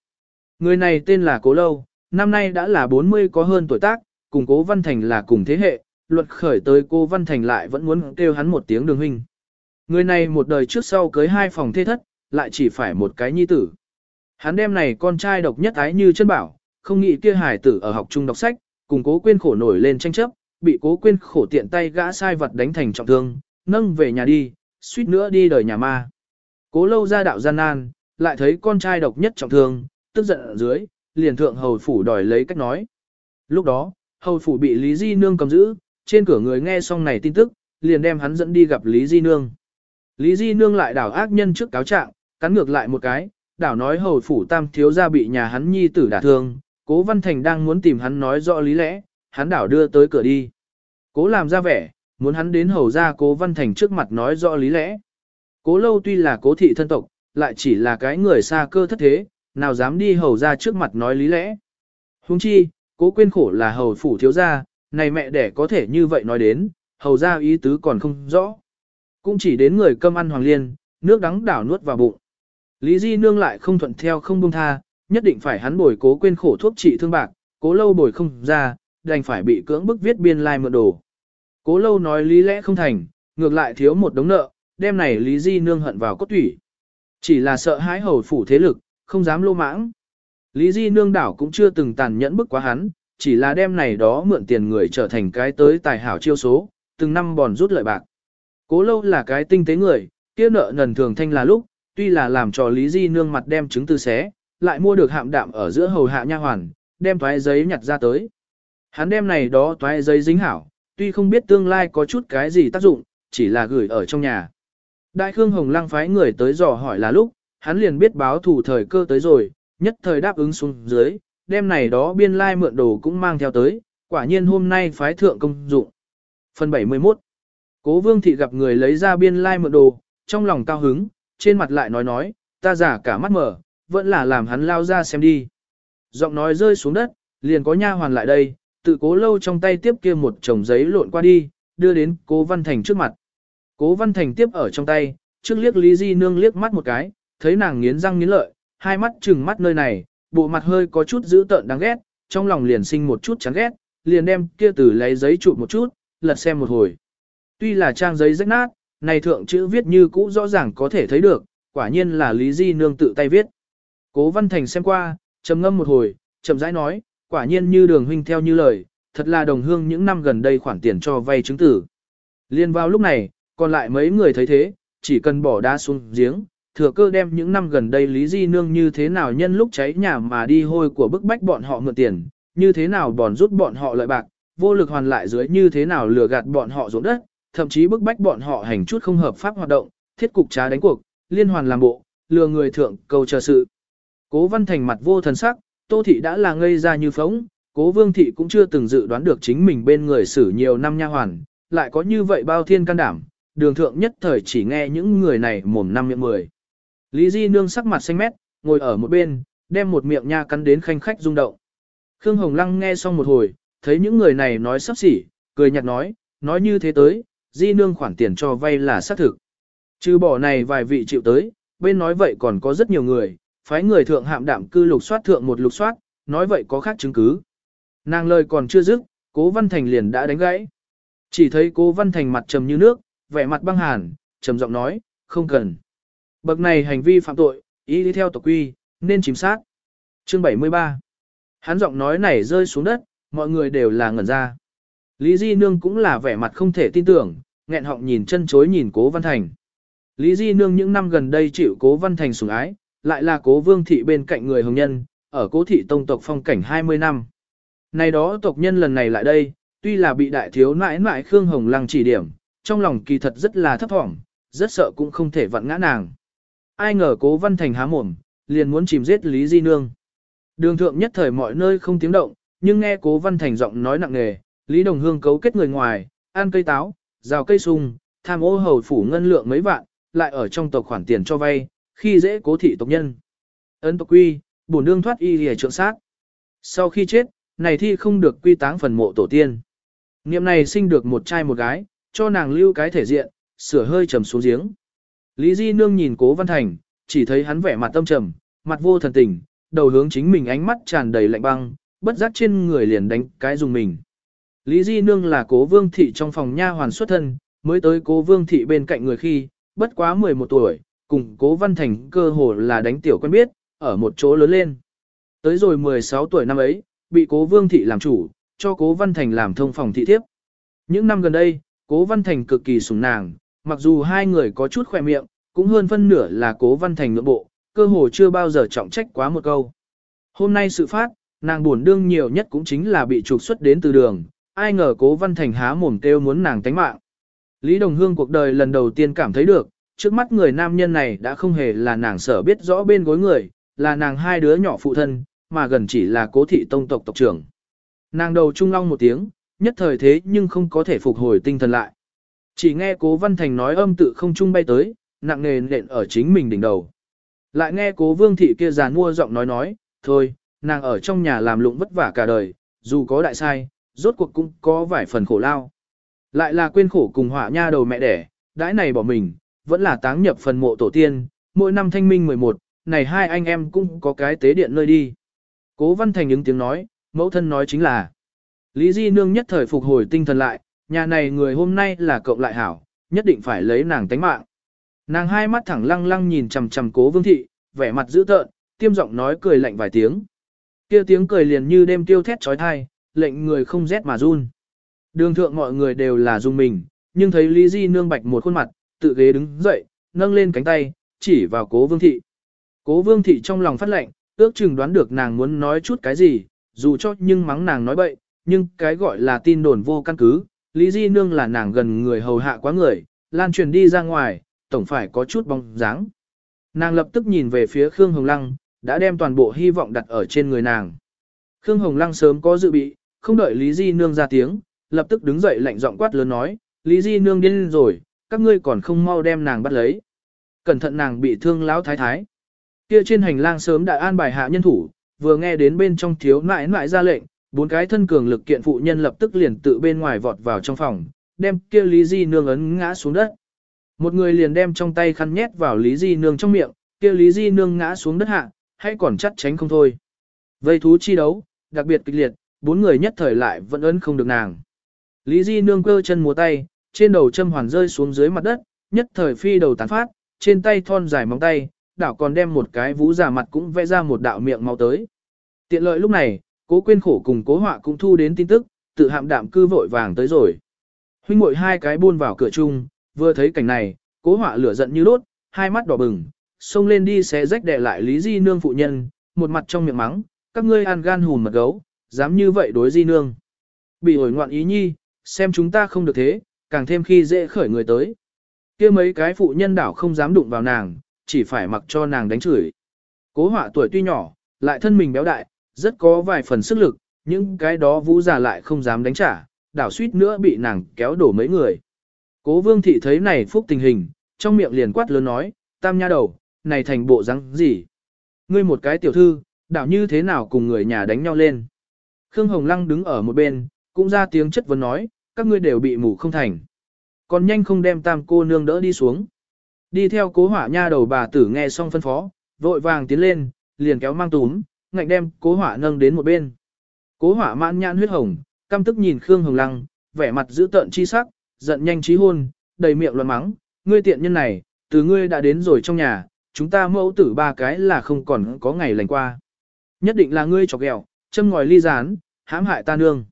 Người này tên là Cố Lâu, năm nay đã là 40 có hơn tuổi tác, cùng Cố Văn Thành là cùng thế hệ, luật khởi tới cô Văn Thành lại vẫn muốn kêu hắn một tiếng đường huynh. Người này một đời trước sau cưới hai phòng thê thất, lại chỉ phải một cái nhi tử. Hắn đem này con trai độc nhất ái như chân bảo, không nghĩ kia hải tử ở học trung đọc sách, cùng cố quên khổ nổi lên tranh chấp, bị cố quên khổ tiện tay gã sai vật đánh thành trọng thương, nâng về nhà đi, suýt nữa đi đời nhà ma. Cố lâu ra đạo gian nan, lại thấy con trai độc nhất trọng thương, tức giận ở dưới, liền thượng hầu phủ đòi lấy cách nói. Lúc đó, hầu phủ bị Lý Di Nương cầm giữ, trên cửa người nghe xong này tin tức, liền đem hắn dẫn đi gặp Lý Di Nương. Lý Di Nương lại đảo ác nhân trước cáo trạng, cắn ngược lại một cái, đảo nói hầu phủ tam thiếu gia bị nhà hắn nhi tử đả thương, cố văn thành đang muốn tìm hắn nói rõ lý lẽ, hắn đảo đưa tới cửa đi. Cố làm ra vẻ, muốn hắn đến hầu ra cố văn thành trước mặt nói rõ lý lẽ. Cố lâu tuy là cố thị thân tộc, lại chỉ là cái người xa cơ thất thế, nào dám đi hầu ra trước mặt nói lý lẽ. Huống chi, cố quên khổ là hầu phủ thiếu gia, này mẹ đẻ có thể như vậy nói đến, hầu ra ý tứ còn không rõ. Cũng chỉ đến người cơm ăn hoàng liên, nước đắng đảo nuốt vào bụng. Lý Di Nương lại không thuận theo không buông tha, nhất định phải hắn bồi cố quên khổ thuốc trị thương bạc, cố lâu bồi không ra, đành phải bị cưỡng bức viết biên lai like mượn đồ. Cố lâu nói lý lẽ không thành, ngược lại thiếu một đống nợ, đem này Lý Di Nương hận vào cốt thủy. Chỉ là sợ hãi hầu phủ thế lực, không dám lô mãng. Lý Di Nương đảo cũng chưa từng tàn nhẫn bức quá hắn, chỉ là đem này đó mượn tiền người trở thành cái tới tài hảo chiêu số, từng năm bòn rút lợi bạc. Cố lâu là cái tinh tế người, kia nợ nần thường thanh là lúc, tuy là làm cho Lý Di nương mặt đem chứng từ xé, lại mua được hạm đạm ở giữa hầu hạ nha hoàn, đem toái giấy nhặt ra tới. Hắn đem này đó toái giấy dính hảo, tuy không biết tương lai có chút cái gì tác dụng, chỉ là gửi ở trong nhà. Đại Khương Hồng Lăng phái người tới dò hỏi là lúc, hắn liền biết báo thủ thời cơ tới rồi, nhất thời đáp ứng xuống dưới, Đêm này đó biên lai mượn đồ cũng mang theo tới, quả nhiên hôm nay phái thượng công dụng. Phần 71 Cố vương thị gặp người lấy ra biên lai mượn đồ, trong lòng cao hứng, trên mặt lại nói nói, ta giả cả mắt mở, vẫn là làm hắn lao ra xem đi. Giọng nói rơi xuống đất, liền có nha hoàn lại đây, tự cố lâu trong tay tiếp kia một chồng giấy lộn qua đi, đưa đến cố văn thành trước mặt. Cố văn thành tiếp ở trong tay, trước liếc Lý Di Nương liếc mắt một cái, thấy nàng nghiến răng nghiến lợi, hai mắt trừng mắt nơi này, bộ mặt hơi có chút dữ tợn đáng ghét, trong lòng liền sinh một chút chán ghét, liền đem kia từ lấy giấy chụp một chút, lật xem một hồi. Tuy là trang giấy rách nát, này thượng chữ viết như cũ rõ ràng có thể thấy được, quả nhiên là Lý Di Nương tự tay viết. Cố Văn Thành xem qua, trầm ngâm một hồi, chậm rãi nói, quả nhiên như đường huynh theo như lời, thật là đồng hương những năm gần đây khoản tiền cho vay chứng tử. Liên vào lúc này, còn lại mấy người thấy thế, chỉ cần bỏ đá xuống giếng, thừa cơ đem những năm gần đây Lý Di Nương như thế nào nhân lúc cháy nhà mà đi hôi của bức bách bọn họ mượn tiền, như thế nào bòn rút bọn họ lợi bạc, vô lực hoàn lại dưới như thế nào lừa gạt bọn họ ruộng đất, thậm chí bức bách bọn họ hành chút không hợp pháp hoạt động, thiết cục trá đánh cuộc, liên hoàn làm bộ, lừa người thượng cầu chờ sự. Cố Văn Thành mặt vô thần sắc, Tô Thị đã là ngây ra như phóng, Cố Vương Thị cũng chưa từng dự đoán được chính mình bên người xử nhiều năm nha hoàn, lại có như vậy bao thiên can đảm, đường thượng nhất thời chỉ nghe những người này mồm năm miệng mười. Lý Di Nương sắc mặt xanh mét, ngồi ở một bên, đem một miệng nha cắn đến khanh khách rung động. Khương Hồng Lăng nghe xong một hồi, thấy những người này nói sắp xỉ, cười nhạt nói, nói như thế tới, Di Nương khoản tiền cho vay là xác thực. Trừ bỏ này vài vị chịu tới, bên nói vậy còn có rất nhiều người, phái người thượng hạm đạm cư lục soát thượng một lục soát, nói vậy có khác chứng cứ. Nàng lời còn chưa dứt, Cố Văn Thành liền đã đánh gãy. Chỉ thấy Cố Văn Thành mặt trầm như nước, vẻ mặt băng hàn, trầm giọng nói, không cần. Bậc này hành vi phạm tội, ý đi theo tộc quy, nên chìm sát. Chương 73 Hắn giọng nói này rơi xuống đất, mọi người đều là ngẩn ra. Lý Di Nương cũng là vẻ mặt không thể tin tưởng, nghẹn họng nhìn chân chối nhìn Cố Văn Thành. Lý Di Nương những năm gần đây chịu Cố Văn Thành sủng ái, lại là Cố Vương Thị bên cạnh người hồng nhân, ở Cố Thị Tông tộc phong cảnh 20 năm. Này đó tộc nhân lần này lại đây, tuy là bị đại thiếu nãi nãi Khương Hồng Lăng chỉ điểm, trong lòng kỳ thật rất là thấp thỏm, rất sợ cũng không thể vặn ngã nàng. Ai ngờ Cố Văn Thành há mồm, liền muốn chìm giết Lý Di Nương. Đường thượng nhất thời mọi nơi không tiếng động, nhưng nghe Cố Văn Thành giọng nói nặng nề, Lý Đồng Hương cấu kết người ngoài, ăn cây táo, rào cây sung, tham ô hầu phủ ngân lượng mấy vạn, lại ở trong tộc khoản tiền cho vay, khi dễ cố thị tộc nhân. Ấn tộc quy, bổn đương thoát y lìa trượng sát. Sau khi chết, này thi không được quy táng phần mộ tổ tiên. Niệm này sinh được một trai một gái, cho nàng lưu cái thể diện, sửa hơi trầm xuống giếng. Lý Di Nương nhìn cố văn thành, chỉ thấy hắn vẻ mặt tâm trầm, mặt vô thần tình, đầu hướng chính mình ánh mắt tràn đầy lạnh băng, bất giác trên người liền đánh cái dùng mình. Lý Di Nương là cố vương thị trong phòng nha hoàn xuất thân, mới tới cố vương thị bên cạnh người khi, bất quá 11 tuổi, cùng cố văn thành cơ hồ là đánh tiểu quen biết, ở một chỗ lớn lên. Tới rồi 16 tuổi năm ấy, bị cố vương thị làm chủ, cho cố văn thành làm thông phòng thị thiếp. Những năm gần đây, cố văn thành cực kỳ sủng nàng, mặc dù hai người có chút khỏe miệng, cũng hơn phân nửa là cố văn thành ngưỡng bộ, cơ hồ chưa bao giờ trọng trách quá một câu. Hôm nay sự phát, nàng buồn đương nhiều nhất cũng chính là bị trục xuất đến từ đường, ai ngờ cố văn thành há mồm kêu muốn nàng tánh mạng. Lý Đồng Hương cuộc đời lần đầu tiên cảm thấy được, trước mắt người nam nhân này đã không hề là nàng sở biết rõ bên gối người, là nàng hai đứa nhỏ phụ thân, mà gần chỉ là cố thị tông tộc tộc trưởng. Nàng đầu trung long một tiếng, nhất thời thế nhưng không có thể phục hồi tinh thần lại. Chỉ nghe cố văn thành nói âm tự không trung bay tới, nặng nề nện ở chính mình đỉnh đầu. Lại nghe cố vương thị kia giàn mua giọng nói nói, thôi, nàng ở trong nhà làm lụng vất vả cả đời, dù có đại sai, rốt cuộc cũng có vài phần khổ lao. Lại là quên khổ cùng họa nha đầu mẹ đẻ, đãi này bỏ mình, vẫn là táng nhập phần mộ tổ tiên, mỗi năm thanh minh 11, này hai anh em cũng có cái tế điện nơi đi. Cố văn thành những tiếng nói, mẫu thân nói chính là, Lý Di Nương nhất thời phục hồi tinh thần lại, nhà này người hôm nay là cộng lại hảo, nhất định phải lấy nàng tánh mạng. Nàng hai mắt thẳng lăng lăng nhìn chằm chằm cố vương thị, vẻ mặt dữ tợn, tiêm giọng nói cười lạnh vài tiếng. kia tiếng cười liền như đêm tiêu thét trói thai, lệnh người không rét mà run. Đường thượng mọi người đều là dung mình, nhưng thấy Lý Di nương bạch một khuôn mặt, tự ghế đứng dậy, nâng lên cánh tay, chỉ vào cố vương thị. Cố vương thị trong lòng phát lệnh, ước chừng đoán được nàng muốn nói chút cái gì, dù cho nhưng mắng nàng nói bậy, nhưng cái gọi là tin đồn vô căn cứ, Lý Di nương là nàng gần người hầu hạ quá người, lan truyền đi ra ngoài, tổng phải có chút bóng dáng. Nàng lập tức nhìn về phía Khương Hồng Lăng, đã đem toàn bộ hy vọng đặt ở trên người nàng. Khương Hồng Lăng sớm có dự bị, không đợi Lý Di Nương ra tiếng, lập tức đứng dậy lạnh giọng quát lớn nói, Lý Di Nương điên rồi, các ngươi còn không mau đem nàng bắt lấy. Cẩn thận nàng bị thương lão thái thái. Kia trên hành lang sớm đã an bài hạ nhân thủ, vừa nghe đến bên trong thiếu nãi nãi ra lệnh, bốn cái thân cường lực kiện phụ nhân lập tức liền tự bên ngoài vọt vào trong phòng, đem kia Lý Di Nương ấn ngã xuống đất. Một người liền đem trong tay khăn nhét vào Lý Di Nương trong miệng, kia Lý Di Nương ngã xuống đất hạ, hay còn chắc tránh không thôi. Vây thú chi đấu, đặc biệt kịch liệt, bốn người nhất thời lại vẫn ấn không được nàng. Lý Di nương cơ chân múa tay, trên đầu châm hoàn rơi xuống dưới mặt đất, nhất thời phi đầu tán phát, trên tay thon dài móng tay, đảo còn đem một cái vũ giả mặt cũng vẽ ra một đạo miệng máu tới. Tiện lợi lúc này, cố quên khổ cùng cố họa cũng thu đến tin tức, tự hạm đạm cư vội vàng tới rồi. Huynh muội hai cái buôn vào cửa chung, vừa thấy cảnh này, cố họa lửa giận như đốt, hai mắt đỏ bừng, xông lên đi xé rách đè lại Lý Di nương phụ nhân, một mặt trong miệng mắng, các ngươi ăn gan hùn mật gấu, dám như vậy đối Di nương. Bị ổi ngoạn ý nhi, xem chúng ta không được thế, càng thêm khi dễ khởi người tới. kia mấy cái phụ nhân đảo không dám đụng vào nàng, chỉ phải mặc cho nàng đánh chửi. Cố họa tuổi tuy nhỏ, lại thân mình béo đại, rất có vài phần sức lực, những cái đó vũ già lại không dám đánh trả, đảo suýt nữa bị nàng kéo đổ mấy người. Cố vương thị thấy này phúc tình hình, trong miệng liền quát lớn nói, tam nha đầu, này thành bộ răng gì? Ngươi một cái tiểu thư, đảo như thế nào cùng người nhà đánh nhau lên? Khương Hồng Lăng đứng ở một bên, cũng ra tiếng chất vấn nói, các ngươi đều bị mù không thành. Còn nhanh không đem tam cô nương đỡ đi xuống. Đi theo cố hỏa nha đầu bà tử nghe xong phân phó, vội vàng tiến lên, liền kéo mang túm, ngạnh đem cố hỏa nâng đến một bên. Cố hỏa mãn nhãn huyết hồng, căm tức nhìn Khương Hồng Lăng, vẻ mặt giữ tợn chi sắc, giận nhanh trí hôn, đầy miệng loạn mắng, ngươi tiện nhân này, từ ngươi đã đến rồi trong nhà, chúng ta mẫu tử ba cái là không còn có ngày lành qua. Nhất định là ngươi chọc ghẹo, châm ngòi ly gián, hãm hại ta nương.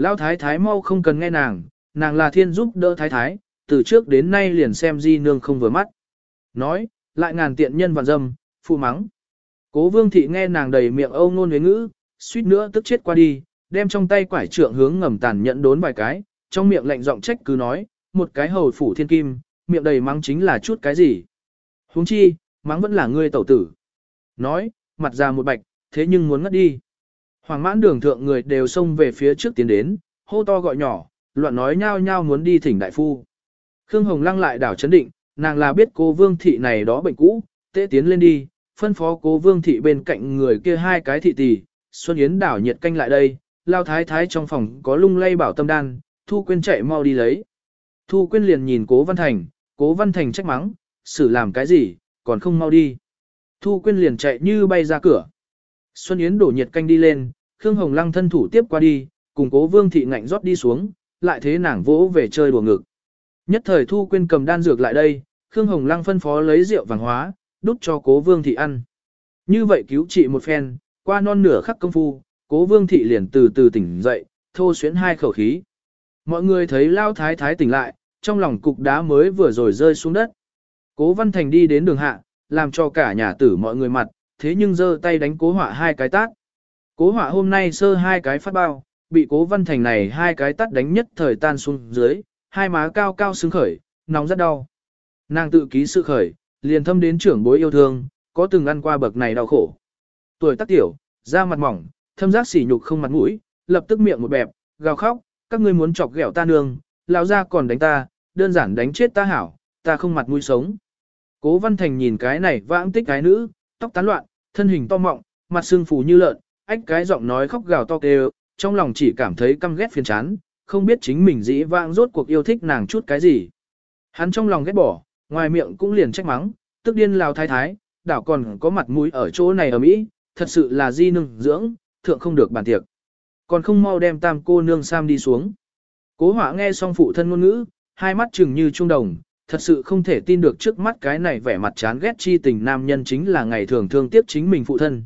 Lão thái thái mau không cần nghe nàng, nàng là thiên giúp đỡ thái thái, từ trước đến nay liền xem di nương không vừa mắt. Nói, lại ngàn tiện nhân vạn dâm, phụ mắng. Cố vương thị nghe nàng đầy miệng âu ngôn với ngữ, suýt nữa tức chết qua đi, đem trong tay quải trượng hướng ngầm tàn nhẫn đốn vài cái, trong miệng lạnh giọng trách cứ nói, một cái hầu phủ thiên kim, miệng đầy mắng chính là chút cái gì. huống chi, mắng vẫn là ngươi tẩu tử. Nói, mặt ra một bạch, thế nhưng muốn ngất đi. Hoàng mãn đường thượng người đều xông về phía trước tiến đến, hô to gọi nhỏ, loạn nói nhao nhao muốn đi thỉnh đại phu. Khương Hồng lăng lại đảo chấn định, nàng là biết cô vương thị này đó bệnh cũ, tế tiến lên đi, phân phó cô vương thị bên cạnh người kia hai cái thị tỷ, Xuân Yến đảo nhiệt canh lại đây, lao thái thái trong phòng có lung lay bảo tâm đan, Thu Quyên chạy mau đi lấy. Thu Quyên liền nhìn cố Văn Thành, cố Văn Thành trách mắng, xử làm cái gì, còn không mau đi. Thu Quyên liền chạy như bay ra cửa. Xuân Yến đổ nhiệt canh đi lên, Khương Hồng Lăng thân thủ tiếp qua đi, cùng cố vương thị ngạnh rót đi xuống, lại thế nàng vỗ về chơi đùa ngực. Nhất thời Thu Quyên cầm đan dược lại đây, Khương Hồng Lăng phân phó lấy rượu vàng hóa, đút cho cố vương thị ăn. Như vậy cứu trị một phen, qua non nửa khắc công phu, cố vương thị liền từ từ tỉnh dậy, thô xuyến hai khẩu khí. Mọi người thấy lao thái thái tỉnh lại, trong lòng cục đá mới vừa rồi rơi xuống đất. Cố văn thành đi đến đường hạ, làm cho cả nhà tử mọi người mặt, thế nhưng giơ tay đánh cố họa hai cái tát. Cố họa hôm nay sơ hai cái phát bao, bị cố văn thành này hai cái tát đánh nhất thời tan xuống dưới, hai má cao cao xứng khởi, nóng rất đau. Nàng tự ký sự khởi, liền thâm đến trưởng bối yêu thương, có từng ăn qua bậc này đau khổ. Tuổi tác tiểu, da mặt mỏng, thâm giác sỉ nhục không mặt mũi, lập tức miệng một bẹp, gào khóc, các ngươi muốn chọc ghẹo ta nương, lão ra còn đánh ta, đơn giản đánh chết ta hảo, ta không mặt mũi sống. Cố Văn Thành nhìn cái này vãng tích cái nữ, tóc tán loạn, thân hình to mọng, mặt xương phù như lợn, ách cái giọng nói khóc gào to kêu, trong lòng chỉ cảm thấy căm ghét phiền chán, không biết chính mình dĩ vãng rốt cuộc yêu thích nàng chút cái gì. Hắn trong lòng ghét bỏ, ngoài miệng cũng liền trách mắng, tức điên lao thái thái, đảo còn có mặt mũi ở chỗ này ở Mỹ, thật sự là di nương dưỡng, thượng không được bàn tiệc. Còn không mau đem tam cô nương Sam đi xuống. Cố hỏa nghe xong phụ thân ngôn ngữ, hai mắt chừng như trung đồng, thật sự không thể tin được trước mắt cái này vẻ mặt chán ghét chi tình nam nhân chính là ngày thường thương tiếp chính mình phụ thân.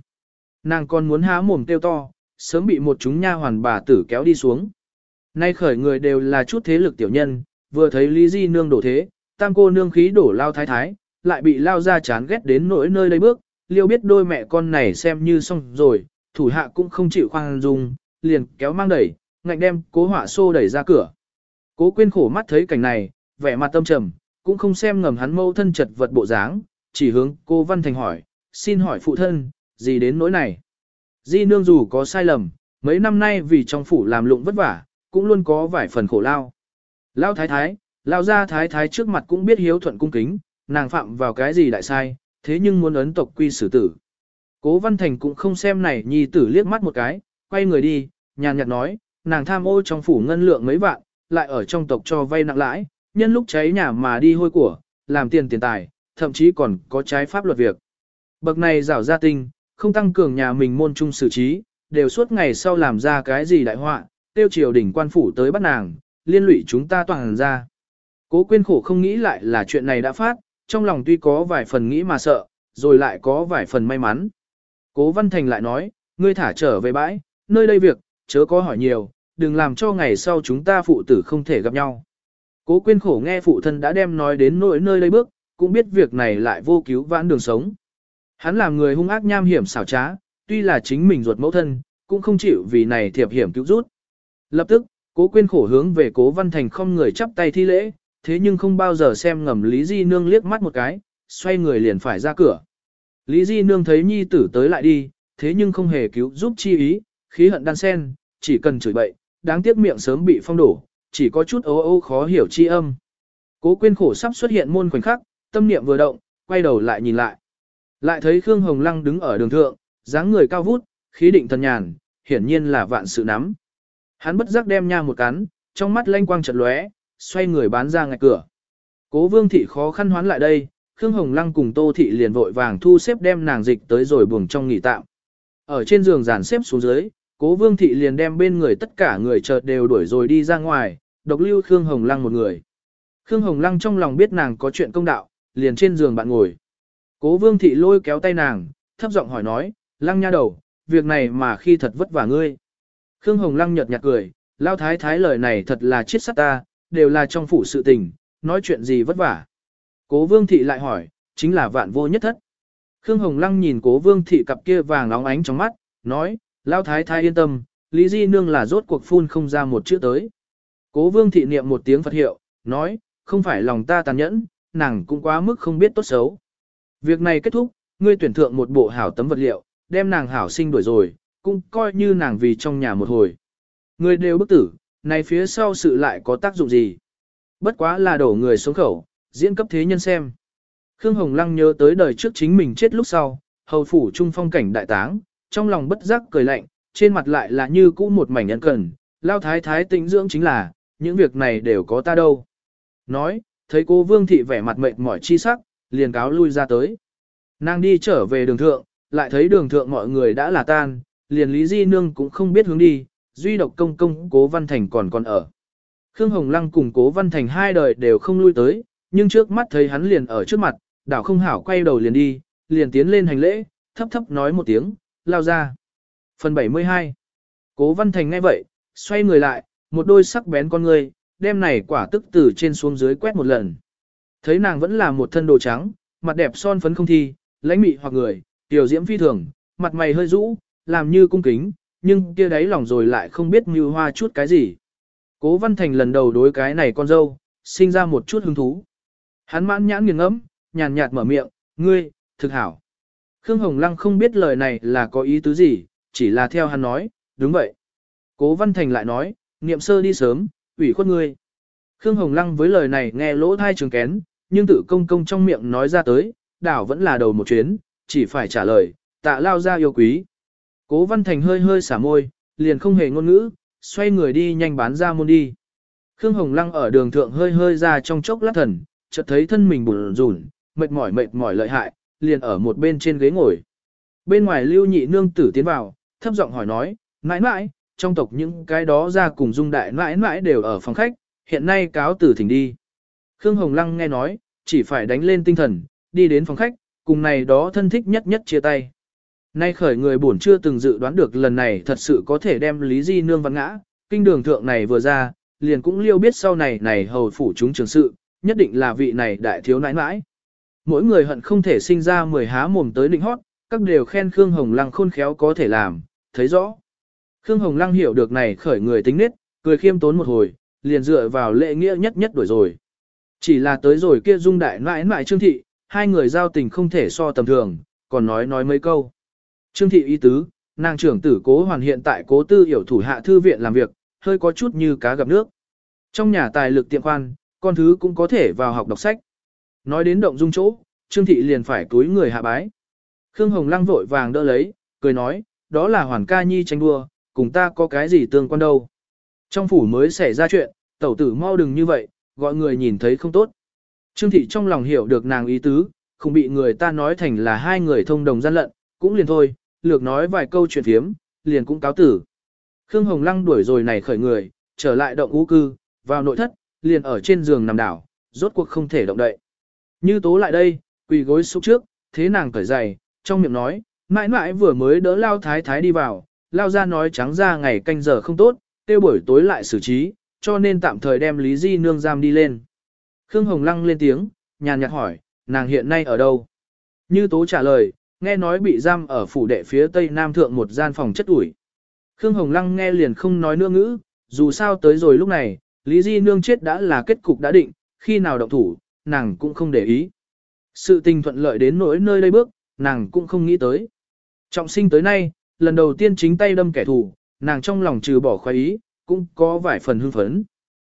Nàng còn muốn há mồm kêu to, sớm bị một chúng nha hoàn bà tử kéo đi xuống. Nay khởi người đều là chút thế lực tiểu nhân, vừa thấy Lý Di nương đổ thế, tam cô nương khí đổ lao thái thái, lại bị lao ra chán ghét đến nỗi nơi đây bước, liêu biết đôi mẹ con này xem như xong rồi, thủ hạ cũng không chịu khoan dung, liền kéo mang đẩy, ngạnh đem cố hỏa xô đẩy ra cửa. Cố quyên khổ mắt thấy cảnh này, vẻ mặt tâm trầm, cũng không xem ngầm hắn mâu thân chật vật bộ dáng, chỉ hướng cô Văn Thành hỏi, xin hỏi phụ thân, gì đến nỗi này? Di nương dù có sai lầm, mấy năm nay vì trong phủ làm lụng vất vả, cũng luôn có vài phần khổ lao. Lao thái thái, lao ra thái thái trước mặt cũng biết hiếu thuận cung kính, nàng phạm vào cái gì đại sai, thế nhưng muốn ấn tộc quy xử tử. Cố Văn Thành cũng không xem này nhi tử liếc mắt một cái, quay người đi, nhàn nhạt nói, nàng tham ô trong phủ ngân lượng mấy vạn, lại ở trong tộc cho vay nặng lãi, nhân lúc cháy nhà mà đi hôi của, làm tiền tiền tài, thậm chí còn có trái pháp luật việc. Bậc này rảo gia tinh, không tăng cường nhà mình môn trung xử trí, đều suốt ngày sau làm ra cái gì đại họa, tiêu triều đỉnh quan phủ tới bắt nàng, liên lụy chúng ta toàn ra. Cố quyên khổ không nghĩ lại là chuyện này đã phát, trong lòng tuy có vài phần nghĩ mà sợ, rồi lại có vài phần may mắn. Cố Văn Thành lại nói, ngươi thả trở về bãi, nơi đây việc, chớ có hỏi nhiều, đừng làm cho ngày sau chúng ta phụ tử không thể gặp nhau. Cố quyên khổ nghe phụ thân đã đem nói đến nỗi nơi đây bước, cũng biết việc này lại vô cứu vãn đường sống. Hắn là người hung ác nham hiểm xảo trá, tuy là chính mình ruột mẫu thân, cũng không chịu vì này thiệp hiểm cứu rút. Lập tức, cố quyên khổ hướng về cố văn thành không người chắp tay thi lễ, thế nhưng không bao giờ xem ngầm Lý Di Nương liếc mắt một cái, xoay người liền phải ra cửa. Lý Di Nương thấy nhi tử tới lại đi, thế nhưng không hề cứu giúp chi ý, khí hận đan sen, chỉ cần chửi bậy, đáng tiếc miệng sớm bị phong đổ, chỉ có chút ấu ấu khó hiểu chi âm. Cố quyên khổ sắp xuất hiện môn khoảnh khắc, tâm niệm vừa động, quay đầu lại nhìn lại. Lại thấy Khương Hồng Lăng đứng ở đường thượng, dáng người cao vút, khí định thần nhàn, hiển nhiên là vạn sự nắm. Hắn bất giác đem nha một cắn, trong mắt lanh quang chợt lóe, xoay người bán ra ngạch cửa. Cố Vương thị khó khăn hoán lại đây, Khương Hồng Lăng cùng Tô thị liền vội vàng thu xếp đem nàng dịch tới rồi buồng trong nghỉ tạm. Ở trên giường dàn xếp xuống dưới, Cố Vương thị liền đem bên người tất cả người chợt đều đuổi rồi đi ra ngoài, độc lưu Khương Hồng Lăng một người. Khương Hồng Lăng trong lòng biết nàng có chuyện công đạo, liền trên giường bạn ngồi. Cố Vương thị lôi kéo tay nàng, thấp giọng hỏi nói, Lăng nha đầu, việc này mà khi thật vất vả ngươi. Khương Hồng Lăng nhợt nhạt cười, lao thái thái lời này thật là chết sắt ta, đều là trong phủ sự tình, nói chuyện gì vất vả. Cố Vương thị lại hỏi, chính là vạn vô nhất thất. Khương Hồng Lăng nhìn Cố Vương thị cặp kia vàng óng ánh trong mắt, nói, lao thái thái yên tâm, Lý Di Nương là rốt cuộc phun không ra một chữ tới. Cố Vương thị niệm một tiếng Phật hiệu, nói, không phải lòng ta tàn nhẫn, nàng cũng quá mức không biết tốt xấu. Việc này kết thúc, ngươi tuyển thượng một bộ hảo tấm vật liệu, đem nàng hảo sinh đuổi rồi, cũng coi như nàng vì trong nhà một hồi. Ngươi đều bức tử, này phía sau sự lại có tác dụng gì? Bất quá là đổ người xuống khẩu, diễn cấp thế nhân xem. Khương Hồng Lăng nhớ tới đời trước chính mình chết lúc sau, hầu phủ trung phong cảnh đại táng, trong lòng bất giác cười lạnh, trên mặt lại là như cũ một mảnh nhân cần, lao thái thái tĩnh dưỡng chính là, những việc này đều có ta đâu. Nói, thấy cô Vương Thị vẻ mặt mệt mỏi chi sắc, liền cáo lui ra tới. Nàng đi trở về đường thượng, lại thấy đường thượng mọi người đã là tan, liền Lý Di Nương cũng không biết hướng đi, duy độc công công cố Văn Thành còn còn ở. Khương Hồng Lăng cùng cố Văn Thành hai đời đều không lui tới, nhưng trước mắt thấy hắn liền ở trước mặt, đảo không hảo quay đầu liền đi, liền tiến lên hành lễ, thấp thấp nói một tiếng, lao ra. Phần 72 Cố Văn Thành nghe vậy, xoay người lại, một đôi sắc bén con người, đem này quả tức từ trên xuống dưới quét một lần. Thấy nàng vẫn là một thân đồ trắng, mặt đẹp son phấn không thi, lãnh mị hoặc người, tiểu diễm phi thường, mặt mày hơi rũ, làm như cung kính, nhưng kia đáy lòng rồi lại không biết mưu hoa chút cái gì. Cố Văn Thành lần đầu đối cái này con dâu, sinh ra một chút hứng thú. Hắn mãn nhãn nghiền ngẫm, nhàn nhạt mở miệng, ngươi, thực hảo. Khương Hồng Lăng không biết lời này là có ý tứ gì, chỉ là theo hắn nói, đúng vậy. Cố Văn Thành lại nói, niệm sơ đi sớm, ủy khuất ngươi. Khương Hồng Lăng với lời này nghe lỗ thai trường kén, nhưng tự công công trong miệng nói ra tới, đảo vẫn là đầu một chuyến, chỉ phải trả lời, tạ lao ra yêu quý. Cố Văn Thành hơi hơi xả môi, liền không hề ngôn ngữ, xoay người đi nhanh bán ra môn đi. Khương Hồng Lăng ở đường thượng hơi hơi ra trong chốc lát thần, chợt thấy thân mình bùn rùn, mệt mỏi mệt mỏi lợi hại, liền ở một bên trên ghế ngồi. Bên ngoài lưu nhị nương tử tiến vào, thấp giọng hỏi nói, mãi mãi, trong tộc những cái đó ra cùng dung đại mãi mãi đều ở phòng khách, hiện nay cáo tử thỉnh đi. Khương Hồng Lăng nghe nói, chỉ phải đánh lên tinh thần, đi đến phòng khách, cùng này đó thân thích nhất nhất chia tay. Nay khởi người buồn chưa từng dự đoán được lần này thật sự có thể đem Lý Di Nương văn ngã, kinh đường thượng này vừa ra, liền cũng liêu biết sau này này hầu phủ chúng trường sự, nhất định là vị này đại thiếu nãi nãi. Mỗi người hận không thể sinh ra mười há mồm tới định hót, các đều khen Khương Hồng Lăng khôn khéo có thể làm, thấy rõ. Khương Hồng Lăng hiểu được này khởi người tính nết, cười khiêm tốn một hồi, liền dựa vào lệ nghĩa nhất nhất đuổi rồi. Chỉ là tới rồi kia dung đại mãi mãi trương thị, hai người giao tình không thể so tầm thường, còn nói nói mấy câu. Trương thị ý tứ, nàng trưởng tử cố hoàn hiện tại cố tư hiểu thủ hạ thư viện làm việc, hơi có chút như cá gặp nước. Trong nhà tài lực tiệm khoan, con thứ cũng có thể vào học đọc sách. Nói đến động dung chỗ, Trương thị liền phải túi người hạ bái. Khương Hồng Lăng vội vàng đỡ lấy, cười nói, đó là Hoàn Ca Nhi tranh đua, cùng ta có cái gì tương quan đâu. Trong phủ mới xảy ra chuyện, tẩu tử mau đừng như vậy, gọi người nhìn thấy không tốt. Trương thị trong lòng hiểu được nàng ý tứ, không bị người ta nói thành là hai người thông đồng gian lận, cũng liền thôi, lược nói vài câu chuyện phiếm, liền cũng cáo tử. Khương Hồng Lăng đuổi rồi này khởi người, trở lại động ngũ cư, vào nội thất, liền ở trên giường nằm đảo, rốt cuộc không thể động đậy. Như tố lại đây, quỳ gối xúc trước, thế nàng cởi giày, trong miệng nói, mãi mãi vừa mới đỡ lao thái thái đi vào, lao ra nói trắng ra ngày canh giờ không tốt, tiêu buổi tối lại xử trí, cho nên tạm thời đem Lý Di nương giam đi lên. Khương Hồng Lăng lên tiếng, nhàn nhạt hỏi, nàng hiện nay ở đâu? Như tố trả lời, nghe nói bị giam ở phủ đệ phía tây nam thượng một gian phòng chất ủi. Khương Hồng Lăng nghe liền không nói nương ngữ, dù sao tới rồi lúc này, Lý Di nương chết đã là kết cục đã định, khi nào động thủ, nàng cũng không để ý. Sự tình thuận lợi đến nỗi nơi đây bước, nàng cũng không nghĩ tới. Trọng sinh tới nay, lần đầu tiên chính tay đâm kẻ thù, nàng trong lòng trừ bỏ khoái ý, cũng có vài phần hưng phấn.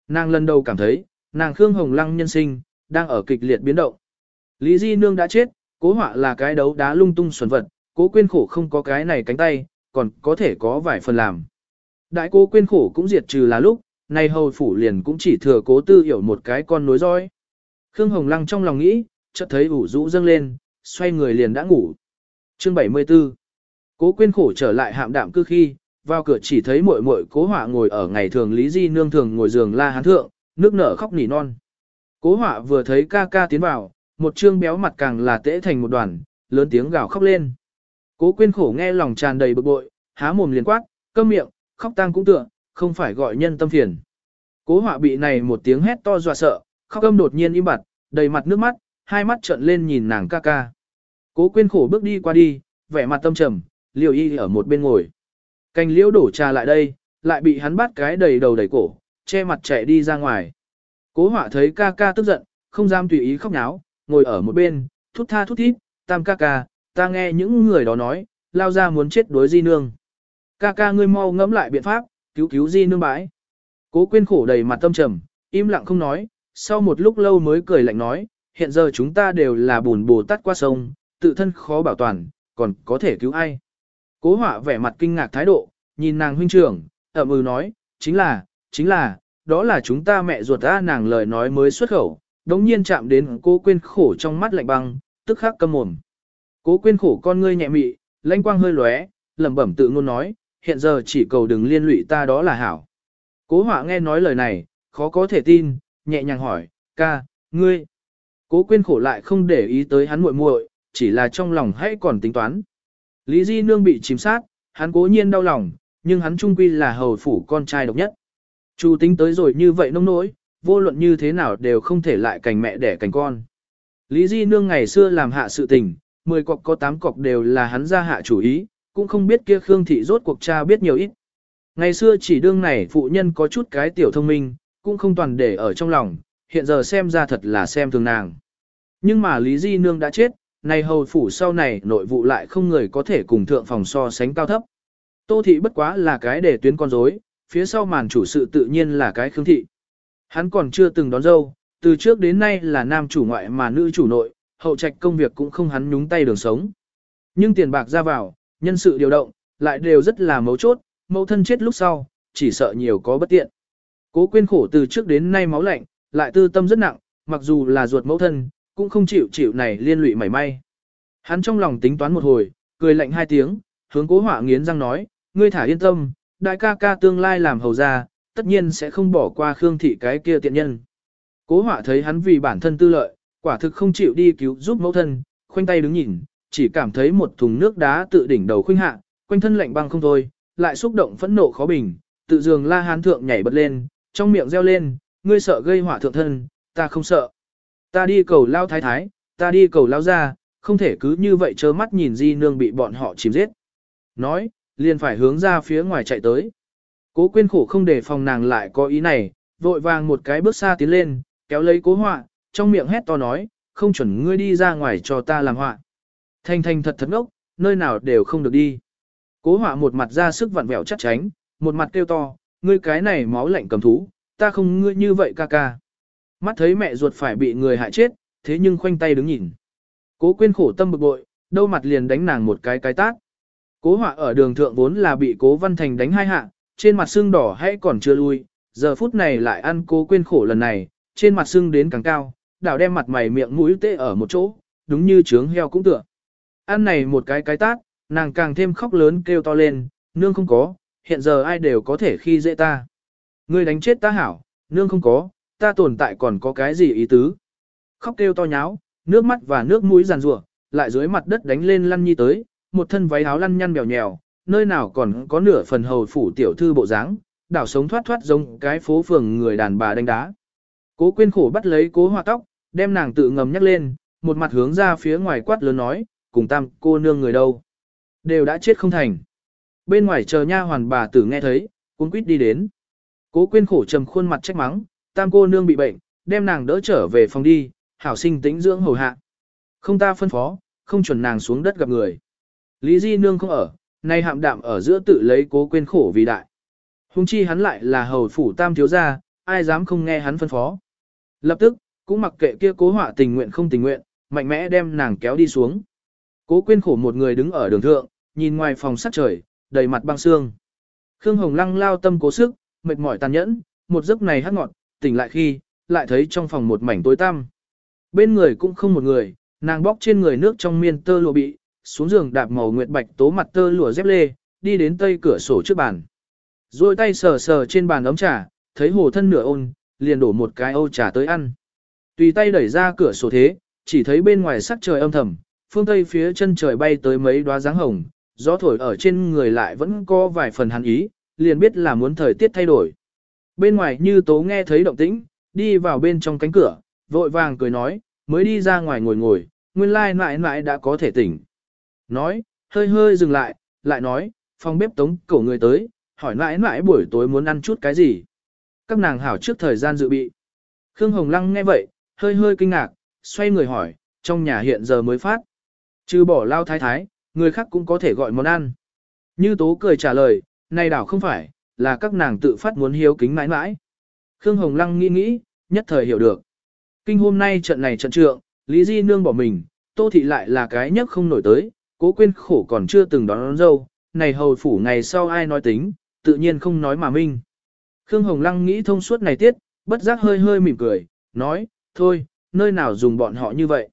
Nàng lần đầu cảm thấy, Nàng Khương Hồng Lăng nhân sinh, đang ở kịch liệt biến động. Lý Di Nương đã chết, cố họa là cái đấu đá lung tung xuẩn vật, cố quyên khổ không có cái này cánh tay, còn có thể có vài phần làm. Đại cố quyên khổ cũng diệt trừ là lúc, nay hầu phủ liền cũng chỉ thừa cố tư hiểu một cái con nối roi. Khương Hồng Lăng trong lòng nghĩ, chợt thấy ủ rũ dâng lên, xoay người liền đã ngủ. Chương 74 Cố quyên khổ trở lại hạm đạm cư khi, vào cửa chỉ thấy muội muội cố họa ngồi ở ngày thường Lý Di nương thường ngồi giường la hán thượng, nước nở khóc nỉ non. Cố họa vừa thấy ca ca tiến vào, một trương béo mặt càng là tễ thành một đoàn, lớn tiếng gào khóc lên. Cố quyên khổ nghe lòng tràn đầy bực bội, há mồm liền quát, câm miệng, khóc tang cũng tựa, không phải gọi nhân tâm phiền. Cố họa bị này một tiếng hét to dọa sợ, khóc âm đột nhiên im bặt, đầy mặt nước mắt, hai mắt trợn lên nhìn nàng ca ca. Cố quyên khổ bước đi qua đi, vẻ mặt tâm trầm, liều y ở một bên ngồi. Cành liễu đổ trà lại đây, lại bị hắn bắt cái đầy đầu đầy cổ, che mặt chạy đi ra ngoài. Cố họa thấy ca ca tức giận, không dám tùy ý khóc náo, ngồi ở một bên, thút tha thút thít, tam ca ca, ta nghe những người đó nói, lao ra muốn chết đối di nương. Ca ca ngươi mau ngẫm lại biện pháp, cứu cứu di nương bãi. Cố quyên khổ đầy mặt tâm trầm, im lặng không nói, sau một lúc lâu mới cười lạnh nói, hiện giờ chúng ta đều là bùn bồ tắt qua sông, tự thân khó bảo toàn, còn có thể cứu ai. Cố họa vẻ mặt kinh ngạc thái độ, nhìn nàng huynh trưởng, ẩm ừ nói, chính là, chính là, đó là chúng ta mẹ ruột ta nàng lời nói mới xuất khẩu, đống nhiên chạm đến cố quên khổ trong mắt lạnh băng, tức khắc câm mồm. Cố quên khổ con ngươi nhẹ mị, lanh quang hơi lóe, lẩm bẩm tự ngôn nói, hiện giờ chỉ cầu đừng liên lụy ta đó là hảo. Cố họa nghe nói lời này, khó có thể tin, nhẹ nhàng hỏi, ca, ngươi. Cố quên khổ lại không để ý tới hắn muội muội, chỉ là trong lòng hãy còn tính toán. Lý Di Nương bị chìm sát, hắn cố nhiên đau lòng, nhưng hắn trung quy là hầu phủ con trai độc nhất. Chu tính tới rồi như vậy nông nỗi, vô luận như thế nào đều không thể lại cành mẹ đẻ cành con. Lý Di Nương ngày xưa làm hạ sự tình, 10 cọc có 8 cọc đều là hắn ra hạ chủ ý, cũng không biết kia Khương Thị rốt cuộc cha biết nhiều ít. Ngày xưa chỉ đương này phụ nhân có chút cái tiểu thông minh, cũng không toàn để ở trong lòng, hiện giờ xem ra thật là xem thường nàng. Nhưng mà Lý Di Nương đã chết, này hầu phủ sau này nội vụ lại không người có thể cùng thượng phòng so sánh cao thấp. Tô thị bất quá là cái để tuyến con rối, phía sau màn chủ sự tự nhiên là cái khương thị. Hắn còn chưa từng đón dâu, từ trước đến nay là nam chủ ngoại mà nữ chủ nội, hậu trạch công việc cũng không hắn nhúng tay đường sống. Nhưng tiền bạc ra vào, nhân sự điều động, lại đều rất là mấu chốt, mẫu thân chết lúc sau, chỉ sợ nhiều có bất tiện. Cố quên khổ từ trước đến nay máu lạnh, lại tư tâm rất nặng, mặc dù là ruột mẫu thân, cũng không chịu chịu này liên lụy mảy may. Hắn trong lòng tính toán một hồi, cười lạnh hai tiếng, hướng cố họa nghiến răng nói, ngươi thả yên tâm, đại ca ca tương lai làm hầu ra, tất nhiên sẽ không bỏ qua Khương thị cái kia tiện nhân. Cố họa thấy hắn vì bản thân tư lợi, quả thực không chịu đi cứu giúp mẫu thân, khoanh tay đứng nhìn, chỉ cảm thấy một thùng nước đá tự đỉnh đầu khuynh hạ, quanh thân lạnh băng không thôi, lại xúc động phẫn nộ khó bình, tự dường la hán thượng nhảy bật lên, trong miệng reo lên, ngươi sợ gây họa thượng thân, ta không sợ. Ta đi cầu lao thái thái, ta đi cầu lao ra, không thể cứ như vậy trơ mắt nhìn di nương bị bọn họ chìm giết. Nói, liền phải hướng ra phía ngoài chạy tới. Cố quyên khổ không để phòng nàng lại có ý này, vội vàng một cái bước xa tiến lên, kéo lấy cố họa, trong miệng hét to nói, không chuẩn ngươi đi ra ngoài cho ta làm họa. Thanh thanh thật thật ngốc, nơi nào đều không được đi. Cố họa một mặt ra sức vặn vẹo chắc tránh, một mặt kêu to, ngươi cái này máu lạnh cầm thú, ta không ngươi như vậy ca ca. Mắt thấy mẹ ruột phải bị người hại chết, thế nhưng khoanh tay đứng nhìn. Cố quyên khổ tâm bực bội, đâu mặt liền đánh nàng một cái cái tát. Cố họa ở đường thượng vốn là bị cố văn thành đánh hai hạ, trên mặt xương đỏ hay còn chưa lui, giờ phút này lại ăn cố quyên khổ lần này, trên mặt xương đến càng cao, đảo đem mặt mày miệng mũi tê ở một chỗ, đúng như trướng heo cũng tựa. Ăn này một cái cái tát, nàng càng thêm khóc lớn kêu to lên, nương không có, hiện giờ ai đều có thể khi dễ ta. Ngươi đánh chết ta hảo, nương không có, ta tồn tại còn có cái gì ý tứ. Khóc kêu to nháo, nước mắt và nước mũi giàn rủa, lại dưới mặt đất đánh lên lăn nhi tới, một thân váy áo lăn nhăn bèo nhèo, nơi nào còn có nửa phần hầu phủ tiểu thư bộ dáng, đảo sống thoát thoát giống cái phố phường người đàn bà đánh đá. Cố quyên khổ bắt lấy cố hoa tóc, đem nàng tự ngầm nhắc lên, một mặt hướng ra phía ngoài quát lớn nói, cùng tam cô nương người đâu. Đều đã chết không thành. Bên ngoài chờ nha hoàn bà tử nghe thấy, cuốn quýt đi đến. Cố quyên khổ trầm khuôn mặt trách mắng, tam cô nương bị bệnh, đem nàng đỡ trở về phòng đi, hảo sinh tĩnh dưỡng hầu hạ. Không ta phân phó, không chuẩn nàng xuống đất gặp người. Lý Di Nương không ở, nay hạm đạm ở giữa tự lấy cố quên khổ vì đại. Hùng chi hắn lại là hầu phủ tam thiếu gia, ai dám không nghe hắn phân phó. Lập tức, cũng mặc kệ kia cố họa tình nguyện không tình nguyện, mạnh mẽ đem nàng kéo đi xuống. Cố quên khổ một người đứng ở đường thượng, nhìn ngoài phòng sắc trời, đầy mặt băng xương. Khương Hồng Lăng lao tâm cố sức, mệt mỏi tàn nhẫn, một giấc này hát ngọt, tỉnh lại khi, lại thấy trong phòng một mảnh tối tăm. Bên người cũng không một người, nàng bóc trên người nước trong miên tơ lụa bị, xuống giường đạp màu nguyệt bạch tố mặt tơ lụa dép lê, đi đến tây cửa sổ trước bàn. Rồi tay sờ sờ trên bàn ấm trà, thấy hồ thân nửa ôn, liền đổ một cái âu trà tới ăn. Tùy tay đẩy ra cửa sổ thế, chỉ thấy bên ngoài sắc trời âm thầm, phương tây phía chân trời bay tới mấy đóa dáng hồng, gió thổi ở trên người lại vẫn có vài phần hàn ý, liền biết là muốn thời tiết thay đổi. Bên ngoài như tố nghe thấy động tĩnh, đi vào bên trong cánh cửa, vội vàng cười nói, mới đi ra ngoài ngồi ngồi, nguyên lai mãi mãi đã có thể tỉnh. Nói, hơi hơi dừng lại, lại nói, phòng bếp tống cổ người tới, hỏi mãi mãi buổi tối muốn ăn chút cái gì. Các nàng hảo trước thời gian dự bị. Khương Hồng Lăng nghe vậy, hơi hơi kinh ngạc, xoay người hỏi, trong nhà hiện giờ mới phát. Trừ bỏ lao thái thái, người khác cũng có thể gọi món ăn. Như Tố cười trả lời, này đảo không phải, là các nàng tự phát muốn hiếu kính mãi mãi. Khương Hồng Lăng nghĩ nghĩ, nhất thời hiểu được. Kinh hôm nay trận này trận trượng, Lý Di Nương bỏ mình, Tô Thị lại là cái nhất không nổi tới, cố quên khổ còn chưa từng đón, đón dâu, này hầu phủ ngày sau ai nói tính, tự nhiên không nói mà minh. Khương Hồng Lăng nghĩ thông suốt này tiết, bất giác hơi hơi mỉm cười, nói, thôi, nơi nào dùng bọn họ như vậy.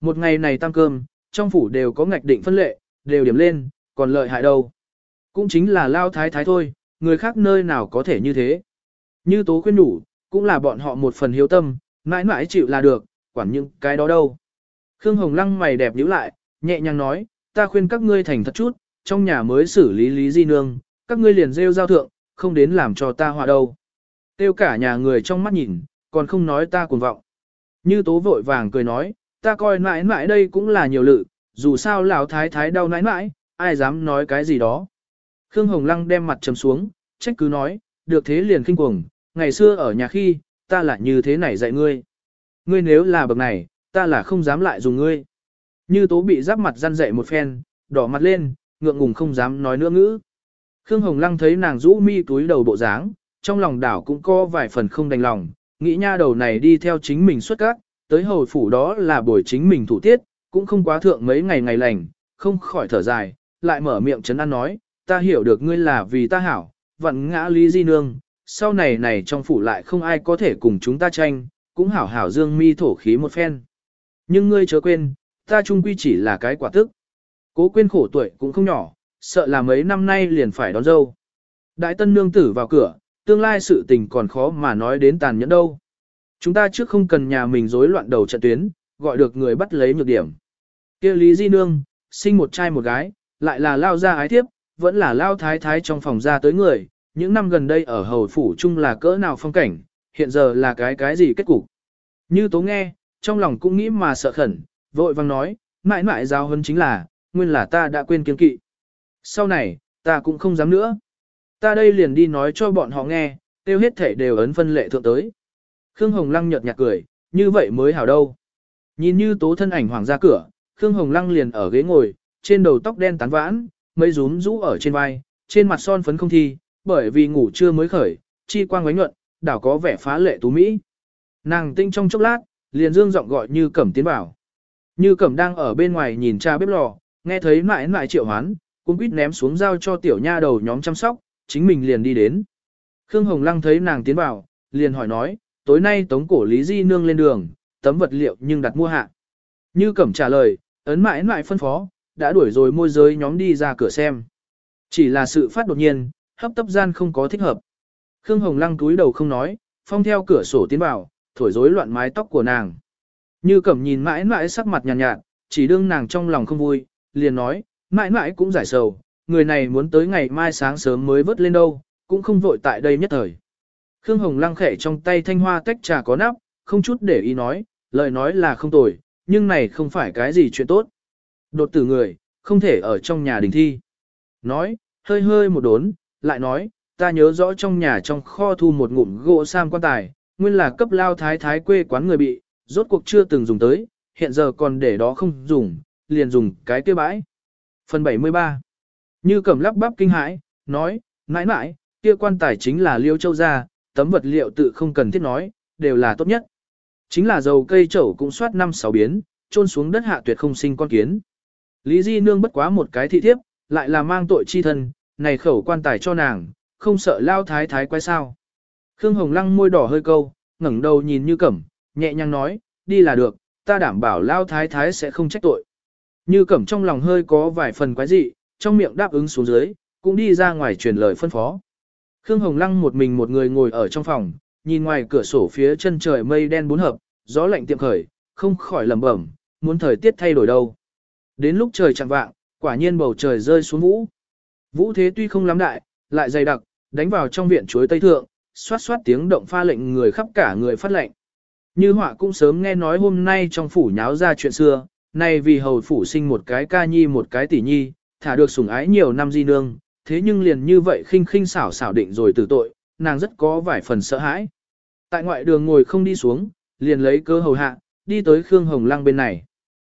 Một ngày này tăng cơm, trong phủ đều có ngạch định phân lệ, đều điểm lên, còn lợi hại đâu. Cũng chính là lao thái thái thôi, người khác nơi nào có thể như thế. Như tố khuyên đủ, cũng là bọn họ một phần hiếu tâm, mãi mãi chịu là được, quản những cái đó đâu. Khương Hồng Lăng mày đẹp nhíu lại, nhẹ nhàng nói, ta khuyên các ngươi thành thật chút, trong nhà mới xử lý lý di nương, các ngươi liền rêu giao thượng, không đến làm cho ta hòa đâu. Tiêu cả nhà người trong mắt nhìn, còn không nói ta cuồng vọng. Như tố vội vàng cười nói, ta coi mãi mãi đây cũng là nhiều lự, dù sao lão thái thái đau nãi mãi, ai dám nói cái gì đó. Khương Hồng Lăng đem mặt trầm xuống, trách cứ nói, được thế liền kinh cuồng, ngày xưa ở nhà khi, ta là như thế này dạy ngươi. Ngươi nếu là bậc này, ta là không dám lại dùng ngươi. Như tố bị giáp mặt răn dậy một phen, đỏ mặt lên, ngượng ngùng không dám nói nữa ngữ. Khương Hồng Lăng thấy nàng rũ mi túi đầu bộ dáng, trong lòng đảo cũng có vài phần không đành lòng, nghĩ nha đầu này đi theo chính mình xuất các, tới hầu phủ đó là buổi chính mình thủ tiết, cũng không quá thượng mấy ngày ngày lành, không khỏi thở dài, lại mở miệng chấn an nói, ta hiểu được ngươi là vì ta hảo, vận ngã lý di nương, sau này này trong phủ lại không ai có thể cùng chúng ta tranh, cũng hảo hảo dương mi thổ khí một phen. Nhưng ngươi chớ quên, ta chung quy chỉ là cái quả tức. Cố quên khổ tuổi cũng không nhỏ, sợ là mấy năm nay liền phải đón dâu. Đại tân nương tử vào cửa, tương lai sự tình còn khó mà nói đến tàn nhẫn đâu. Chúng ta trước không cần nhà mình rối loạn đầu trận tuyến, gọi được người bắt lấy nhược điểm. kia Lý Di Nương, sinh một trai một gái, lại là lao ra ái tiếp, vẫn là lao thái thái trong phòng ra tới người, những năm gần đây ở hầu phủ chung là cỡ nào phong cảnh, hiện giờ là cái cái gì kết cục. Như tố nghe, trong lòng cũng nghĩ mà sợ khẩn, vội vang nói, mãi mãi giao hơn chính là, nguyên là ta đã quên kiên kỵ. Sau này, ta cũng không dám nữa. Ta đây liền đi nói cho bọn họ nghe, tiêu hết thể đều ấn phân lệ thượng tới. Khương Hồng Lăng nhợt nhạt cười, như vậy mới hảo đâu. Nhìn như tố thân ảnh hoàng ra cửa, Khương Hồng Lăng liền ở ghế ngồi, trên đầu tóc đen tán vãn, mây rúm rũ ở trên vai, trên mặt son phấn không thi, bởi vì ngủ trưa mới khởi, chi quang ánh nhuận, đảo có vẻ phá lệ tú mỹ. Nàng tinh trong chốc lát, liền dương giọng gọi như cẩm tiến bảo. Như cẩm đang ở bên ngoài nhìn cha bếp lò, nghe thấy mãi mãi triệu hoán, cũng quýt ném xuống dao cho tiểu nha đầu nhóm chăm sóc, chính mình liền đi đến. Khương Hồng Lăng thấy nàng tiến vào, liền hỏi nói, tối nay tống cổ Lý Di Nương lên đường, tấm vật liệu nhưng đặt mua hạ. Như Cẩm trả lời, ấn mãi mãi phân phó, đã đuổi rồi môi giới nhóm đi ra cửa xem. Chỉ là sự phát đột nhiên, hấp tấp gian không có thích hợp. Khương Hồng Lăng túi đầu không nói, phong theo cửa sổ tiến vào, thổi rối loạn mái tóc của nàng. Như Cẩm nhìn mãi mãi sắc mặt nhàn nhạt, nhạt, chỉ đương nàng trong lòng không vui, liền nói, mãi mãi cũng giải sầu, người này muốn tới ngày mai sáng sớm mới vớt lên đâu, cũng không vội tại đây nhất thời. Khương Hồng lăng khẽ trong tay thanh hoa tách trà có nắp, không chút để ý nói, lời nói là không tồi, nhưng này không phải cái gì chuyện tốt. Đột tử người, không thể ở trong nhà đình thi. Nói, hơi hơi một đốn, lại nói, ta nhớ rõ trong nhà trong kho thu một ngụm gỗ sam quan tài, nguyên là cấp lao thái thái quê quán người bị, rốt cuộc chưa từng dùng tới, hiện giờ còn để đó không dùng, liền dùng cái kia bãi. Phần 73 Như cầm lắp bắp kinh hãi, nói, mãi mãi, kia quan tài chính là liêu châu gia, tấm vật liệu tự không cần thiết nói, đều là tốt nhất. Chính là dầu cây trầu cũng soát năm sáu biến, trôn xuống đất hạ tuyệt không sinh con kiến. Lý Di Nương bất quá một cái thị thiếp, lại là mang tội chi thân, này khẩu quan tài cho nàng, không sợ lao thái thái quay sao. Khương Hồng Lăng môi đỏ hơi câu, ngẩng đầu nhìn như cẩm, nhẹ nhàng nói, đi là được, ta đảm bảo lao thái thái sẽ không trách tội. Như cẩm trong lòng hơi có vài phần quái dị, trong miệng đáp ứng xuống dưới, cũng đi ra ngoài truyền lời phân phó. Khương Hồng Lăng một mình một người ngồi ở trong phòng, nhìn ngoài cửa sổ phía chân trời mây đen bốn hợp, gió lạnh tiệm khởi, không khỏi lẩm bẩm, muốn thời tiết thay đổi đâu. Đến lúc trời chạng vạng, quả nhiên bầu trời rơi xuống vũ. Vũ thế tuy không lắm đại, lại dày đặc, đánh vào trong viện chuối tây thượng, xoát xoát tiếng động pha lệnh người khắp cả người phát lệnh. Như họa cũng sớm nghe nói hôm nay trong phủ nháo ra chuyện xưa, nay vì hầu phủ sinh một cái ca nhi một cái tỷ nhi, thả được sủng ái nhiều năm di nương, thế nhưng liền như vậy khinh khinh xảo xảo định rồi tử tội, nàng rất có vài phần sợ hãi. Tại ngoại đường ngồi không đi xuống, liền lấy cơ hầu hạ, đi tới Khương Hồng Lăng bên này.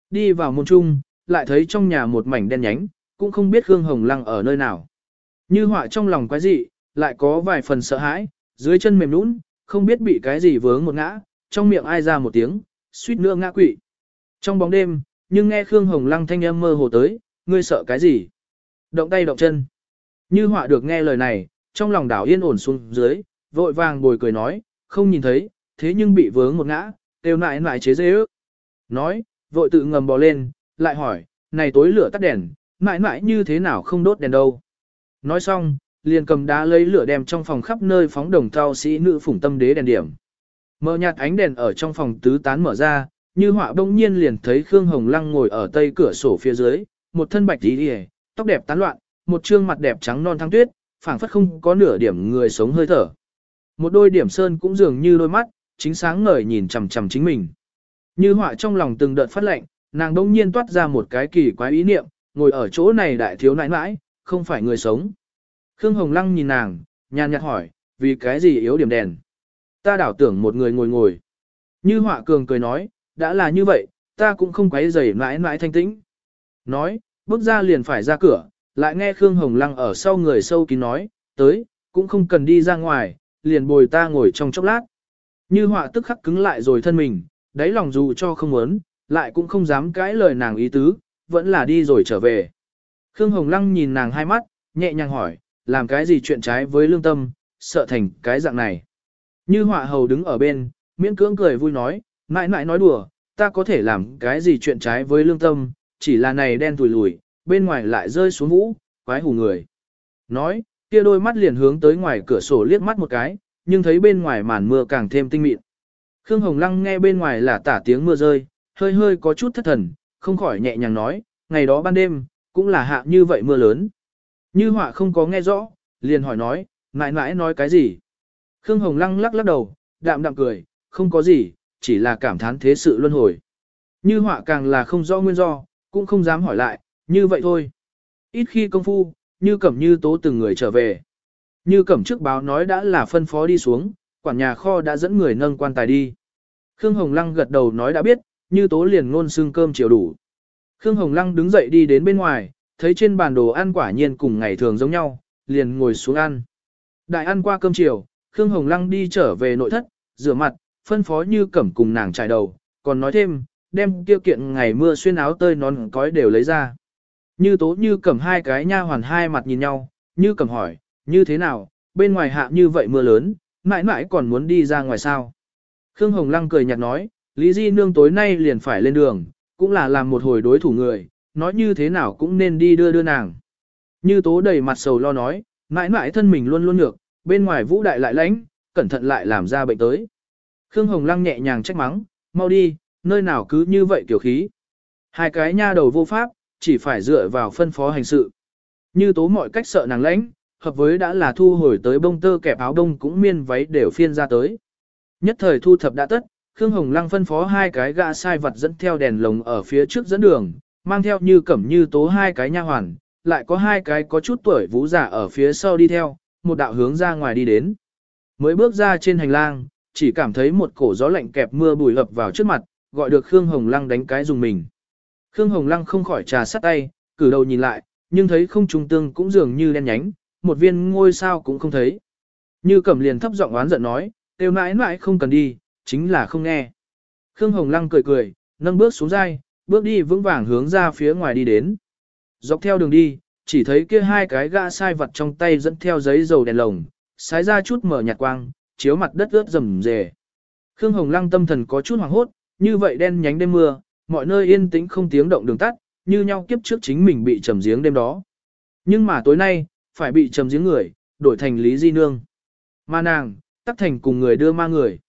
Đi vào môn trung, lại thấy trong nhà một mảnh đen nhánh, cũng không biết Khương Hồng Lăng ở nơi nào. Như họa trong lòng quái dị, lại có vài phần sợ hãi, dưới chân mềm nũng, không biết bị cái gì vướng một ngã, trong miệng ai ra một tiếng, suýt nữa ngã quỵ. Trong bóng đêm, nhưng nghe Khương Hồng Lăng thanh âm mơ hồ tới, ngươi sợ cái gì? Động tay động chân. Như họa được nghe lời này, trong lòng đảo yên ổn xuống dưới, vội vàng bồi cười nói, không nhìn thấy, thế nhưng bị vướng một ngã, đều nại nại chế dễ ước. Nói, vội tự ngầm bò lên, lại hỏi, này tối lửa tắt đèn, mãi mãi như thế nào không đốt đèn đâu. Nói xong, liền cầm đá lấy lửa đem trong phòng khắp nơi phóng đồng thao sĩ nữ phủng tâm đế đèn điểm. Mở nhạt ánh đèn ở trong phòng tứ tán mở ra, như họa bỗng nhiên liền thấy Khương Hồng Lăng ngồi ở tây cửa sổ phía dưới, một thân bạch tí đi tóc đẹp tán loạn, một trương mặt đẹp trắng non thăng tuyết, phảng phất không có nửa điểm người sống hơi thở. Một đôi điểm sơn cũng dường như đôi mắt, chính sáng ngời nhìn chằm chằm chính mình. Như họa trong lòng từng đợt phát lệnh, nàng đông nhiên toát ra một cái kỳ quái ý niệm, ngồi ở chỗ này đại thiếu nãi nãi, không phải người sống. Khương Hồng Lăng nhìn nàng, nhàn nhạt hỏi, vì cái gì yếu điểm đèn? Ta đảo tưởng một người ngồi ngồi. Như họa cường cười nói, đã là như vậy, ta cũng không quấy rầy nãi nãi thanh tĩnh. Nói, bước ra liền phải ra cửa, lại nghe Khương Hồng Lăng ở sau người sâu kín nói, tới, cũng không cần đi ra ngoài, liền bồi ta ngồi trong chốc lát. Như họa tức khắc cứng lại rồi thân mình, đáy lòng dù cho không muốn, lại cũng không dám cãi lời nàng ý tứ, vẫn là đi rồi trở về. Khương Hồng Lăng nhìn nàng hai mắt, nhẹ nhàng hỏi, làm cái gì chuyện trái với lương tâm, sợ thành cái dạng này. Như họa hầu đứng ở bên, miễn cưỡng cười vui nói, mãi mãi nói đùa, ta có thể làm cái gì chuyện trái với lương tâm, chỉ là này đen tùi lùi, bên ngoài lại rơi xuống vũ, quái hù người. Nói, kia đôi mắt liền hướng tới ngoài cửa sổ liếc mắt một cái, nhưng thấy bên ngoài màn mưa càng thêm tinh mịn. Khương Hồng Lăng nghe bên ngoài là tả tiếng mưa rơi, hơi hơi có chút thất thần, không khỏi nhẹ nhàng nói, ngày đó ban đêm, cũng là hạ như vậy mưa lớn. Như họa không có nghe rõ, liền hỏi nói, mãi mãi nói cái gì. Khương Hồng Lăng lắc lắc đầu, đạm đạm cười, không có gì, chỉ là cảm thán thế sự luân hồi. Như họa càng là không rõ nguyên do, cũng không dám hỏi lại, như vậy thôi. Ít khi công phu, như cẩm như tố từng người trở về. Như cẩm trước báo nói đã là phân phó đi xuống, quản nhà kho đã dẫn người nâng quan tài đi. Khương Hồng Lăng gật đầu nói đã biết, như tố liền ngôn xương cơm chiều đủ. Khương Hồng Lăng đứng dậy đi đến bên ngoài, thấy trên bàn đồ ăn quả nhiên cùng ngày thường giống nhau, liền ngồi xuống ăn. Đại ăn qua cơm chiều, Khương Hồng Lăng đi trở về nội thất, rửa mặt, phân phó như cẩm cùng nàng trải đầu, còn nói thêm, đem kia kiện ngày mưa xuyên áo tơi nón cói đều lấy ra. Như tố như cẩm hai cái nha hoàn hai mặt nhìn nhau, như cẩm hỏi, như thế nào, bên ngoài hạ như vậy mưa lớn, mãi mãi còn muốn đi ra ngoài sao. Khương Hồng Lăng cười nhạt nói, Lý Di Nương tối nay liền phải lên đường, cũng là làm một hồi đối thủ người, nói như thế nào cũng nên đi đưa đưa nàng. Như tố đầy mặt sầu lo nói, mãi mãi thân mình luôn luôn ngược, bên ngoài vũ đại lại lãnh, cẩn thận lại làm ra bệnh tới. Khương Hồng Lăng nhẹ nhàng trách mắng, mau đi, nơi nào cứ như vậy kiểu khí. Hai cái nha đầu vô pháp, chỉ phải dựa vào phân phó hành sự. Như tố mọi cách sợ nàng lãnh, hợp với đã là thu hồi tới bông tơ kẹp áo đông cũng miên váy đều phiên ra tới. Nhất thời thu thập đã tất, Khương Hồng Lăng phân phó hai cái gã sai vật dẫn theo đèn lồng ở phía trước dẫn đường, mang theo như cẩm như tố hai cái nha hoàn, lại có hai cái có chút tuổi vũ giả ở phía sau đi theo, một đạo hướng ra ngoài đi đến. Mới bước ra trên hành lang, chỉ cảm thấy một cổ gió lạnh kẹp mưa bùi ập vào trước mặt, gọi được Khương Hồng Lăng đánh cái dùng mình. Khương Hồng Lăng không khỏi trà sắt tay, cử đầu nhìn lại, nhưng thấy không trung tương cũng dường như đen nhánh, một viên ngôi sao cũng không thấy. Như Cẩm liền thấp giọng oán giận nói, tiêu nãi nãi không cần đi, chính là không nghe. Khương Hồng Lăng cười cười, nâng bước xuống dai, bước đi vững vàng hướng ra phía ngoài đi đến. Dọc theo đường đi, chỉ thấy kia hai cái gã sai vật trong tay dẫn theo giấy dầu đèn lồng, sái ra chút mở nhạt quang, chiếu mặt đất ướt rầm rề. Khương Hồng Lăng tâm thần có chút hoảng hốt, như vậy đen nhánh đêm mưa, mọi nơi yên tĩnh không tiếng động đường tắt, như nhau kiếp trước chính mình bị trầm giếng đêm đó. Nhưng mà tối nay, phải bị trầm giếng người, đổi thành Lý Di Nương. Ma nàng, tắc thành cùng người đưa ma người.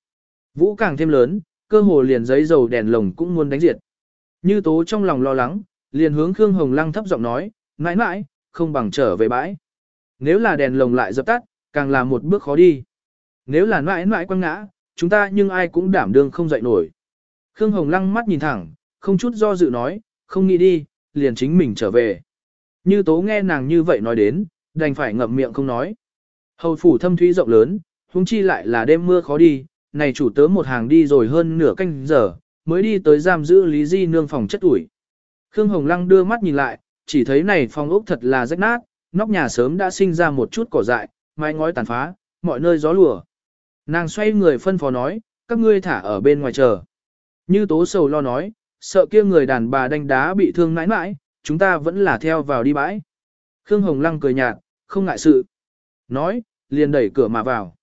Vũ càng thêm lớn, cơ hồ liền giấy dầu đèn lồng cũng muốn đánh diệt. Như tố trong lòng lo lắng, liền hướng Khương Hồng Lăng thấp giọng nói, mãi mãi, không bằng trở về bãi. Nếu là đèn lồng lại dập tắt, càng là một bước khó đi. Nếu là mãi mãi quăng ngã, chúng ta nhưng ai cũng đảm đương không dậy nổi. Khương Hồng Lăng mắt nhìn thẳng, không chút do dự nói, không nghĩ đi, liền chính mình trở về. Như tố nghe nàng như vậy nói đến, đành phải ngậm miệng không nói. Hầu phủ thâm thúy rộng lớn, huống chi lại là đêm mưa khó đi, này chủ tớ một hàng đi rồi hơn nửa canh giờ, mới đi tới giam giữ Lý Di nương phòng chất ủi. Khương Hồng Lăng đưa mắt nhìn lại, chỉ thấy này phòng ốc thật là rách nát, nóc nhà sớm đã sinh ra một chút cỏ dại, mái ngói tàn phá, mọi nơi gió lùa. Nàng xoay người phân phó nói, các ngươi thả ở bên ngoài chờ. Như tố sầu lo nói, sợ kia người đàn bà đánh đá bị thương mãi mãi, chúng ta vẫn là theo vào đi bãi. Khương Hồng Lăng cười nhạt, không ngại sự. Nói, liền đẩy cửa mà vào.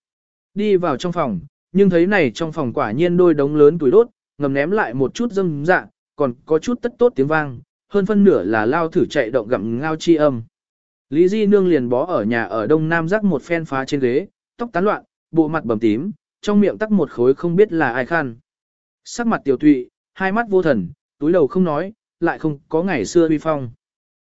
Đi vào trong phòng, nhưng thấy này trong phòng quả nhiên đôi đống lớn tuổi đốt, ngầm ném lại một chút dâm dạ, còn có chút tất tốt tiếng vang, hơn phân nửa là lao thử chạy động gặm ngao chi âm. Lý Di Nương liền bó ở nhà ở đông nam rắc một phen phá trên ghế, tóc tán loạn, bộ mặt bầm tím, trong miệng tắc một khối không biết là ai khăn. Sắc mặt tiểu tụy, hai mắt vô thần, túi đầu không nói, lại không có ngày xưa uy phong.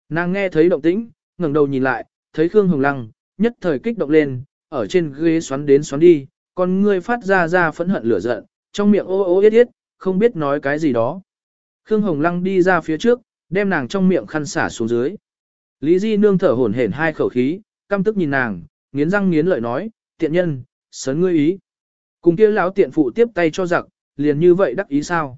Nàng nghe thấy động tĩnh, ngẩng đầu nhìn lại, thấy Khương Hồng Lăng, nhất thời kích động lên, ở trên ghế xoắn đến xoắn đi, con ngươi phát ra ra phẫn hận lửa giận, trong miệng ô ô yết yết, không biết nói cái gì đó. Khương Hồng Lăng đi ra phía trước, đem nàng trong miệng khăn xả xuống dưới. Lý Di nương thở hổn hển hai khẩu khí, căm tức nhìn nàng, nghiến răng nghiến lợi nói, tiện nhân, sớn ngươi ý. Cùng kia lão tiện phụ tiếp tay cho giặc, liền như vậy đắc ý sao?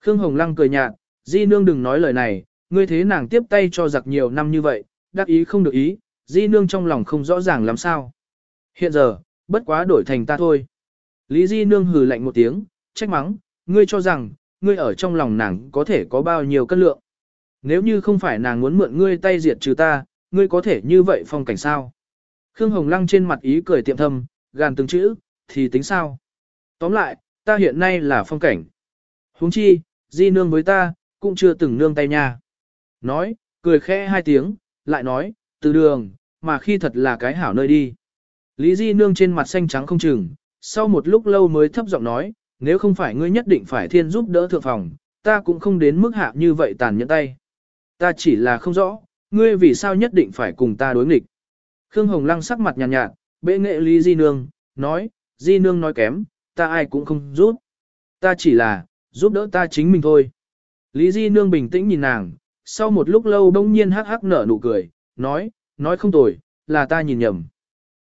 Khương Hồng Lăng cười nhạt, Di nương đừng nói lời này, ngươi thế nàng tiếp tay cho giặc nhiều năm như vậy, đắc ý không được ý, Di nương trong lòng không rõ ràng lắm sao. Hiện giờ, bất quá đổi thành ta thôi. Lý Di nương hừ lạnh một tiếng, trách mắng, ngươi cho rằng, ngươi ở trong lòng nàng có thể có bao nhiêu cân lượng. Nếu như không phải nàng muốn mượn ngươi tay diệt trừ ta, ngươi có thể như vậy phong cảnh sao? Khương Hồng Lăng trên mặt ý cười tiệm thâm, gàn từng chữ, thì tính sao? Tóm lại, ta hiện nay là phong cảnh. huống chi, di nương với ta, cũng chưa từng nương tay nha. Nói, cười khẽ hai tiếng, lại nói, từ đường, mà khi thật là cái hảo nơi đi. Lý di nương trên mặt xanh trắng không chừng, sau một lúc lâu mới thấp giọng nói, nếu không phải ngươi nhất định phải thiên giúp đỡ thượng phòng, ta cũng không đến mức hạ như vậy tàn nhẫn tay. Ta chỉ là không rõ, ngươi vì sao nhất định phải cùng ta đối nghịch. Khương Hồng Lăng sắc mặt nhàn nhạt, nhạt, bệ nghệ Lý Di Nương, nói, Di Nương nói kém, ta ai cũng không giúp. Ta chỉ là, giúp đỡ ta chính mình thôi. Lý Di Nương bình tĩnh nhìn nàng, sau một lúc lâu đông nhiên hắc hắc nở nụ cười, nói, nói không tồi, là ta nhìn nhầm.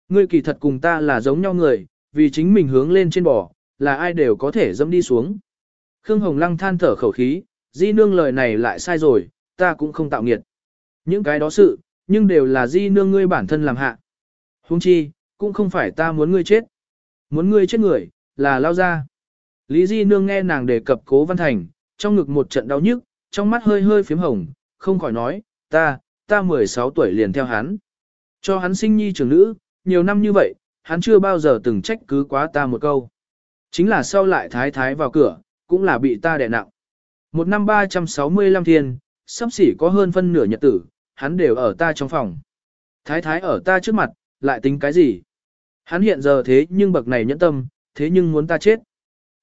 Ngươi kỳ thật cùng ta là giống nhau người, vì chính mình hướng lên trên bò, là ai đều có thể dẫm đi xuống. Khương Hồng Lăng than thở khẩu khí, Di Nương lời này lại sai rồi, ta cũng không tạo nghiệt. Những cái đó sự, nhưng đều là Di Nương ngươi bản thân làm hạ. Huống chi, cũng không phải ta muốn ngươi chết. Muốn ngươi chết người, là lao ra. Lý Di Nương nghe nàng đề cập cố văn thành, trong ngực một trận đau nhức, trong mắt hơi hơi phím hồng, không khỏi nói, ta, ta 16 tuổi liền theo hắn. Cho hắn sinh nhi trưởng nữ, nhiều năm như vậy, hắn chưa bao giờ từng trách cứ quá ta một câu. Chính là sau lại thái thái vào cửa, cũng là bị ta đè nặng. Một năm 365 thiên, sắp xỉ có hơn phân nửa nhật tử, hắn đều ở ta trong phòng. Thái thái ở ta trước mặt, lại tính cái gì? Hắn hiện giờ thế nhưng bậc này nhẫn tâm, thế nhưng muốn ta chết.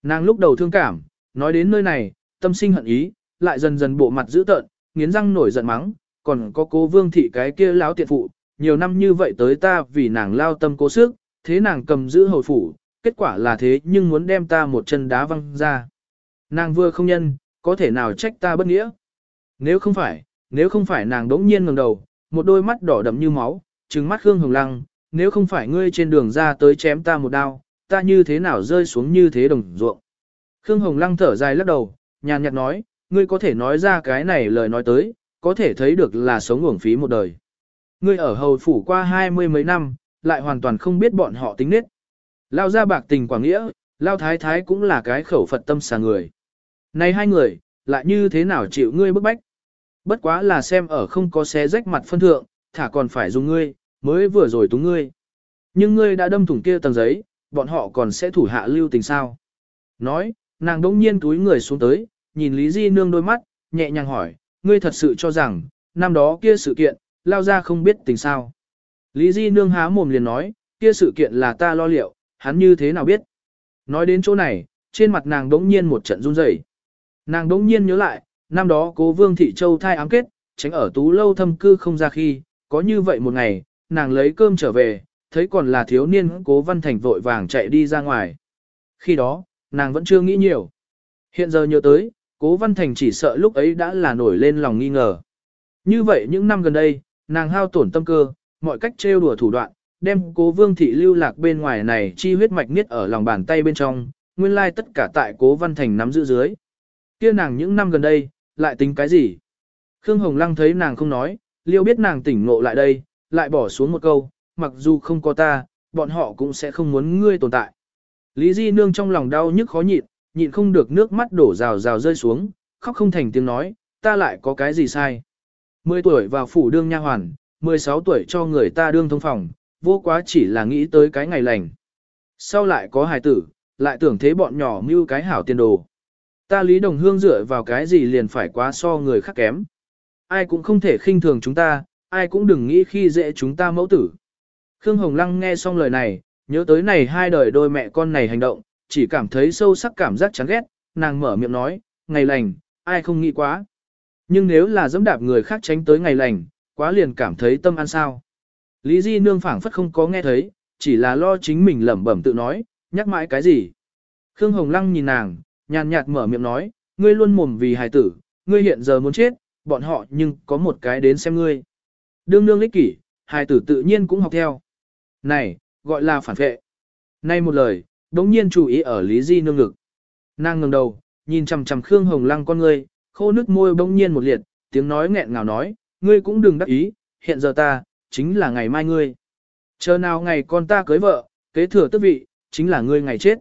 Nàng lúc đầu thương cảm, nói đến nơi này, tâm sinh hận ý, lại dần dần bộ mặt dữ tợn, nghiến răng nổi giận mắng, còn có cô vương thị cái kia láo tiện phụ, nhiều năm như vậy tới ta vì nàng lao tâm cố sức, thế nàng cầm giữ hồi phủ, kết quả là thế nhưng muốn đem ta một chân đá văng ra. Nàng vừa không nhân, có thể nào trách ta bất nghĩa. Nếu không phải, nếu không phải nàng đống nhiên ngẩng đầu, một đôi mắt đỏ đậm như máu, trừng mắt Khương Hồng Lăng, nếu không phải ngươi trên đường ra tới chém ta một đao, ta như thế nào rơi xuống như thế đồng ruộng. Khương Hồng Lăng thở dài lắc đầu, nhàn nhạt nói, ngươi có thể nói ra cái này lời nói tới, có thể thấy được là sống uổng phí một đời. Ngươi ở hầu phủ qua hai mươi mấy năm, lại hoàn toàn không biết bọn họ tính nết. Lao ra bạc tình quảng nghĩa, Lao thái thái cũng là cái khẩu Phật tâm xà người. Này hai người, lại như thế nào chịu ngươi bức bách? Bất quá là xem ở không có xé rách mặt phân thượng, thả còn phải dùng ngươi, mới vừa rồi túng ngươi. Nhưng ngươi đã đâm thủng kia tầng giấy, bọn họ còn sẽ thủ hạ lưu tình sao? Nói, nàng đỗng nhiên túi người xuống tới, nhìn Lý Di Nương đôi mắt, nhẹ nhàng hỏi, ngươi thật sự cho rằng, năm đó kia sự kiện, lao ra không biết tình sao. Lý Di Nương há mồm liền nói, kia sự kiện là ta lo liệu, hắn như thế nào biết. Nói đến chỗ này, trên mặt nàng đống nhiên một trận run rẩy. Nàng đống nhiên nhớ lại, năm đó cố vương thị châu thai ám kết, tránh ở tú lâu thâm cư không ra khi, có như vậy một ngày, nàng lấy cơm trở về, thấy còn là thiếu niên cố văn thành vội vàng chạy đi ra ngoài. Khi đó, nàng vẫn chưa nghĩ nhiều. Hiện giờ nhớ tới, cố văn thành chỉ sợ lúc ấy đã là nổi lên lòng nghi ngờ. Như vậy những năm gần đây, nàng hao tổn tâm cơ, mọi cách trêu đùa thủ đoạn, đem cố vương thị lưu lạc bên ngoài này chi huyết mạch niết ở lòng bàn tay bên trong, nguyên lai tất cả tại cố văn thành nắm giữ dưới. kia nàng những năm gần đây, lại tính cái gì? Khương Hồng Lăng thấy nàng không nói, liêu biết nàng tỉnh ngộ lại đây, lại bỏ xuống một câu, mặc dù không có ta, bọn họ cũng sẽ không muốn ngươi tồn tại. Lý Di Nương trong lòng đau nhức khó nhịn, nhịn không được nước mắt đổ rào rào rơi xuống, khóc không thành tiếng nói, ta lại có cái gì sai. 10 tuổi vào phủ đương nha hoàn, 16 tuổi cho người ta đương thông phòng, vô quá chỉ là nghĩ tới cái ngày lành. Sau lại có hài tử, lại tưởng thế bọn nhỏ mưu cái hảo tiền đồ. Ta Lý Đồng Hương dựa vào cái gì liền phải quá so người khác kém. Ai cũng không thể khinh thường chúng ta, ai cũng đừng nghĩ khi dễ chúng ta mẫu tử. Khương Hồng Lăng nghe xong lời này, nhớ tới này hai đời đôi mẹ con này hành động, chỉ cảm thấy sâu sắc cảm giác chán ghét, nàng mở miệng nói, ngày lành, ai không nghĩ quá. Nhưng nếu là dẫm đạp người khác tránh tới ngày lành, quá liền cảm thấy tâm an sao. Lý Di Nương phảng phất không có nghe thấy, chỉ là lo chính mình lẩm bẩm tự nói, nhắc mãi cái gì. Khương Hồng Lăng nhìn nàng, nhàn nhạt mở miệng nói, ngươi luôn mồm vì hài tử, ngươi hiện giờ muốn chết, bọn họ nhưng có một cái đến xem ngươi. Đương đương lích kỷ, hài tử tự nhiên cũng học theo. Này, gọi là phản vệ. Nay một lời, đống nhiên chú ý ở Lý Di nương ngực. Nàng ngẩng đầu, nhìn chằm chằm Khương Hồng Lăng con ngươi, khô nước môi bỗng nhiên một liệt, tiếng nói nghẹn ngào nói, ngươi cũng đừng đắc ý, hiện giờ ta, chính là ngày mai ngươi. Chờ nào ngày con ta cưới vợ, kế thừa tước vị, chính là ngươi ngày chết.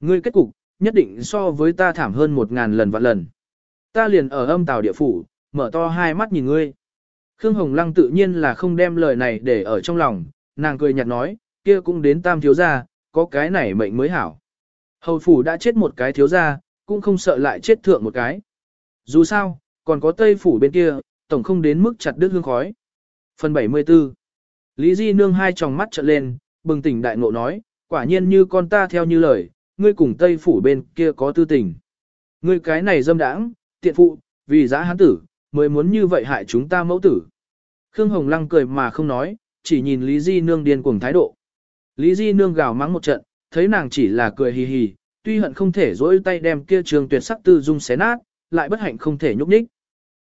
Ngươi kết cục, nhất định so với ta thảm hơn một ngàn lần vạn lần. Ta liền ở âm tàu địa phủ, mở to hai mắt nhìn ngươi. Khương Hồng Lăng tự nhiên là không đem lời này để ở trong lòng, nàng cười nhạt nói, kia cũng đến tam thiếu gia, có cái này mệnh mới hảo. Hầu phủ đã chết một cái thiếu gia, cũng không sợ lại chết thượng một cái. Dù sao, còn có tây phủ bên kia, tổng không đến mức chặt đứt hương khói. Phần 74 Lý Di nương hai tròng mắt trợn lên, bừng tỉnh đại ngộ nói, quả nhiên như con ta theo như lời, ngươi cùng tây phủ bên kia có tư tình. Ngươi cái này dâm đãng, tiện phụ, vì giá hán tử, mới muốn như vậy hại chúng ta mẫu tử. Khương Hồng Lăng cười mà không nói, chỉ nhìn Lý Di nương điên cuồng thái độ. Lý Di nương gào mắng một trận, thấy nàng chỉ là cười hì hì, tuy hận không thể dỗi tay đem kia trường tuyệt sắc tư dung xé nát, lại bất hạnh không thể nhúc nhích.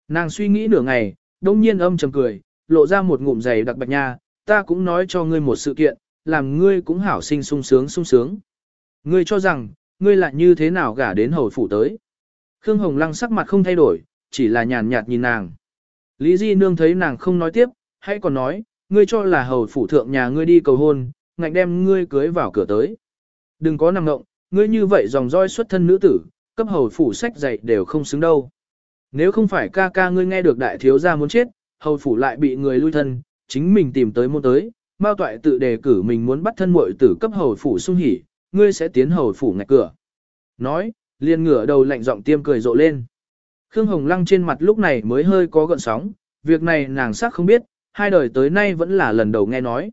Nàng suy nghĩ nửa ngày, đông nhiên âm trầm cười, lộ ra một ngụm giày đặc bạch nha, ta cũng nói cho ngươi một sự kiện, làm ngươi cũng hảo sinh sung sướng sung sướng. Ngươi cho rằng, ngươi lại như thế nào gả đến hầu phủ tới. Khương Hồng Lăng sắc mặt không thay đổi, chỉ là nhàn nhạt nhìn nàng. Lý Di Nương thấy nàng không nói tiếp, hãy còn nói, ngươi cho là hầu phủ thượng nhà ngươi đi cầu hôn, ngạnh đem ngươi cưới vào cửa tới. Đừng có nằm ngộng, ngươi như vậy dòng roi xuất thân nữ tử, cấp hầu phủ sách dạy đều không xứng đâu. Nếu không phải ca ca ngươi nghe được đại thiếu gia muốn chết, hầu phủ lại bị người lui thân, chính mình tìm tới môn tới, Mao toại tự đề cử mình muốn bắt thân muội tử cấp hầu phủ sung hỉ, ngươi sẽ tiến hầu phủ ngạch cửa. Nói, liền ngửa đầu lạnh giọng tiêm cười rộ lên. Khương Hồng Lăng trên mặt lúc này mới hơi có gợn sóng, việc này nàng xác không biết, hai đời tới nay vẫn là lần đầu nghe nói.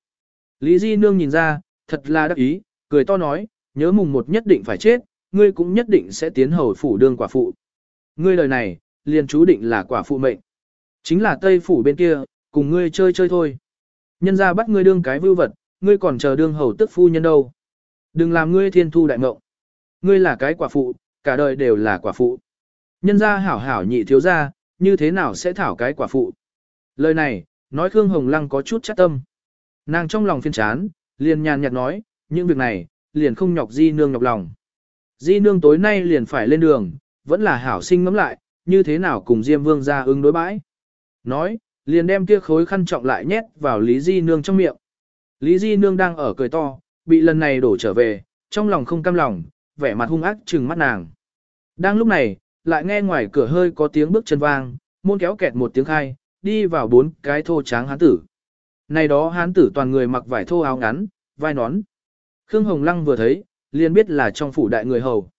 Lý Di Nương nhìn ra, thật là đắc ý, cười to nói, nhớ mùng một nhất định phải chết, ngươi cũng nhất định sẽ tiến hầu phủ đương quả phụ. Ngươi lời này, liền chú định là quả phụ mệnh. Chính là Tây phủ bên kia, cùng ngươi chơi chơi thôi. Nhân ra bắt ngươi đương cái vưu vật, ngươi còn chờ đương hầu tức phu nhân đâu. Đừng làm ngươi thiên thu đại mộng. Ngươi là cái quả phụ, cả đời đều là quả phụ. Nhân ra hảo hảo nhị thiếu ra, như thế nào sẽ thảo cái quả phụ. Lời này, nói Khương Hồng Lăng có chút chắc tâm. Nàng trong lòng phiên chán, liền nhàn nhạt nói, những việc này, liền không nhọc di nương nhọc lòng. Di nương tối nay liền phải lên đường, vẫn là hảo sinh ngắm lại, như thế nào cùng Diêm Vương ra ứng đối bãi. Nói, liền đem kia khối khăn trọng lại nhét vào Lý Di Nương trong miệng. Lý Di Nương đang ở cười to, bị lần này đổ trở về, trong lòng không cam lòng, vẻ mặt hung ác trừng mắt nàng. Đang lúc này, lại nghe ngoài cửa hơi có tiếng bước chân vang, môn kéo kẹt một tiếng khai, đi vào bốn cái thô tráng hán tử. Này đó hán tử toàn người mặc vải thô áo ngắn, vai nón. Khương Hồng Lăng vừa thấy, liền biết là trong phủ đại người hầu.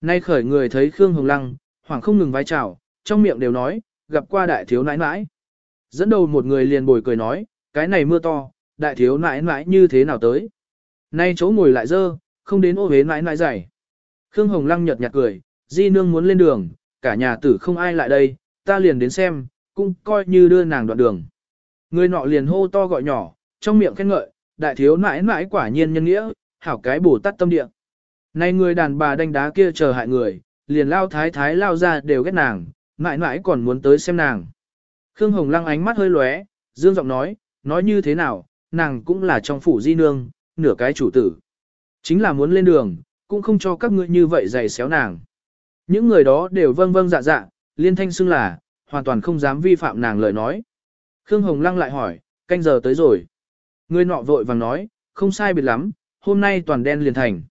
Nay khởi người thấy Khương Hồng Lăng, hoảng không ngừng vai chào, trong miệng đều nói, gặp qua đại thiếu nãi nãi. Dẫn đầu một người liền bồi cười nói, cái này mưa to, đại thiếu nãi nãi như thế nào tới. Nay chỗ ngồi lại dơ, không đến ô hế nãi nãi dày. Khương Hồng Lăng nhật nhạt cười, di nương muốn lên đường, cả nhà tử không ai lại đây, ta liền đến xem, cũng coi như đưa nàng đoạn đường. Người nọ liền hô to gọi nhỏ, trong miệng khen ngợi, đại thiếu nãi nãi quả nhiên nhân nghĩa, hảo cái bổ tát tâm địa. Này người đàn bà đánh đá kia chờ hại người, liền lao thái thái lao ra đều ghét nàng, mãi nãi còn muốn tới xem nàng. Khương Hồng Lăng ánh mắt hơi lóe, dương giọng nói, nói như thế nào, nàng cũng là trong phủ di nương, nửa cái chủ tử. Chính là muốn lên đường, cũng không cho các ngươi như vậy giày xéo nàng. Những người đó đều vâng vâng dạ dạ, liên thanh xưng là, hoàn toàn không dám vi phạm nàng lời nói. Khương Hồng Lăng lại hỏi, canh giờ tới rồi. Người nọ vội vàng nói, không sai biệt lắm, hôm nay toàn đen liền thành.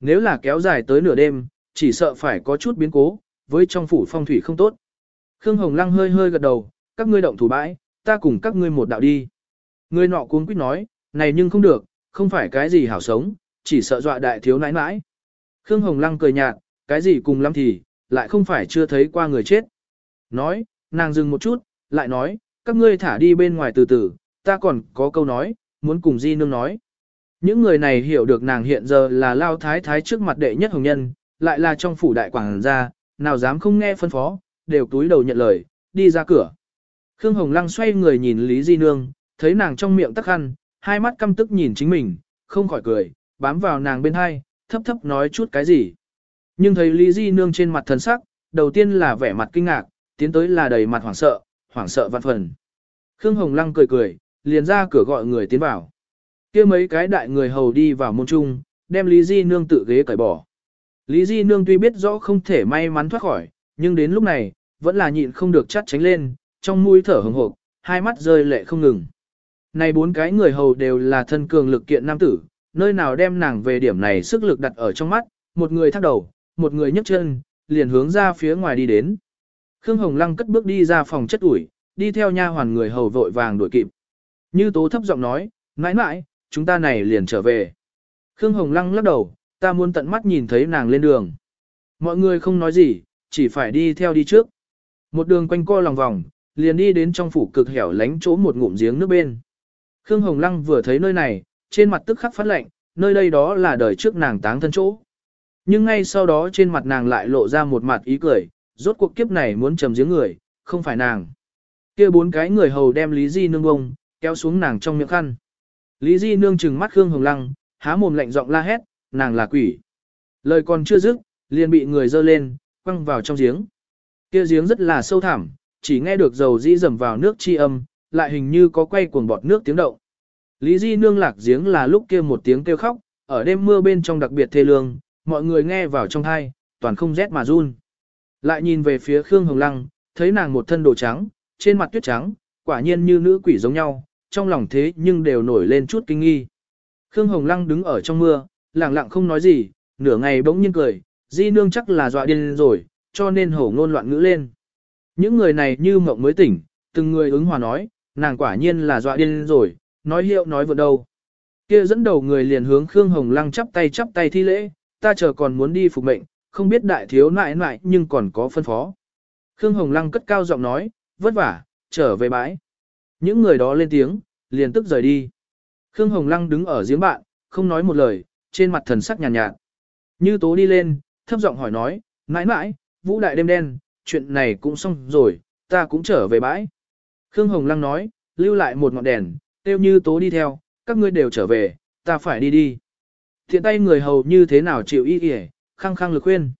Nếu là kéo dài tới nửa đêm, chỉ sợ phải có chút biến cố, với trong phủ phong thủy không tốt. Khương Hồng Lăng hơi hơi gật đầu, các ngươi động thủ bãi, ta cùng các ngươi một đạo đi. Người nọ cuống quýt nói, này nhưng không được, không phải cái gì hảo sống, chỉ sợ dọa đại thiếu nãi nãi. Khương Hồng Lăng cười nhạt, cái gì cùng lắm thì, lại không phải chưa thấy qua người chết. Nói, nàng dừng một chút, lại nói, các ngươi thả đi bên ngoài từ từ, ta còn có câu nói, muốn cùng Di Nương nói. Những người này hiểu được nàng hiện giờ là lao thái thái trước mặt đệ nhất hồng nhân, lại là trong phủ đại quảng gia, nào dám không nghe phân phó, đều túi đầu nhận lời, đi ra cửa. Khương Hồng Lăng xoay người nhìn Lý Di Nương, thấy nàng trong miệng tắc khăn, hai mắt căm tức nhìn chính mình, không khỏi cười, bám vào nàng bên hai, thấp thấp nói chút cái gì. Nhưng thấy Lý Di Nương trên mặt thần sắc, đầu tiên là vẻ mặt kinh ngạc, tiến tới là đầy mặt hoảng sợ, hoảng sợ vạn phần. Khương Hồng Lăng cười cười, liền ra cửa gọi người tiến vào kia mấy cái đại người hầu đi vào môn trung, đem Lý Di Nương tự ghế cởi bỏ. Lý Di Nương tuy biết rõ không thể may mắn thoát khỏi, nhưng đến lúc này, vẫn là nhịn không được chắt tránh lên, trong mũi thở hừng hộp, hai mắt rơi lệ không ngừng. Này bốn cái người hầu đều là thân cường lực kiện nam tử, nơi nào đem nàng về điểm này sức lực đặt ở trong mắt, một người thắt đầu, một người nhấc chân, liền hướng ra phía ngoài đi đến. Khương Hồng Lăng cất bước đi ra phòng chất ủi, đi theo nha hoàn người hầu vội vàng đuổi kịp. Như tố thấp giọng nói, mãi mãi, chúng ta này liền trở về. Khương Hồng Lăng lắc đầu, ta muốn tận mắt nhìn thấy nàng lên đường. Mọi người không nói gì, chỉ phải đi theo đi trước. Một đường quanh co lòng vòng, liền đi đến trong phủ cực hẻo lánh chỗ một ngụm giếng nước bên. Khương Hồng Lăng vừa thấy nơi này, trên mặt tức khắc phát lạnh, nơi đây đó là đời trước nàng táng thân chỗ. Nhưng ngay sau đó trên mặt nàng lại lộ ra một mặt ý cười, rốt cuộc kiếp này muốn trầm giếng người, không phải nàng. kia bốn cái người hầu đem Lý Di nương bông, kéo xuống nàng trong miệng khăn. Lý Di nương trừng mắt Khương Hồng Lăng, há mồm lạnh giọng la hét, nàng là quỷ. Lời còn chưa dứt, liền bị người dơ lên, quăng vào trong giếng. Kia giếng rất là sâu thẳm, chỉ nghe được dầu dĩ dầm vào nước chi âm, lại hình như có quay cuồng bọt nước tiếng động. Lý Di nương lạc giếng là lúc kia một tiếng kêu khóc, ở đêm mưa bên trong đặc biệt thê lương, mọi người nghe vào trong thai, toàn không rét mà run. Lại nhìn về phía Khương Hồng Lăng, thấy nàng một thân đồ trắng, trên mặt tuyết trắng, quả nhiên như nữ quỷ giống nhau, trong lòng thế nhưng đều nổi lên chút kinh nghi. Khương Hồng Lăng đứng ở trong mưa, lặng lặng không nói gì, nửa ngày bỗng nhiên cười, di nương chắc là dọa điên rồi, cho nên hổ ngôn loạn ngữ lên. Những người này như mộng mới tỉnh, từng người ứng hòa nói, nàng quả nhiên là dọa điên rồi, nói hiệu nói vượt đâu. Kia dẫn đầu người liền hướng Khương Hồng Lăng chắp tay chắp tay thi lễ, ta chờ còn muốn đi phục mệnh, không biết đại thiếu nại nại nhưng còn có phân phó. Khương Hồng Lăng cất cao giọng nói, vất vả, trở về bãi. Những người đó lên tiếng, liền tức rời đi. Khương Hồng Lăng đứng ở giếng bạn, không nói một lời, trên mặt thần sắc nhàn nhạt, nhạt. Như tố đi lên, thấp giọng hỏi nói, mãi mãi, vũ đại đêm đen, chuyện này cũng xong rồi, ta cũng trở về bãi. Khương Hồng Lăng nói, lưu lại một ngọn đèn, tiêu như tố đi theo, các ngươi đều trở về, ta phải đi đi. Thiện tay người hầu như thế nào chịu y kìa, khăng khăng lực khuyên.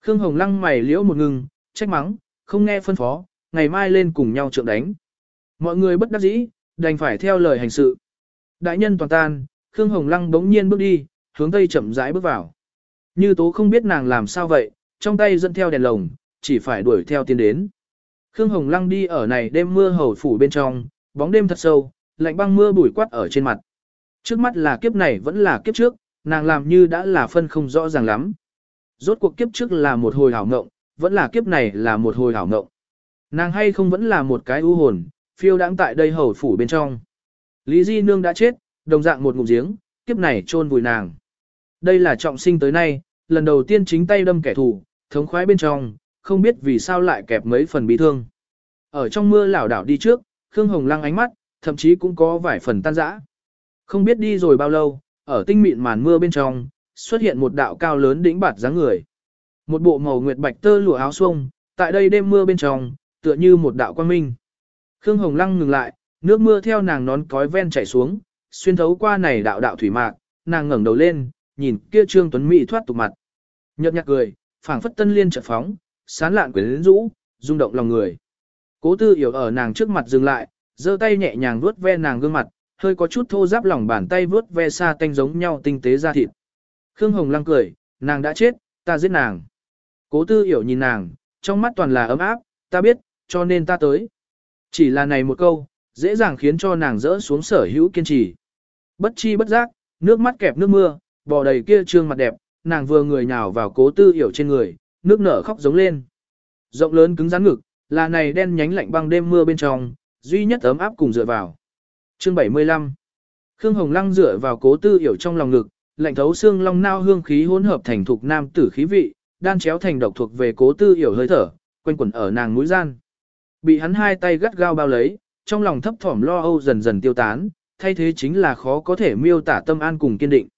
Khương Hồng Lăng mày liễu một ngừng, trách mắng, không nghe phân phó, ngày mai lên cùng nhau trượng đánh. Mọi người bất đắc dĩ, đành phải theo lời hành sự. Đại nhân toàn tan, Khương Hồng Lăng bỗng nhiên bước đi, hướng tây chậm rãi bước vào. Như tố không biết nàng làm sao vậy, trong tay dẫn theo đèn lồng, chỉ phải đuổi theo tiến đến. Khương Hồng Lăng đi ở này đêm mưa hầu phủ bên trong, bóng đêm thật sâu, lạnh băng mưa bụi quát ở trên mặt. Trước mắt là kiếp này vẫn là kiếp trước, nàng làm như đã là phân không rõ ràng lắm. Rốt cuộc kiếp trước là một hồi hảo ngộng, vẫn là kiếp này là một hồi hảo ngộng. Nàng hay không vẫn là một cái u hồn, phiêu đãng tại đây hầu phủ bên trong. Lý Di Nương đã chết, đồng dạng một ngụm giếng, kiếp này chôn vùi nàng. Đây là trọng sinh tới nay, lần đầu tiên chính tay đâm kẻ thù, thống khoái bên trong, không biết vì sao lại kẹp mấy phần bị thương. Ở trong mưa lảo đảo đi trước, Khương Hồng Lăng ánh mắt, thậm chí cũng có vài phần tan rã. Không biết đi rồi bao lâu, ở tinh mịn màn mưa bên trong, xuất hiện một đạo cao lớn đỉnh bạt dáng người. Một bộ màu nguyệt bạch tơ lụa áo xuông, tại đây đêm mưa bên trong, tựa như một đạo quang minh. Khương Hồng Lăng ngừng lại, nước mưa theo nàng nón cói ven chảy xuống, xuyên thấu qua này đạo đạo thủy mạc, nàng ngẩng đầu lên, nhìn kia Trương Tuấn Mỹ thoát tục mặt. Nhợt nhạt cười, phảng phất tân liên chợt phóng, sán lạn quyến rũ, rung động lòng người. Cố Tư Hiểu ở nàng trước mặt dừng lại, giơ tay nhẹ nhàng vuốt ve nàng gương mặt, hơi có chút thô ráp lòng bàn tay vuốt ve xa tanh giống nhau tinh tế da thịt. Khương Hồng Lăng cười, nàng đã chết, ta giết nàng. Cố Tư Hiểu nhìn nàng, trong mắt toàn là ấm áp, ta biết, cho nên ta tới. Chỉ là này một câu, dễ dàng khiến cho nàng rỡ xuống sở hữu kiên trì. Bất chi bất giác, nước mắt kẹp nước mưa, bò đầy kia trương mặt đẹp, nàng vừa người nhào vào cố tư hiểu trên người, nước nở khóc giống lên. Rộng lớn cứng rắn ngực, là này đen nhánh lạnh băng đêm mưa bên trong, duy nhất ấm áp cùng dựa vào. Chương 75 Khương Hồng Lăng dựa vào cố tư hiểu trong lòng ngực, lạnh thấu xương long nao hương khí hỗn hợp thành thục nam tử khí vị, đan chéo thành độc thuộc về cố tư hiểu hơi thở, quanh quẩn ở nàng mũi gian. Bị hắn hai tay gắt gao bao lấy, trong lòng thấp thỏm lo âu dần dần tiêu tán, thay thế chính là khó có thể miêu tả tâm an cùng kiên định.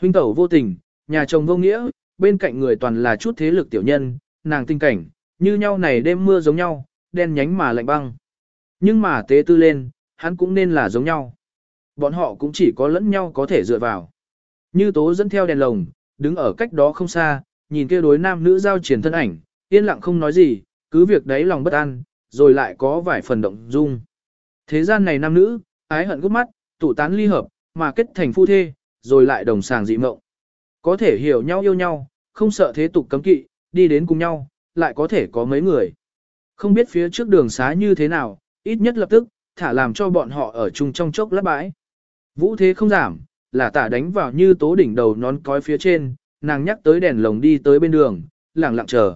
Huynh tẩu vô tình, nhà chồng vô nghĩa, bên cạnh người toàn là chút thế lực tiểu nhân, nàng tinh cảnh, như nhau này đêm mưa giống nhau, đen nhánh mà lạnh băng. Nhưng mà tế tư lên, hắn cũng nên là giống nhau. Bọn họ cũng chỉ có lẫn nhau có thể dựa vào. Như tố dẫn theo đèn lồng, đứng ở cách đó không xa, nhìn kia đối nam nữ giao triển thân ảnh, yên lặng không nói gì, cứ việc đấy lòng bất an, rồi lại có vài phần động dung. Thế gian này nam nữ, ái hận gút mắt, tụ tán ly hợp, mà kết thành phu thê, rồi lại đồng sàng dị mộng. Có thể hiểu nhau yêu nhau, không sợ thế tục cấm kỵ, đi đến cùng nhau, lại có thể có mấy người. Không biết phía trước đường xá như thế nào, ít nhất lập tức, thả làm cho bọn họ ở chung trong chốc lát bãi. Vũ thế không giảm, là tả đánh vào như tố đỉnh đầu nón cói phía trên, nàng nhắc tới đèn lồng đi tới bên đường, lặng lặng chờ.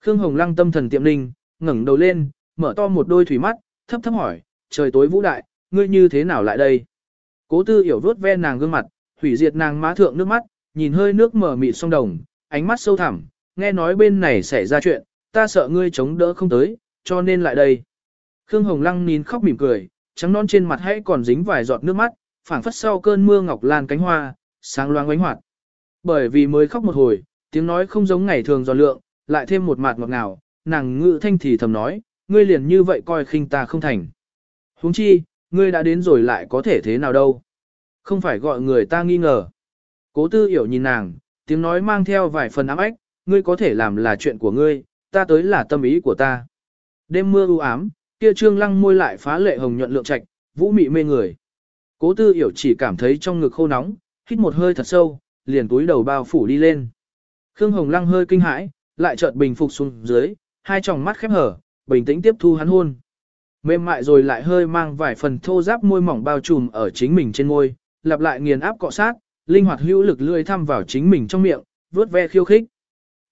Khương Hồng Lăng tâm thần tiệm linh, ngẩng đầu lên, mở to một đôi thủy mắt, thấp thấp hỏi, trời tối vũ đại, ngươi như thế nào lại đây? Cố tư hiểu vuốt ve nàng gương mặt, hủy diệt nàng má thượng nước mắt, nhìn hơi nước mở mịt song đồng, ánh mắt sâu thẳm, nghe nói bên này xảy ra chuyện, ta sợ ngươi chống đỡ không tới, cho nên lại đây. Khương Hồng Lăng nín khóc mỉm cười, trắng non trên mặt hãy còn dính vài giọt nước mắt, phảng phất sau cơn mưa ngọc lan cánh hoa, sáng loáng ánh hoạt. Bởi vì mới khóc một hồi, tiếng nói không giống ngày thường giòn lượng, lại thêm một mạt ngọt ngào, nàng ngự thanh thì thầm nói, ngươi liền như vậy coi khinh ta không thành. huống chi, ngươi đã đến rồi lại có thể thế nào đâu. Không phải gọi người ta nghi ngờ. Cố tư hiểu nhìn nàng, tiếng nói mang theo vài phần ám ách, ngươi có thể làm là chuyện của ngươi, ta tới là tâm ý của ta. Đêm mưa u ám, kia trương lăng môi lại phá lệ hồng nhuận lượng trạch, vũ mị mê người. Cố tư hiểu chỉ cảm thấy trong ngực khô nóng, hít một hơi thật sâu, liền túi đầu bao phủ đi lên. Khương Hồng Lăng hơi kinh hãi, lại chợt bình phục xuống dưới, hai tròng mắt khép hở, bình tĩnh tiếp thu hắn hôn. Mềm mại rồi lại hơi mang vài phần thô giáp môi mỏng bao trùm ở chính mình trên môi, lặp lại nghiền áp cọ sát, linh hoạt hữu lực lưỡi thăm vào chính mình trong miệng, vuốt ve khiêu khích.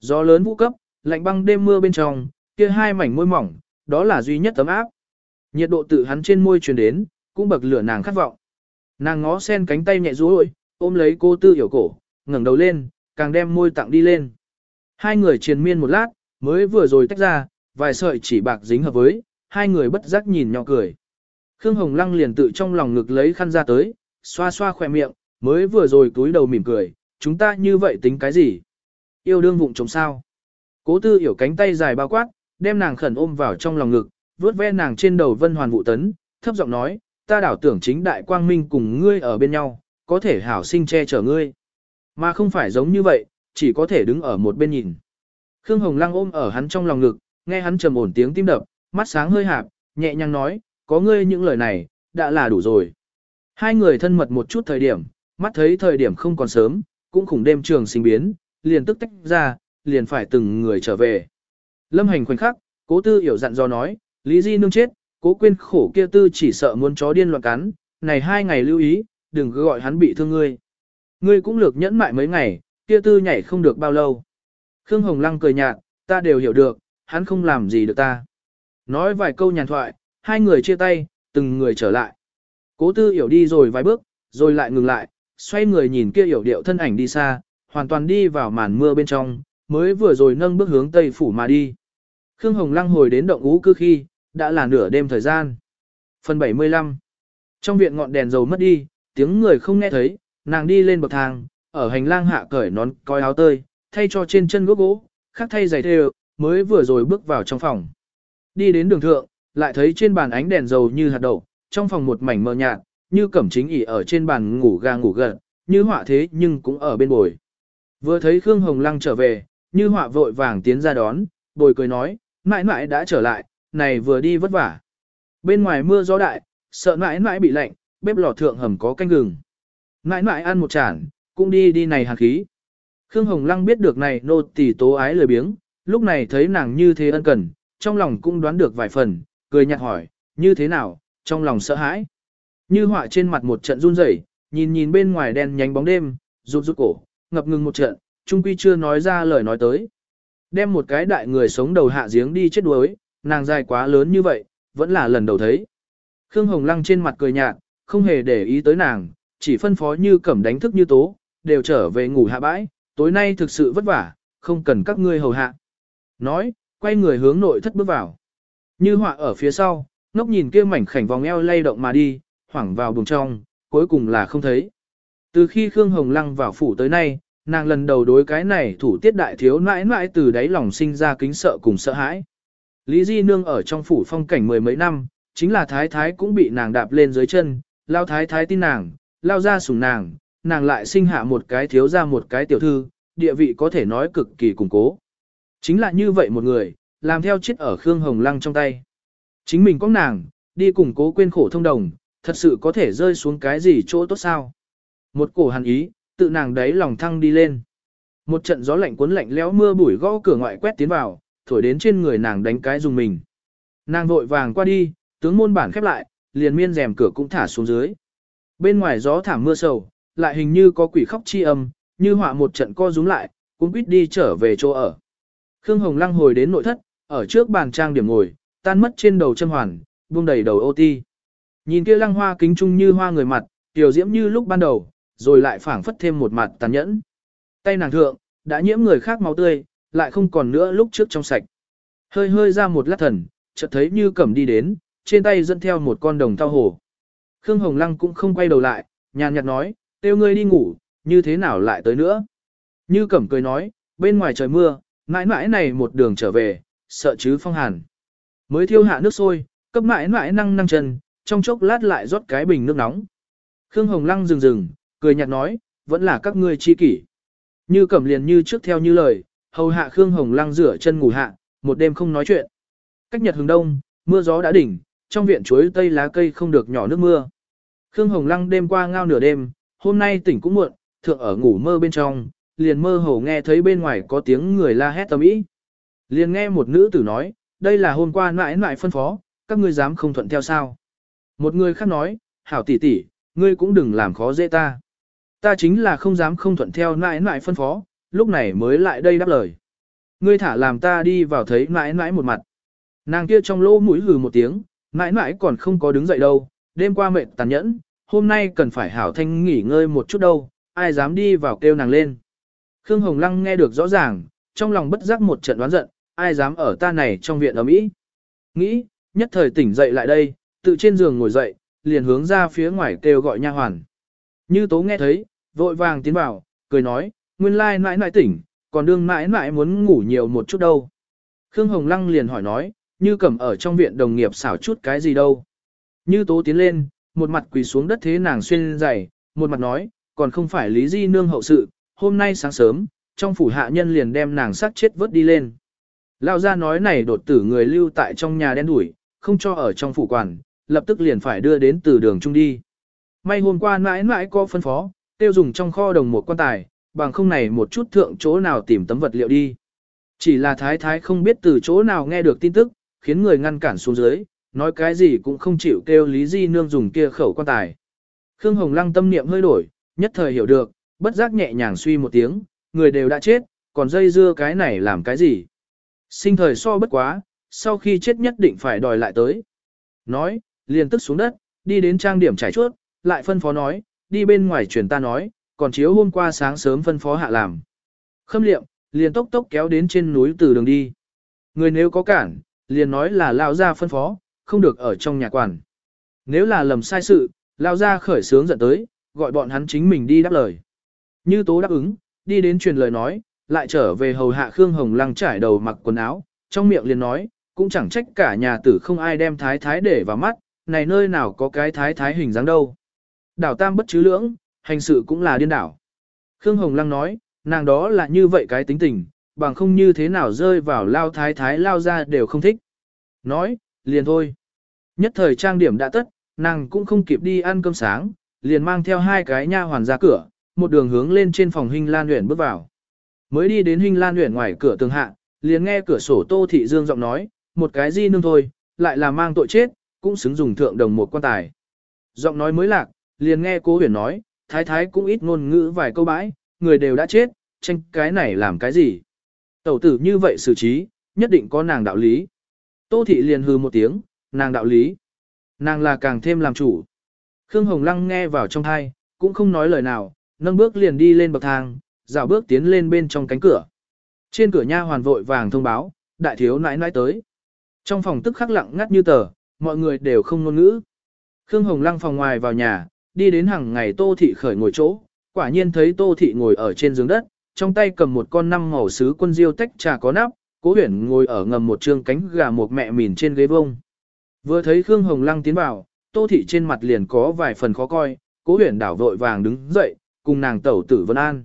Gió lớn vũ cấp, lạnh băng đêm mưa bên trong, kia hai mảnh môi mỏng, đó là duy nhất tấm áp. Nhiệt độ tự hắn trên môi truyền đến, cũng bậc lửa nàng khát vọng. Nàng ngó sen cánh tay nhẹ rối, ôm lấy cô tư hiểu cổ, ngẩng đầu lên, càng đem môi tặng đi lên. Hai người triền miên một lát, mới vừa rồi tách ra, vài sợi chỉ bạc dính hợp với, hai người bất giác nhìn nhỏ cười. Khương Hồng Lăng liền tự trong lòng ngực lấy khăn ra tới, xoa xoa khỏe miệng, mới vừa rồi túi đầu mỉm cười, chúng ta như vậy tính cái gì? Yêu đương vụng trống sao? Cố tư hiểu cánh tay dài bao quát, đem nàng khẩn ôm vào trong lòng ngực, vuốt ve nàng trên đầu vân hoàn vụ tấn, thấp giọng nói, ta đảo tưởng chính đại quang minh cùng ngươi ở bên nhau, có thể hảo sinh che chở ngươi. Mà không phải giống như vậy, chỉ có thể đứng ở một bên nhìn. Khương Hồng Lăng ôm ở hắn trong lòng ngực, nghe hắn trầm ổn tiếng tim đập, mắt sáng hơi hạp, nhẹ nhàng nói, có ngươi những lời này, đã là đủ rồi. Hai người thân mật một chút thời điểm, mắt thấy thời điểm không còn sớm, cũng khủng đêm trường sinh biến, liền tức tách ra, liền phải từng người trở về. Lâm hành khoảnh khắc, cố tư hiểu dặn do nói, Lý Di nương chết, cố quên khổ kia tư chỉ sợ muốn chó điên loạn cắn, này hai ngày lưu ý, đừng cứ gọi hắn bị thương ngươi. Ngươi cũng lược nhẫn mại mấy ngày, kia tư nhảy không được bao lâu. Khương Hồng Lăng cười nhạt, ta đều hiểu được, hắn không làm gì được ta. Nói vài câu nhàn thoại, hai người chia tay, từng người trở lại. Cố tư hiểu đi rồi vài bước, rồi lại ngừng lại, xoay người nhìn kia hiểu điệu thân ảnh đi xa, hoàn toàn đi vào màn mưa bên trong, mới vừa rồi nâng bước hướng tây phủ mà đi. Khương Hồng Lăng hồi đến động ú cư khi, đã là nửa đêm thời gian. Phần 75 Trong viện ngọn đèn dầu mất đi, tiếng người không nghe thấy, nàng đi lên bậc thang, ở hành lang hạ cởi nón coi áo tơi, thay cho trên chân gốc gỗ, khắc thay giày thêu, mới vừa rồi bước vào trong phòng. Đi đến đường thượng, lại thấy trên bàn ánh đèn dầu như hạt đậu, trong phòng một mảnh mờ nhạt, như cẩm chính ỉ ở trên bàn ngủ ga ngủ gật, như họa thế nhưng cũng ở bên bồi. Vừa thấy Khương Hồng Lăng trở về, như họa vội vàng tiến ra đón, bồi cười nói, mãi mãi đã trở lại, này vừa đi vất vả. Bên ngoài mưa gió đại, sợ mãi mãi bị lạnh, bếp lò thượng hầm có canh gừng. Mãi mãi ăn một chản, cũng đi đi này hàng khí. Khương Hồng Lăng biết được này nô tỳ tố ái lời biếng, lúc này thấy nàng như thế ân cần, trong lòng cũng đoán được vài phần, cười nhạt hỏi, như thế nào, trong lòng sợ hãi. Như họa trên mặt một trận run rẩy, nhìn nhìn bên ngoài đen nhánh bóng đêm, rụt rụt cổ, ngập ngừng một trận, trung quy chưa nói ra lời nói tới. Đem một cái đại người sống đầu hạ giếng đi chết đuối, nàng dài quá lớn như vậy, vẫn là lần đầu thấy. Khương Hồng Lăng trên mặt cười nhạt, không hề để ý tới nàng, chỉ phân phó như cẩm đánh thức như tố, đều trở về ngủ hạ bãi, tối nay thực sự vất vả, không cần các ngươi hầu hạ. Nói, quay người hướng nội thất bước vào. Như họa ở phía sau, ngốc nhìn kia mảnh khảnh vòng eo lay động mà đi, hoảng vào buồng trong, cuối cùng là không thấy. Từ khi Khương Hồng Lăng vào phủ tới nay, nàng lần đầu đối cái này thủ tiết đại thiếu mãi mãi từ đáy lòng sinh ra kính sợ cùng sợ hãi. Lý Di Nương ở trong phủ phong cảnh mười mấy năm, chính là thái thái cũng bị nàng đạp lên dưới chân, lao thái thái tin nàng, lao ra sủng nàng, nàng lại sinh hạ một cái thiếu ra một cái tiểu thư, địa vị có thể nói cực kỳ củng cố. Chính là như vậy một người, làm theo chết ở Khương Hồng Lăng trong tay. Chính mình có nàng, đi cùng cố quên khổ thông đồng, thật sự có thể rơi xuống cái gì chỗ tốt sao. Một cổ hàn ý, tự nàng đấy lòng thăng đi lên. Một trận gió lạnh cuốn lạnh lẽo mưa bụi gõ cửa ngoại quét tiến vào, thổi đến trên người nàng đánh cái dùng mình. Nàng vội vàng qua đi, tướng môn bản khép lại, liền miên rèm cửa cũng thả xuống dưới. Bên ngoài gió thảm mưa sầu, lại hình như có quỷ khóc chi âm, như họa một trận co rúm lại, cũng quýt đi trở về chỗ ở. Khương Hồng Lăng hồi đến nội thất, ở trước bàn trang điểm ngồi, tan mất trên đầu châm hoàn, buông đầy đầu ô ti. Nhìn kia lăng hoa kính trung như hoa người mặt, tiểu diễm như lúc ban đầu, rồi lại phảng phất thêm một mặt tàn nhẫn. Tay nàng thượng, đã nhiễm người khác máu tươi, lại không còn nữa lúc trước trong sạch. Hơi hơi ra một lát thần, chợt thấy như cẩm đi đến, trên tay dẫn theo một con đồng thao hồ. Khương Hồng Lăng cũng không quay đầu lại, nhàn nhạt nói, tiêu ngươi đi ngủ, như thế nào lại tới nữa. Như cẩm cười nói, bên ngoài trời mưa, mãi mãi này một đường trở về, sợ chứ phong hàn. Mới thiêu hạ nước sôi, cấp mãi mãi năng năng chân, trong chốc lát lại rót cái bình nước nóng. Khương Hồng Lăng dừng dừng, cười nhạt nói, vẫn là các ngươi chi kỷ. Như cẩm liền như trước theo như lời, hầu hạ Khương Hồng Lăng rửa chân ngủ hạ, một đêm không nói chuyện. Cách nhật hướng đông, mưa gió đã đỉnh, trong viện chuối tây lá cây không được nhỏ nước mưa. Khương Hồng Lăng đêm qua ngao nửa đêm, hôm nay tỉnh cũng muộn, thượng ở ngủ mơ bên trong, liền mơ hồ nghe thấy bên ngoài có tiếng người la hét tầm ý. Liền nghe một nữ tử nói, đây là hôm qua mãi mãi phân phó, các ngươi dám không thuận theo sao. Một người khác nói, hảo tỷ tỷ, ngươi cũng đừng làm khó dễ ta. Ta chính là không dám không thuận theo mãi mãi phân phó, lúc này mới lại đây đáp lời. Ngươi thả làm ta đi vào thấy mãi mãi một mặt. Nàng kia trong lỗ mũi hừ một tiếng, mãi mãi còn không có đứng dậy đâu, đêm qua mệt tàn nhẫn, hôm nay cần phải hảo thanh nghỉ ngơi một chút đâu, ai dám đi vào kêu nàng lên. Khương Hồng Lăng nghe được rõ ràng, trong lòng bất giác một trận đoán giận, ai dám ở ta này trong viện ở Mỹ. Nghĩ, nhất thời tỉnh dậy lại đây, tự trên giường ngồi dậy, liền hướng ra phía ngoài kêu gọi nha hoàn. Như tố nghe thấy, vội vàng tiến vào, cười nói, nguyên lai mãi mãi tỉnh, còn đương mãi mãi muốn ngủ nhiều một chút đâu. Khương Hồng Lăng liền hỏi nói, như cẩm ở trong viện đồng nghiệp xảo chút cái gì đâu. Như tố tiến lên, một mặt quỳ xuống đất thế nàng xuyên dày, một mặt nói, còn không phải lý di nương hậu sự, hôm nay sáng sớm, trong phủ hạ nhân liền đem nàng sát chết vớt đi lên. lao ra nói này đột tử người lưu tại trong nhà đen đuổi, không cho ở trong phủ quản, lập tức liền phải đưa đến từ đường trung đi. May hôm qua mãi mãi có phân phó, tiêu dùng trong kho đồng một quan tài, bằng không này một chút thượng chỗ nào tìm tấm vật liệu đi. Chỉ là thái thái không biết từ chỗ nào nghe được tin tức, khiến người ngăn cản xuống dưới, nói cái gì cũng không chịu kêu Lý Di Nương dùng kia khẩu quan tài. Khương Hồng Lăng tâm niệm hơi đổi, nhất thời hiểu được, bất giác nhẹ nhàng suy một tiếng, người đều đã chết, còn dây dưa cái này làm cái gì. Sinh thời so bất quá, sau khi chết nhất định phải đòi lại tới. Nói, liền tức xuống đất, đi đến trang điểm trải chuốt, lại phân phó nói, đi bên ngoài truyền ta nói, còn chiếu hôm qua sáng sớm phân phó hạ làm. Khâm liệm, liền tốc tốc kéo đến trên núi từ đường đi. Người nếu có cản, liền nói là lao ra phân phó, không được ở trong nhà quản. Nếu là lầm sai sự, lao ra khởi sướng giận tới, gọi bọn hắn chính mình đi đáp lời. Như tố đáp ứng, đi đến truyền lời nói, lại trở về hầu hạ Khương Hồng Lăng trải đầu mặc quần áo, trong miệng liền nói, cũng chẳng trách cả nhà tử không ai đem thái thái để vào mắt, này nơi nào có cái thái thái hình dáng đâu. Đảo tam bất chứ lưỡng, hành sự cũng là điên đảo. Khương Hồng Lăng nói, nàng đó là như vậy cái tính tình, bằng không như thế nào rơi vào lao thái thái lao ra đều không thích. Nói, liền thôi. Nhất thời trang điểm đã tất, nàng cũng không kịp đi ăn cơm sáng, liền mang theo hai cái nha hoàn ra cửa, một đường hướng lên trên phòng Hinh Lan Uyển bước vào. Mới đi đến Hinh Lan Uyển ngoài cửa tường hạ, liền nghe cửa sổ Tô Thị Dương giọng nói, một cái gì nương thôi, lại là mang tội chết, cũng xứng dùng thượng đồng một quan tài. Giọng nói mới lạc, liền nghe cố huyền nói, thái thái cũng ít ngôn ngữ vài câu bãi, người đều đã chết, tranh cái này làm cái gì. Tẩu tử như vậy xử trí, nhất định có nàng đạo lý. Tô thị liền hừ một tiếng, nàng đạo lý. Nàng là càng thêm làm chủ. Khương Hồng Lăng nghe vào trong thai, cũng không nói lời nào, nâng bước liền đi lên bậc thang, dạo bước tiến lên bên trong cánh cửa. Trên cửa nha hoàn vội vàng thông báo, đại thiếu nãi nãi tới. Trong phòng tức khắc lặng ngắt như tờ, mọi người đều không ngôn ngữ. Khương Hồng Lăng phòng ngoài vào nhà, đi đến hàng ngày Tô Thị khởi ngồi chỗ, quả nhiên thấy Tô Thị ngồi ở trên giường đất, trong tay cầm một con năm màu sứ quân diêu tách trà có nắp, cố huyển ngồi ở ngầm một trương cánh gà một mẹ mìn trên ghế vông. Vừa thấy Khương Hồng Lăng tiến vào, Tô Thị trên mặt liền có vài phần khó coi, cố huyển đảo vội vàng đứng dậy, cùng nàng tẩu tử Vân An.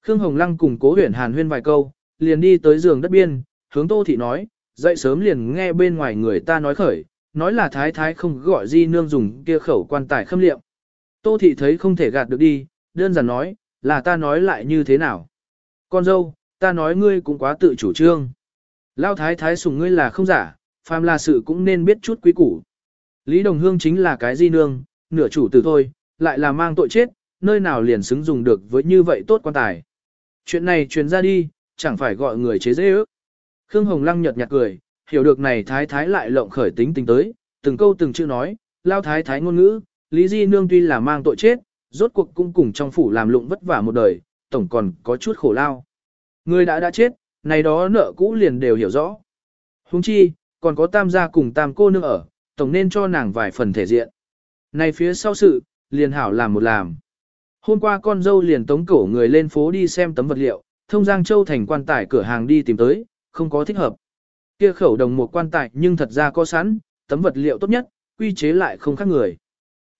Khương Hồng Lăng cùng cố huyển hàn huyên vài câu, liền đi tới giường đất biên, hướng Tô Thị nói, dậy sớm liền nghe bên ngoài người ta nói khởi, nói là thái thái không gọi di nương dùng kia khẩu quan tài khâm liệm. Tô Thị thấy không thể gạt được đi, đơn giản nói, là ta nói lại như thế nào. Con dâu, ta nói ngươi cũng quá tự chủ trương. Lao thái thái sùng ngươi là không giả, phàm là sự cũng nên biết chút quý củ. Lý Đồng Hương chính là cái di nương, nửa chủ tử thôi, lại là mang tội chết, nơi nào liền xứng dùng được với như vậy tốt quan tài. Chuyện này truyền ra đi, chẳng phải gọi người chế dễ ước. Khương Hồng Lăng nhật nhạt cười, hiểu được này thái thái lại lộng khởi tính tình tới, từng câu từng chữ nói, lao thái thái ngôn ngữ, Lý Di Nương tuy là mang tội chết, rốt cuộc cũng cùng trong phủ làm lụng vất vả một đời, tổng còn có chút khổ lao. Người đã đã chết, này đó nợ cũ liền đều hiểu rõ. Huống chi, còn có tam gia cùng tam cô nương ở, tổng nên cho nàng vài phần thể diện. Này phía sau sự, liền hảo làm một làm. Hôm qua con dâu liền tống cổ người lên phố đi xem tấm vật liệu, thông Giang Châu thành quan tài cửa hàng đi tìm tới, không có thích hợp. Kia khẩu đồng một quan tài nhưng thật ra có sẵn, tấm vật liệu tốt nhất, quy chế lại không khác người.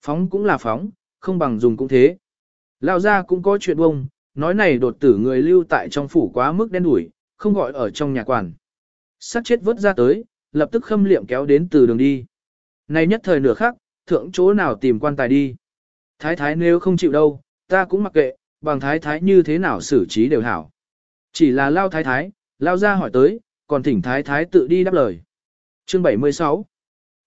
Phóng cũng là phóng, không bằng dùng cũng thế. Lão gia cũng có chuyện bông, nói này đột tử người lưu tại trong phủ quá mức đen đủi, không gọi ở trong nhà quản. Sát chết vớt ra tới, lập tức khâm liệm kéo đến từ đường đi. Này nhất thời nửa khắc, thượng chỗ nào tìm quan tài đi. Thái thái nếu không chịu đâu, ta cũng mặc kệ, bằng thái thái như thế nào xử trí đều hảo. Chỉ là lao thái thái, lao ra hỏi tới, còn thỉnh thái thái tự đi đáp lời. Chương 76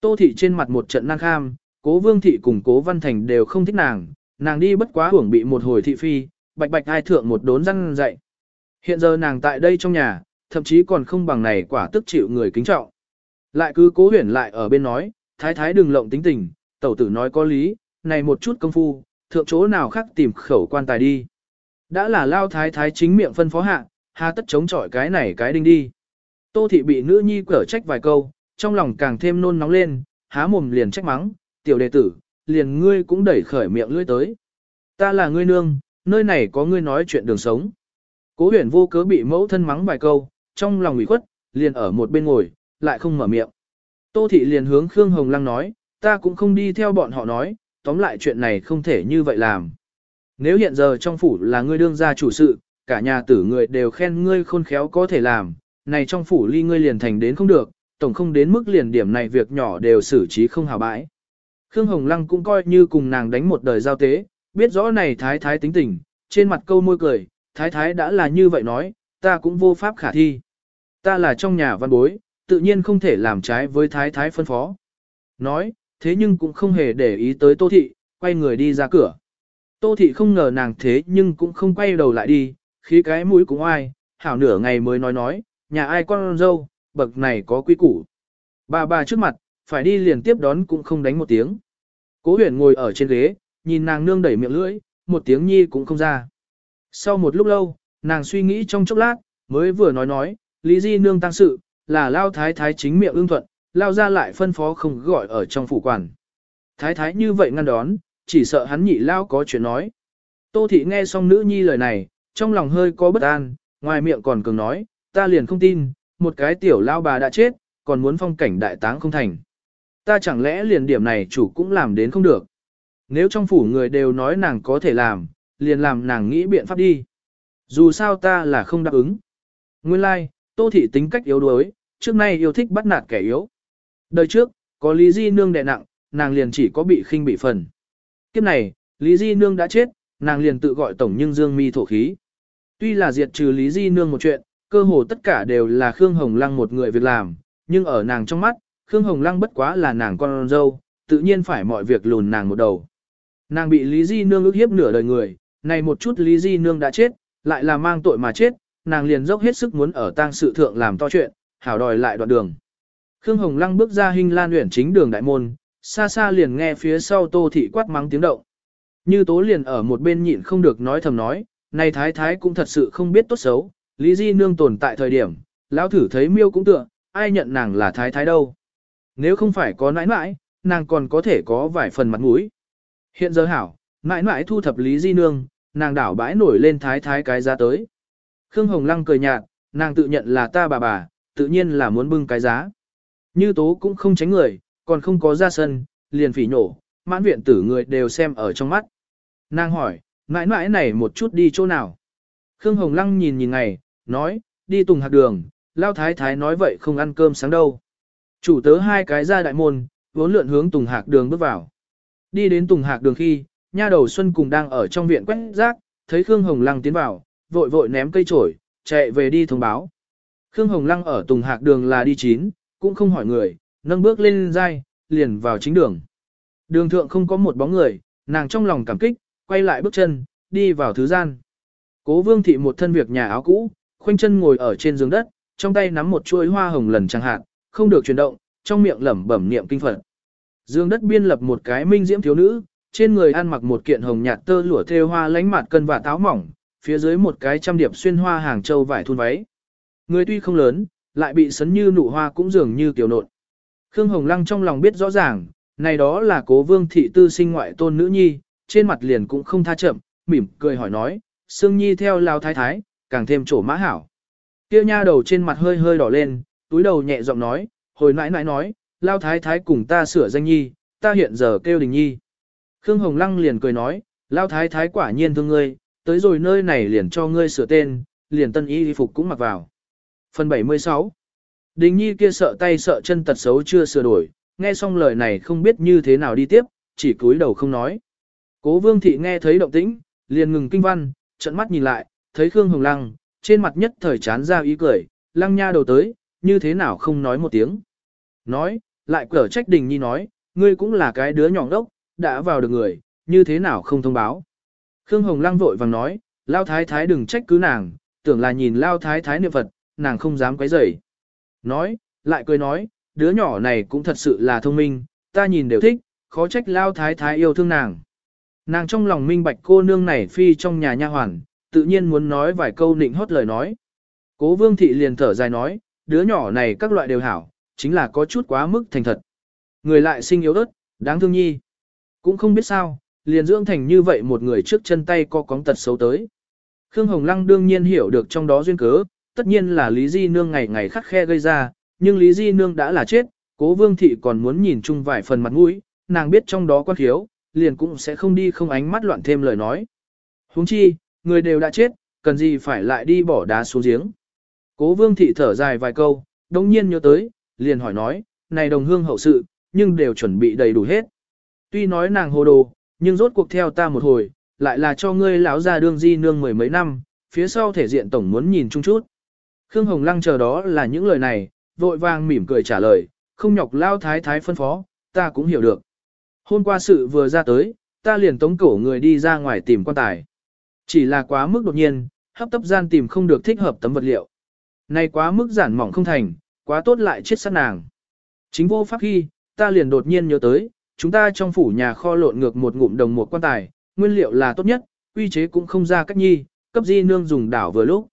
Tô thị trên mặt một trận năng kham, cố vương thị cùng cố văn thành đều không thích nàng, nàng đi bất quá hưởng bị một hồi thị phi, bạch bạch ai thượng một đốn răng dậy. Hiện giờ nàng tại đây trong nhà, thậm chí còn không bằng này quả tức chịu người kính trọng. Lại cứ cố huyển lại ở bên nói, thái thái đừng lộng tính tình, tẩu tử nói có lý, này một chút công phu, thượng chỗ nào khác tìm khẩu quan tài đi. Đã là lao thái thái chính miệng phân phó hạ, hà tất chống chọi cái này cái đinh đi. Tô thị bị nữ nhi cở trách vài câu, trong lòng càng thêm nôn nóng lên, há mồm liền trách mắng, tiểu đệ tử, liền ngươi cũng đẩy khởi miệng lưỡi tới. Ta là ngươi nương, nơi này có ngươi nói chuyện đường sống. Cố huyền vô cớ bị mẫu thân mắng vài câu, trong lòng ủy khuất, liền ở một bên ngồi, lại không mở miệng. Tô thị liền hướng Khương Hồng Lăng nói, ta cũng không đi theo bọn họ nói, tóm lại chuyện này không thể như vậy làm. Nếu hiện giờ trong phủ là ngươi đương gia chủ sự, cả nhà tử người đều khen ngươi khôn khéo có thể làm, này trong phủ ly ngươi liền thành đến không được, tổng không đến mức liền điểm này việc nhỏ đều xử trí không hào bãi. Khương Hồng Lăng cũng coi như cùng nàng đánh một đời giao tế, biết rõ này thái thái tính tình, trên mặt câu môi cười, thái thái đã là như vậy nói, ta cũng vô pháp khả thi. Ta là trong nhà văn bối, tự nhiên không thể làm trái với thái thái phân phó. Nói, thế nhưng cũng không hề để ý tới tô thị, quay người đi ra cửa. Tô thị không ngờ nàng thế nhưng cũng không quay đầu lại đi, khí cái mũi cũng ai, hảo nửa ngày mới nói nói, nhà ai con dâu, bậc này có quy củ. Bà bà trước mặt, phải đi liền tiếp đón cũng không đánh một tiếng. Cố huyền ngồi ở trên ghế, nhìn nàng nương đẩy miệng lưỡi, một tiếng nhi cũng không ra. Sau một lúc lâu, nàng suy nghĩ trong chốc lát, mới vừa nói nói, Lý Di nương tăng sự, là lao thái thái chính miệng ương thuận, lao ra lại phân phó không gọi ở trong phủ quản. Thái thái như vậy ngăn đón, chỉ sợ hắn nhị lao có chuyện nói. Tô thị nghe xong nữ nhi lời này, trong lòng hơi có bất an, ngoài miệng còn cường nói, ta liền không tin, một cái tiểu lao bà đã chết, còn muốn phong cảnh đại táng không thành. Ta chẳng lẽ liền điểm này chủ cũng làm đến không được. Nếu trong phủ người đều nói nàng có thể làm, liền làm nàng nghĩ biện pháp đi. Dù sao ta là không đáp ứng. Nguyên lai, like, tô thị tính cách yếu đuối, trước nay yêu thích bắt nạt kẻ yếu. Đời trước, có Lý Di Nương đè nặng, nàng liền chỉ có bị khinh bị phần. Kiếp này, Lý Di Nương đã chết, nàng liền tự gọi tổng nhưng dương mi thổ khí. Tuy là diệt trừ Lý Di Nương một chuyện, cơ hồ tất cả đều là Khương Hồng Lăng một người việc làm, nhưng ở nàng trong mắt, Khương Hồng Lăng bất quá là nàng con dâu, tự nhiên phải mọi việc lùn nàng một đầu. Nàng bị Lý Di Nương ức hiếp nửa đời người, này một chút Lý Di Nương đã chết, lại là mang tội mà chết, nàng liền dốc hết sức muốn ở tang sự thượng làm to chuyện, hảo đòi lại đoạn đường. Khương Hồng Lăng bước ra hình lan uyển chính đường đại môn, xa xa liền nghe phía sau Tô thị quát mắng tiếng động. Như Tố liền ở một bên nhịn không được nói thầm nói, này thái thái cũng thật sự không biết tốt xấu, Lý Di nương tồn tại thời điểm, lão thử thấy miêu cũng tựa, ai nhận nàng là thái thái đâu. Nếu không phải có nãi nãi, nàng còn có thể có vài phần mặt mũi. Hiện giờ hảo, nãi nãi thu thập Lý Di nương, nàng đảo bãi nổi lên thái thái cái giá tới. Khương Hồng Lăng cười nhạt, nàng tự nhận là ta bà bà, tự nhiên là muốn bưng cái giá. Như tố cũng không tránh người, còn không có ra sân, liền phỉ nổ, mãn viện tử người đều xem ở trong mắt. Nàng hỏi, mãi mãi này một chút đi chỗ nào? Khương Hồng Lăng nhìn nhìn ngày, nói, đi tùng hạt đường, lao thái thái nói vậy không ăn cơm sáng đâu. Chủ tớ hai cái ra đại môn, vốn lượn hướng tùng hạc đường bước vào. Đi đến tùng hạc đường khi, nha đầu Xuân cùng đang ở trong viện quét rác, thấy Khương Hồng Lăng tiến vào, vội vội ném cây trổi, chạy về đi thông báo. Khương Hồng Lăng ở tùng hạc đường là đi chín, cũng không hỏi người, nâng bước lên dai, liền vào chính đường. Đường thượng không có một bóng người, nàng trong lòng cảm kích, quay lại bước chân, đi vào thứ gian. Cố vương thị một thân việc nhà áo cũ, khoanh chân ngồi ở trên giường đất, trong tay nắm một chuỗi hoa hồng lần chẳng hạn, không được chuyển động, trong miệng lẩm bẩm niệm kinh phật. Dương đất biên lập một cái minh diễm thiếu nữ, trên người ăn mặc một kiện hồng nhạt tơ lụa thêu hoa lánh mặt cân và táo mỏng, phía dưới một cái trăm điệp xuyên hoa hàng châu vải thun váy. Người tuy không lớn, lại bị sấn như nụ hoa cũng dường như tiểu nộn. Khương Hồng Lăng trong lòng biết rõ ràng, này đó là cố vương thị tư sinh ngoại tôn nữ nhi, trên mặt liền cũng không tha chậm, mỉm cười hỏi nói, Sương Nhi theo lao thái thái, càng thêm trổ mã hảo. Tiêu nha đầu trên mặt hơi hơi đỏ lên, túi đầu nhẹ giọng nói, hồi nãi nãi nói, lao thái thái cùng ta sửa danh nhi, ta hiện giờ kêu đình nhi. Khương Hồng Lăng liền cười nói, lao thái thái quả nhiên thương ngươi, tới rồi nơi này liền cho ngươi sửa tên, liền tân y phục cũng mặc vào. Phần 76 Đình nhi kia sợ tay sợ chân tật xấu chưa sửa đổi, nghe xong lời này không biết như thế nào đi tiếp, chỉ cúi đầu không nói. Cố vương thị nghe thấy động tĩnh, liền ngừng kinh văn, trận mắt nhìn lại, thấy Khương Hồng Lăng, trên mặt nhất thời chán ra ý cười, lăng nha đầu tới, như thế nào không nói một tiếng. Nói, lại cở trách đình nhi nói, ngươi cũng là cái đứa nhỏ đốc, đã vào được người, như thế nào không thông báo. Khương Hồng Lăng vội vàng nói, Lao Thái Thái đừng trách cứ nàng, tưởng là nhìn Lao Thái Thái niệm Phật, nàng không dám quấy rầy. Nói, lại cười nói, đứa nhỏ này cũng thật sự là thông minh, ta nhìn đều thích, khó trách Lao Thái Thái yêu thương nàng. Nàng trong lòng minh bạch cô nương này phi trong nhà nha hoàn, tự nhiên muốn nói vài câu nịnh hót lời nói. Cố vương thị liền thở dài nói, đứa nhỏ này các loại đều hảo, chính là có chút quá mức thành thật. Người lại sinh yếu ớt, đáng thương nhi. Cũng không biết sao, liền dưỡng thành như vậy một người trước chân tay co cóng tật xấu tới. Khương Hồng Lăng đương nhiên hiểu được trong đó duyên cớ, tất nhiên là Lý Di Nương ngày ngày khắc khe gây ra, nhưng Lý Di Nương đã là chết, cố vương thị còn muốn nhìn chung vài phần mặt mũi, nàng biết trong đó quan thiếu, liền cũng sẽ không đi không ánh mắt loạn thêm lời nói. huống chi, người đều đã chết, cần gì phải lại đi bỏ đá xuống giếng. Cố vương thị thở dài vài câu, đồng nhiên nhớ tới, liền hỏi nói, này đồng hương hậu sự, nhưng đều chuẩn bị đầy đủ hết. Tuy nói nàng hồ đồ, nhưng rốt cuộc theo ta một hồi, lại là cho ngươi lão gia đương di nương mười mấy năm, phía sau thể diện tổng muốn nhìn chung chút. Khương Hồng Lăng chờ đó là những lời này, vội vàng mỉm cười trả lời, không nhọc lao thái thái phân phó, ta cũng hiểu được. Hôm qua sự vừa ra tới, ta liền tống cổ người đi ra ngoài tìm quan tài. Chỉ là quá mức đột nhiên, hấp tấp gian tìm không được thích hợp tấm vật liệu. Này quá mức giản mỏng không thành, quá tốt lại chết sát nàng. Chính vô pháp khi, ta liền đột nhiên nhớ tới, chúng ta trong phủ nhà kho lộn ngược một ngụm đồng một quan tài, nguyên liệu là tốt nhất, quy chế cũng không ra cách nhi, cấp di nương dùng đảo vừa lúc.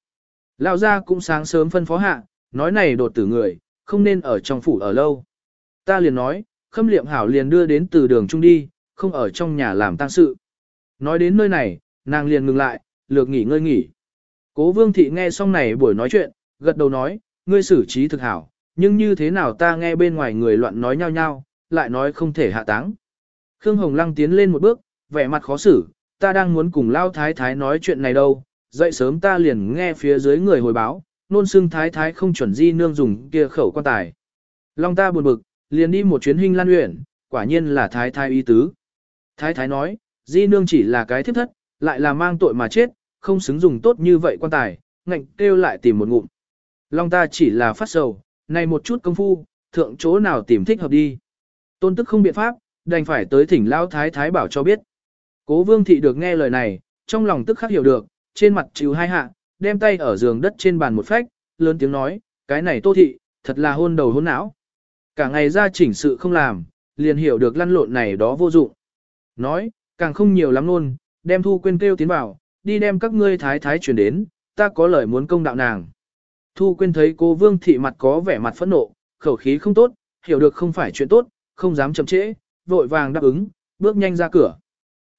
Lão gia cũng sáng sớm phân phó hạ, nói này đột tử người, không nên ở trong phủ ở lâu. Ta liền nói, khâm liệm hảo liền đưa đến từ đường trung đi, không ở trong nhà làm tang sự. Nói đến nơi này, nàng liền ngừng lại, lược nghỉ ngơi nghỉ. Cố vương thị nghe xong này buổi nói chuyện, gật đầu nói, ngươi xử trí thực hảo, nhưng như thế nào ta nghe bên ngoài người loạn nói nhau nhau, lại nói không thể hạ táng. Khương Hồng Lăng tiến lên một bước, vẻ mặt khó xử, ta đang muốn cùng Lao Thái Thái nói chuyện này đâu, dậy sớm ta liền nghe phía dưới người hồi báo, nôn xương Thái Thái không chuẩn di nương dùng kia khẩu quan tài. Long ta buồn bực, liền đi một chuyến hình lan huyện, quả nhiên là Thái Thái y tứ. Thái Thái nói, di nương chỉ là cái thiếp thất, lại là mang tội mà chết, không xứng dùng tốt như vậy quan tài, ngạnh kêu lại tìm một ngụm. Long ta chỉ là phát sầu, này một chút công phu, thượng chỗ nào tìm thích hợp đi. Tôn tức không biện pháp, đành phải tới thỉnh Lao Thái Thái bảo cho biết. Cố vương thị được nghe lời này, trong lòng tức khắc hiểu được, trên mặt chịu hai hạ, đem tay ở giường đất trên bàn một phách, lớn tiếng nói, cái này tô thị, thật là hôn đầu hôn não. Cả ngày ra chỉnh sự không làm, liền hiểu được lăn lộn này đó vô dụng. Nói, càng không nhiều lắm luôn, đem thu quên kêu tiến vào, đi đem các ngươi thái thái chuyển đến, ta có lời muốn công đạo nàng. Thu quên thấy cô vương thị mặt có vẻ mặt phẫn nộ, khẩu khí không tốt, hiểu được không phải chuyện tốt, không dám chậm trễ, vội vàng đáp ứng, bước nhanh ra cửa.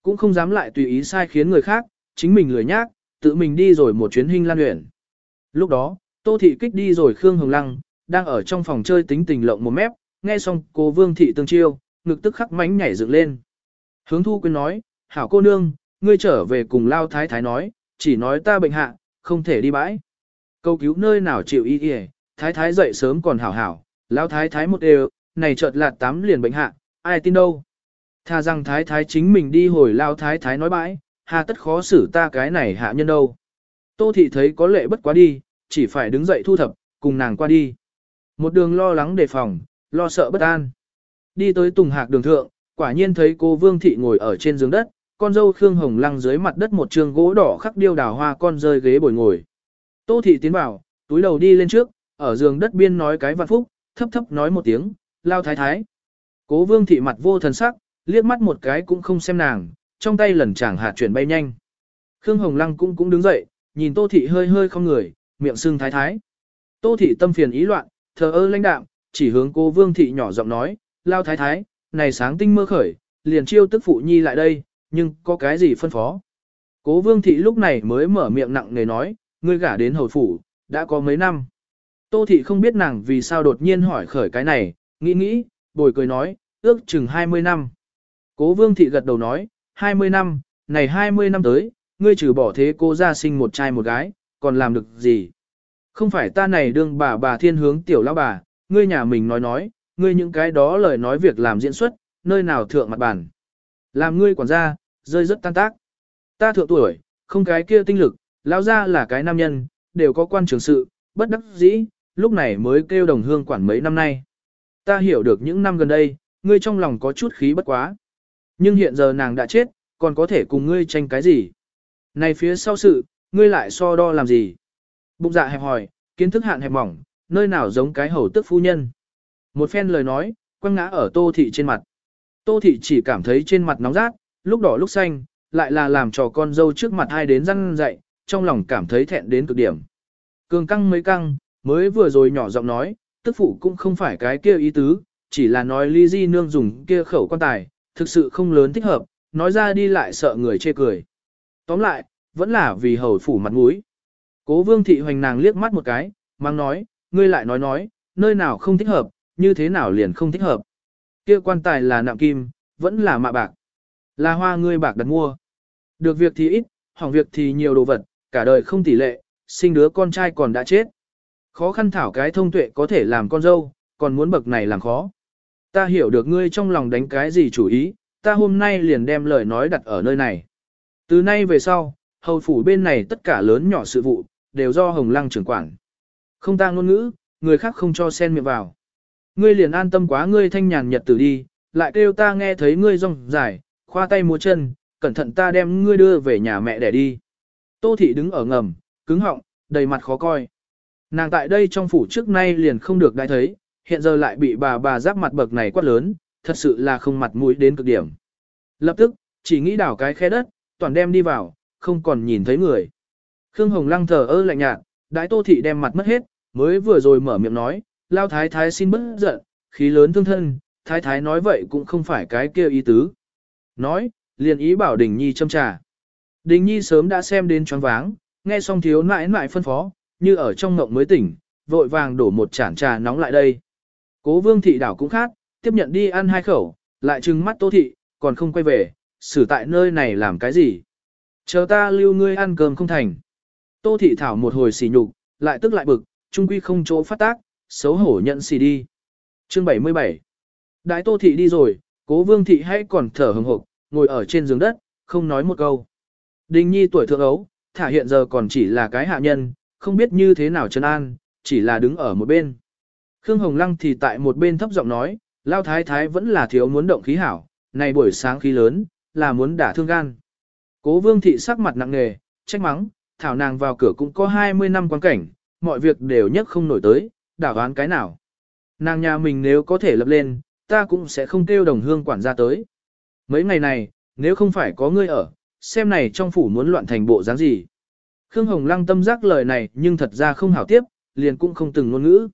Cũng không dám lại tùy ý sai khiến người khác, chính mình lười nhác, tự mình đi rồi một chuyến hình lan luyện. Lúc đó, Tô Thị Kích đi rồi Khương Hồng Lăng, đang ở trong phòng chơi tính tình lộng một mép, nghe xong cô Vương Thị tương chiêu, ngực tức khắc mánh nhảy dựng lên. Hướng Thu Quyên nói, hảo cô nương, ngươi trở về cùng Lao Thái Thái nói, chỉ nói ta bệnh hạ, không thể đi bãi. Câu cứu nơi nào chịu y y, Thái Thái dậy sớm còn hảo hảo, Lao Thái Thái một đều, này chợt lạt tám liền bệnh hạ, ai tin đâu. Tha rằng Thái Thái chính mình đi hồi Lao Thái Thái nói bãi, hà tất khó xử ta cái này hạ nhân đâu. Tô thị thấy có lệ bất quá đi, chỉ phải đứng dậy thu thập, cùng nàng qua đi. Một đường lo lắng đề phòng, lo sợ bất an. Đi tới tùng hạc đường thượng, quả nhiên thấy cô Vương Thị ngồi ở trên giường đất, con dâu Khương Hồng lăng dưới mặt đất một trường gỗ đỏ khắc điêu đào hoa con rơi ghế bồi ngồi. Tô Thị tiến vào, túi đầu đi lên trước, ở giường đất biên nói cái vạn phúc, thấp thấp nói một tiếng, lao thái thái. Cố Vương Thị mặt vô thần sắc, liếc mắt một cái cũng không xem nàng, trong tay lần chàng hạt chuyển bay nhanh. Khương Hồng Lăng cũng cũng đứng dậy, nhìn Tô Thị hơi hơi không người, miệng sưng thái thái. Tô Thị tâm phiền ý loạn, thờ ơ lãnh đạm, chỉ hướng cô Vương Thị nhỏ giọng nói, lao thái thái, này sáng tinh mơ khởi, liền chiêu tức phụ nhi lại đây, nhưng có cái gì phân phó. Cố Vương Thị lúc này mới mở miệng nặng nề nói, ngươi gả đến hầu phủ, đã có mấy năm. Tô Thị không biết nàng vì sao đột nhiên hỏi khởi cái này, nghĩ nghĩ, bồi cười nói, ước chừng 20 năm. Cố Vương Thị gật đầu nói, 20 năm, này 20 năm tới, ngươi trừ bỏ thế cô ra sinh một trai một gái, còn làm được gì? Không phải ta này đương bà bà thiên hướng tiểu lão bà, ngươi nhà mình nói nói, ngươi những cái đó lời nói việc làm diễn xuất, nơi nào thượng mặt bản. Làm ngươi quản gia, rơi rất tan tác. Ta thượng tuổi, không cái kia tinh lực, lão gia là cái nam nhân, đều có quan trường sự, bất đắc dĩ, lúc này mới kêu đồng hương quản mấy năm nay. Ta hiểu được những năm gần đây, ngươi trong lòng có chút khí bất quá. Nhưng hiện giờ nàng đã chết, còn có thể cùng ngươi tranh cái gì? Này phía sau sự, ngươi lại so đo làm gì? Bụng dạ hẹp hỏi, kiến thức hạn hẹp mỏng, nơi nào giống cái hầu tức phu nhân. Một phen lời nói, quăng ngã ở tô thị trên mặt. Tô thị chỉ cảm thấy trên mặt nóng rát, lúc đỏ lúc xanh, lại là làm cho con dâu trước mặt hai đến răng dậy, trong lòng cảm thấy thẹn đến cực điểm. Cường căng mấy căng, mới vừa rồi nhỏ giọng nói, tức phụ cũng không phải cái kia ý tứ, chỉ là nói ly di nương dùng kia khẩu quan tài, thực sự không lớn thích hợp, nói ra đi lại sợ người chê cười. Tóm lại, vẫn là vì hầu phủ mặt mũi. Cố vương thị hoành nàng liếc mắt một cái, mang nói, ngươi lại nói nói, nơi nào không thích hợp, như thế nào liền không thích hợp. Kia quan tài là nạm kim, vẫn là mạ bạc. Là hoa ngươi bạc đặt mua. Được việc thì ít, hỏng việc thì nhiều đồ vật, cả đời không tỷ lệ, sinh đứa con trai còn đã chết. Khó khăn thảo cái thông tuệ có thể làm con dâu, còn muốn bậc này làm khó. Ta hiểu được ngươi trong lòng đánh cái gì chủ ý, ta hôm nay liền đem lời nói đặt ở nơi này. Từ nay về sau, hầu phủ bên này tất cả lớn nhỏ sự vụ, đều do Hồng Lăng trưởng quản. Không ta ngôn ngữ, người khác không cho xen miệng vào. Ngươi liền an tâm quá ngươi thanh nhàn nhật tử đi, lại kêu ta nghe thấy ngươi rong dài, khoa tay múa chân, cẩn thận ta đem ngươi đưa về nhà mẹ để đi. Tô thị đứng ở ngầm, cứng họng, đầy mặt khó coi. Nàng tại đây trong phủ trước nay liền không được đại thấy, hiện giờ lại bị bà bà giáp mặt bậc này quát lớn, thật sự là không mặt mũi đến cực điểm. Lập tức, chỉ nghĩ đảo cái khe đất, toàn đem đi vào, không còn nhìn thấy người. Khương Hồng Lăng thờ ơ lạnh nhạt, đại tô thị đem mặt mất hết, mới vừa rồi mở miệng nói, lao thái thái xin bớt giận, khí lớn thương thân, thái thái nói vậy cũng không phải cái kia ý tứ. Nói, liền ý bảo Đình Nhi châm trà. Đình Nhi sớm đã xem đến choáng váng, nghe xong thiếu nãi nãi phân phó, như ở trong ngộng mới tỉnh, vội vàng đổ một chản trà nóng lại đây. Cố vương thị đảo cũng khác, tiếp nhận đi ăn hai khẩu, lại trừng mắt tô thị, còn không quay về, xử tại nơi này làm cái gì. Chờ ta lưu ngươi ăn cơm không thành. Tô thị thảo một hồi xỉ nhục, lại tức lại bực, trung quy không chỗ phát tác, xấu hổ nhận xỉ đi. Chương 77 Đại tô thị đi rồi, cố vương thị hay còn thở hừng hộp, ngồi ở trên giường đất, không nói một câu. Đình nhi tuổi thượng ấu, thả hiện giờ còn chỉ là cái hạ nhân, không biết như thế nào chân an, chỉ là đứng ở một bên. Khương Hồng Lăng thì tại một bên thấp giọng nói, Lao Thái Thái vẫn là thiếu muốn động khí hảo, này buổi sáng khí lớn, là muốn đả thương gan. Cố vương thị sắc mặt nặng nề, trách mắng, thảo nàng vào cửa cũng có 20 năm quan cảnh, mọi việc đều nhất không nổi tới, đảo đoán cái nào. Nàng nhà mình nếu có thể lập lên, ta cũng sẽ không kêu đồng hương quản gia tới. Mấy ngày này, nếu không phải có ngươi ở, xem này trong phủ muốn loạn thành bộ dáng gì. Khương Hồng Lăng tâm giác lời này nhưng thật ra không hảo tiếp, liền cũng không từng ngôn ngữ.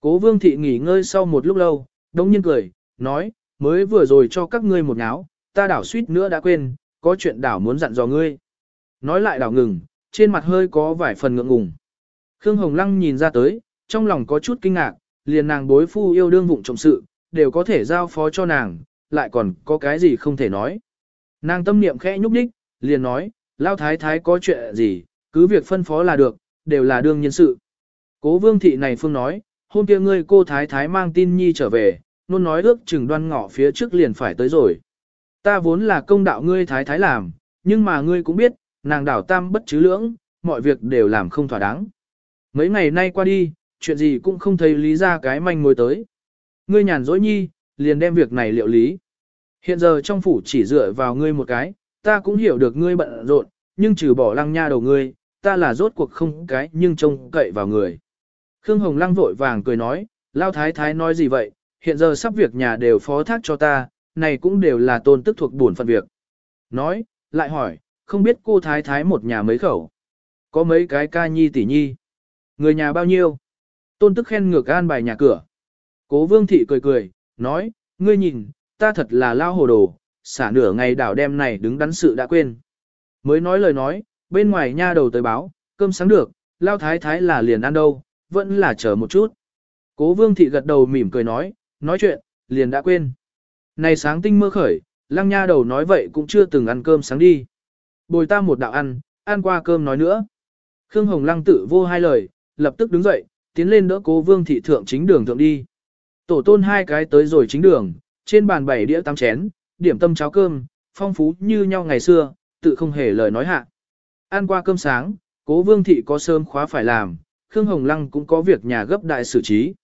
Cố vương thị nghỉ ngơi sau một lúc lâu, đông nhiên cười, nói, mới vừa rồi cho các ngươi một áo, ta đảo suýt nữa đã quên, có chuyện đảo muốn dặn dò ngươi. Nói lại đảo ngừng, trên mặt hơi có vài phần ngượng ngùng. Khương Hồng Lăng nhìn ra tới, trong lòng có chút kinh ngạc, liền nàng bối phu yêu đương vụng trọng sự, đều có thể giao phó cho nàng, lại còn có cái gì không thể nói. Nàng tâm niệm khẽ nhúc nhích, liền nói, lao thái thái có chuyện gì, cứ việc phân phó là được, đều là đương nhân sự. Cố vương thị này phương nói, hôm kia ngươi cô thái thái mang tin nhi trở về, luôn nói ước chừng đoan ngọ phía trước liền phải tới rồi. Ta vốn là công đạo ngươi thái thái làm, nhưng mà ngươi cũng biết, nàng đảo tam bất chứ lưỡng, mọi việc đều làm không thỏa đáng. Mấy ngày nay qua đi, chuyện gì cũng không thấy lý ra cái manh mối tới. Ngươi nhàn dối nhi, liền đem việc này liệu lý. Hiện giờ trong phủ chỉ dựa vào ngươi một cái, ta cũng hiểu được ngươi bận rộn, nhưng trừ bỏ lăng nha đầu ngươi, ta là rốt cuộc không cái nhưng trông cậy vào người. Khương Hồng Lăng vội vàng cười nói, Lao Thái Thái nói gì vậy, hiện giờ sắp việc nhà đều phó thác cho ta, này cũng đều là tôn tức thuộc buồn phận việc. Nói, lại hỏi, không biết cô Thái Thái một nhà mấy khẩu. Có mấy cái ca nhi tỷ nhi. Người nhà bao nhiêu? Tôn tức khen ngược an bài nhà cửa. Cố vương thị cười cười, nói, ngươi nhìn, ta thật là lao hồ đồ, xả nửa ngày đảo đem này đứng đắn sự đã quên. Mới nói lời nói, bên ngoài nha đầu tới báo, cơm sáng được, lao thái thái là liền ăn đâu, vẫn là chờ một chút. Cố vương thị gật đầu mỉm cười nói, nói chuyện, liền đã quên. Này sáng tinh mơ khởi, lăng nha đầu nói vậy cũng chưa từng ăn cơm sáng đi. Bồi ta một đạo ăn, ăn qua cơm nói nữa. Khương Hồng lăng tự vô hai lời, lập tức đứng dậy, tiến lên đỡ cố vương thị thượng chính đường thượng đi. Tổ tôn hai cái tới rồi chính đường, trên bàn bảy đĩa tám chén, điểm tâm cháo cơm, phong phú như nhau ngày xưa, tự không hề lời nói hạ. Ăn qua cơm sáng, cố vương thị có sớm khóa phải làm, Khương Hồng Lăng cũng có việc nhà gấp đại xử trí.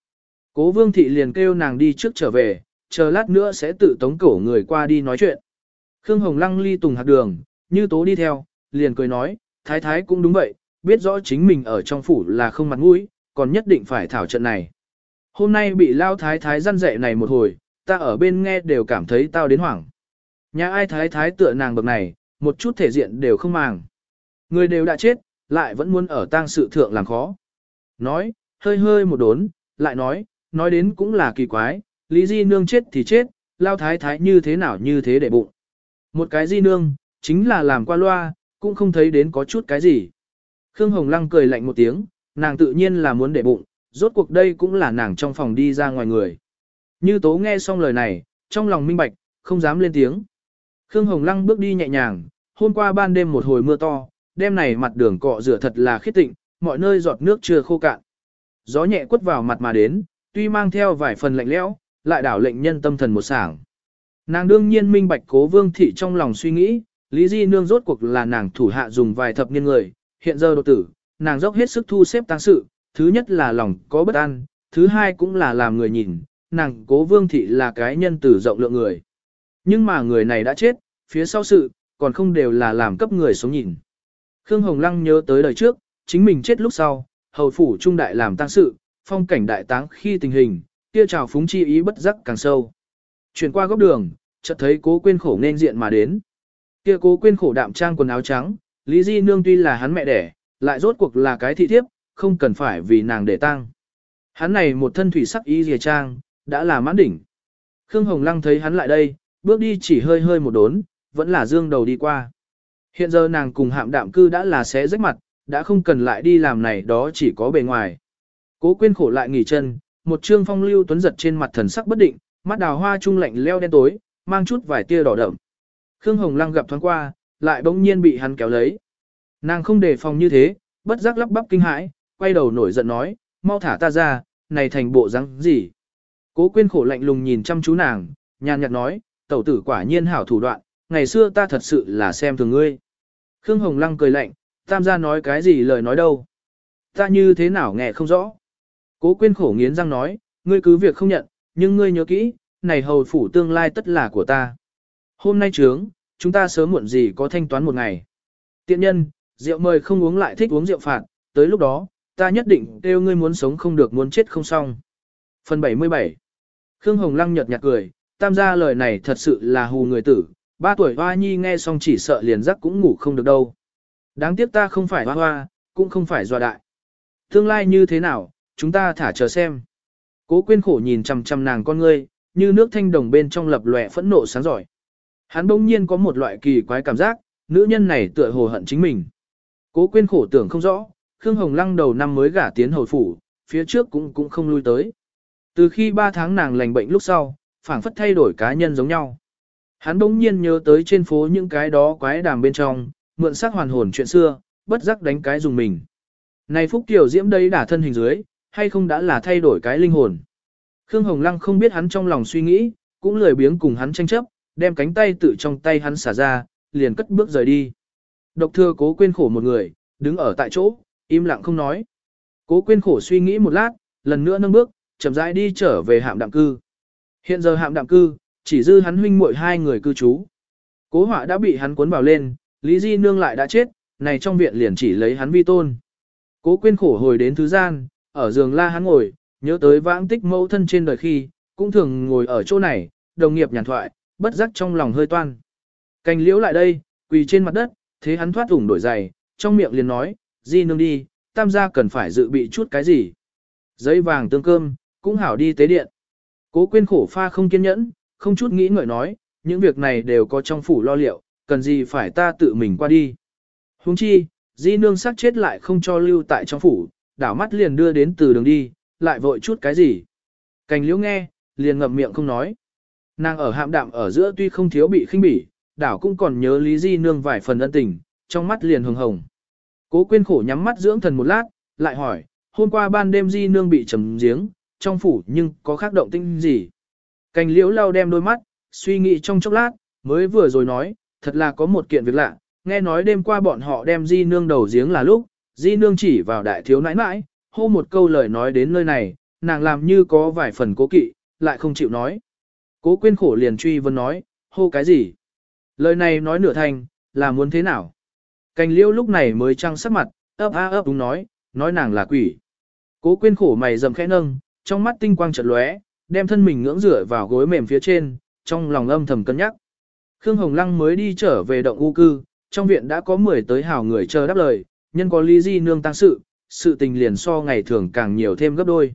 Cố vương thị liền kêu nàng đi trước trở về, chờ lát nữa sẽ tự tống cổ người qua đi nói chuyện. Khương Hồng Lăng ly tùng hạt đường, như tố đi theo, liền cười nói, thái thái cũng đúng vậy, biết rõ chính mình ở trong phủ là không mặt mũi, còn nhất định phải thảo trận này. Hôm nay bị lao thái thái răn dạy này một hồi, ta ở bên nghe đều cảm thấy tao đến hoảng. Nhà ai thái thái tựa nàng bậc này, một chút thể diện đều không màng. Người đều đã chết, lại vẫn muốn ở tang sự thượng làm khó. Nói, hơi hơi một đốn, lại nói, nói đến cũng là kỳ quái, Lý Di Nương chết thì chết, lao thái thái như thế nào như thế để bụng. Một cái Di Nương, chính là làm qua loa, cũng không thấy đến có chút cái gì. Khương Hồng Lăng cười lạnh một tiếng, nàng tự nhiên là muốn để bụng, rốt cuộc đây cũng là nàng trong phòng đi ra ngoài người. Như tố nghe xong lời này, trong lòng minh bạch, không dám lên tiếng. Khương Hồng Lăng bước đi nhẹ nhàng, hôm qua ban đêm một hồi mưa to, đêm này mặt đường cọ rửa thật là khít tịnh, mọi nơi giọt nước chưa khô cạn. Gió nhẹ quất vào mặt mà đến, tuy mang theo vài phần lạnh lẽo, lại đảo lệnh nhân tâm thần một sảng. Nàng đương nhiên minh bạch cố vương thị trong lòng suy nghĩ, Lý Di Nương rốt cuộc là nàng thủ hạ dùng vài thập niên người, hiện giờ đột tử, nàng dốc hết sức thu xếp tăng sự, thứ nhất là lòng có bất an, thứ hai cũng là làm người nhìn, nàng cố vương thị là cái nhân tử rộng lượng người. Nhưng mà người này đã chết, phía sau sự, còn không đều là làm cấp người sống nhìn. Khương Hồng Lăng nhớ tới đời trước, chính mình chết lúc sau, hầu phủ trung đại làm tang sự, phong cảnh đại táng khi tình hình, kia trào phúng chi ý bất giác càng sâu. Chuyển qua góc đường, chợt thấy cố quên khổ nên diện mà đến. Kia cố quên khổ đạm trang quần áo trắng, Lý Di Nương tuy là hắn mẹ đẻ, lại rốt cuộc là cái thị thiếp, không cần phải vì nàng để tang. Hắn này một thân thủy sắc y dìa trang, đã là mãn đỉnh. Khương Hồng Lăng thấy hắn lại đây, bước đi chỉ hơi hơi một đốn, vẫn là dương đầu đi qua. Hiện giờ nàng cùng hạm đạm cư đã là xé rách mặt, đã không cần lại đi làm này đó chỉ có bề ngoài. Cố Quyên khổ lại nghỉ chân, một trương phong lưu tuấn giật trên mặt thần sắc bất định, mắt đào hoa trung lạnh leo đen tối, mang chút vài tia đỏ đậm. Khương Hồng Lăng gặp thoáng qua, lại bỗng nhiên bị hắn kéo lấy. Nàng không đề phòng như thế, bất giác lắp bắp kinh hãi, quay đầu nổi giận nói, mau thả ta ra, này thành bộ răng gì. Cố quyên khổ lạnh lùng nhìn chăm chú nàng, nhàn nhạt nói, tẩu tử quả nhiên hảo thủ đoạn, ngày xưa ta thật sự là xem thường ngươi. Khương Hồng Lăng cười lạnh, tam gia nói cái gì lời nói đâu. Ta như thế nào nghe không rõ. Cố quyên khổ nghiến răng nói, ngươi cứ việc không nhận, nhưng ngươi nhớ kỹ, này hầu phủ tương lai tất là của ta. Hôm nay trướng, chúng ta sớm muộn gì có thanh toán một ngày. Tiện nhân, rượu mời không uống lại thích uống rượu phạt, tới lúc đó, ta nhất định kêu ngươi muốn sống không được muốn chết không xong. Phần 77 Khương Hồng Lăng nhợt nhạt cười, tam gia lời này thật sự là hù người tử, ba tuổi hoa nhi nghe xong chỉ sợ liền giấc cũng ngủ không được đâu. Đáng tiếc ta không phải hoa hoa, cũng không phải dọa đại. Tương lai như thế nào, chúng ta thả chờ xem. Cố quyên khổ nhìn chằm chằm nàng con ngươi, như nước thanh đồng bên trong lập lòe phẫn nộ sáng giỏi. Hắn bỗng nhiên có một loại kỳ quái cảm giác, nữ nhân này tựa hồ hận chính mình. Cố quyên khổ tưởng không rõ, Khương Hồng Lăng đầu năm mới gả tiến hồi phủ, phía trước cũng cũng không lui tới. Từ khi 3 tháng nàng lành bệnh lúc sau, phảng phất thay đổi cá nhân giống nhau. Hắn bỗng nhiên nhớ tới trên phố những cái đó quái đàm bên trong, mượn sắc hoàn hồn chuyện xưa, bất giác đánh cái dùng mình. Này Phúc Tiểu Diễm đây đả thân hình dưới, hay không đã là thay đổi cái linh hồn. Khương Hồng Lăng không biết hắn trong lòng suy nghĩ, cũng lười biếng cùng hắn tranh chấp, đem cánh tay tự trong tay hắn xả ra, liền cất bước rời đi. Độc thừa cố quên khổ một người, đứng ở tại chỗ, im lặng không nói. Cố quên khổ suy nghĩ một lát, lần nữa nâng bước, chậm rãi đi trở về hạm đạm cư. Hiện giờ hạm đạm cư, chỉ dư hắn huynh muội hai người cư trú. Cố họa đã bị hắn cuốn vào lên, Lý Di Nương lại đã chết, này trong viện liền chỉ lấy hắn vi tôn. Cố quên khổ hồi đến thứ gian, ở giường la hắn ngồi, nhớ tới vãng tích mẫu thân trên đời khi, cũng thường ngồi ở chỗ này, đồng nghiệp nhàn thoại, bất giác trong lòng hơi toan. Cành liễu lại đây, quỳ trên mặt đất, thế hắn thoát ủng đổi giày, trong miệng liền nói, Di Nương đi, tam gia cần phải dự bị chút cái gì. Giấy vàng tương cơm, cũng hảo đi tế điện. Cố quên khổ pha không kiên nhẫn, không chút nghĩ ngợi nói, những việc này đều có trong phủ lo liệu, cần gì phải ta tự mình qua đi. Huống chi, di nương sắc chết lại không cho lưu tại trong phủ, đảo mắt liền đưa đến từ đường đi, lại vội chút cái gì. Cành liễu nghe, liền ngậm miệng không nói. Nàng ở hạm đạm ở giữa tuy không thiếu bị khinh bỉ, đảo cũng còn nhớ lý di nương vài phần ân tình, trong mắt liền hồng hồng. Cố quên khổ nhắm mắt dưỡng thần một lát, lại hỏi, hôm qua ban đêm di nương bị trầm giếng, trong phủ nhưng có khác động tinh gì. Cành liễu lau đem đôi mắt, suy nghĩ trong chốc lát, mới vừa rồi nói, thật là có một kiện việc lạ, nghe nói đêm qua bọn họ đem di nương đầu giếng là lúc, di nương chỉ vào đại thiếu nãi nãi, hô một câu lời nói đến nơi này, nàng làm như có vài phần cố kỵ, lại không chịu nói. Cố quên khổ liền truy vấn nói, hô cái gì? Lời này nói nửa thành, là muốn thế nào? Cành Liêu lúc này mới trăng sắc mặt, ấp a ấp đúng nói, nói nàng là quỷ. Cố quên khổ mày dầm khẽ nâng, trong mắt tinh quang chợt lóe, đem thân mình ngưỡng rửa vào gối mềm phía trên, trong lòng âm thầm cân nhắc. Khương Hồng Lăng mới đi trở về động u cư, trong viện đã có 10 tới hào người chờ đáp lời, nhân có lý di nương tăng sự, sự tình liền so ngày thường càng nhiều thêm gấp đôi.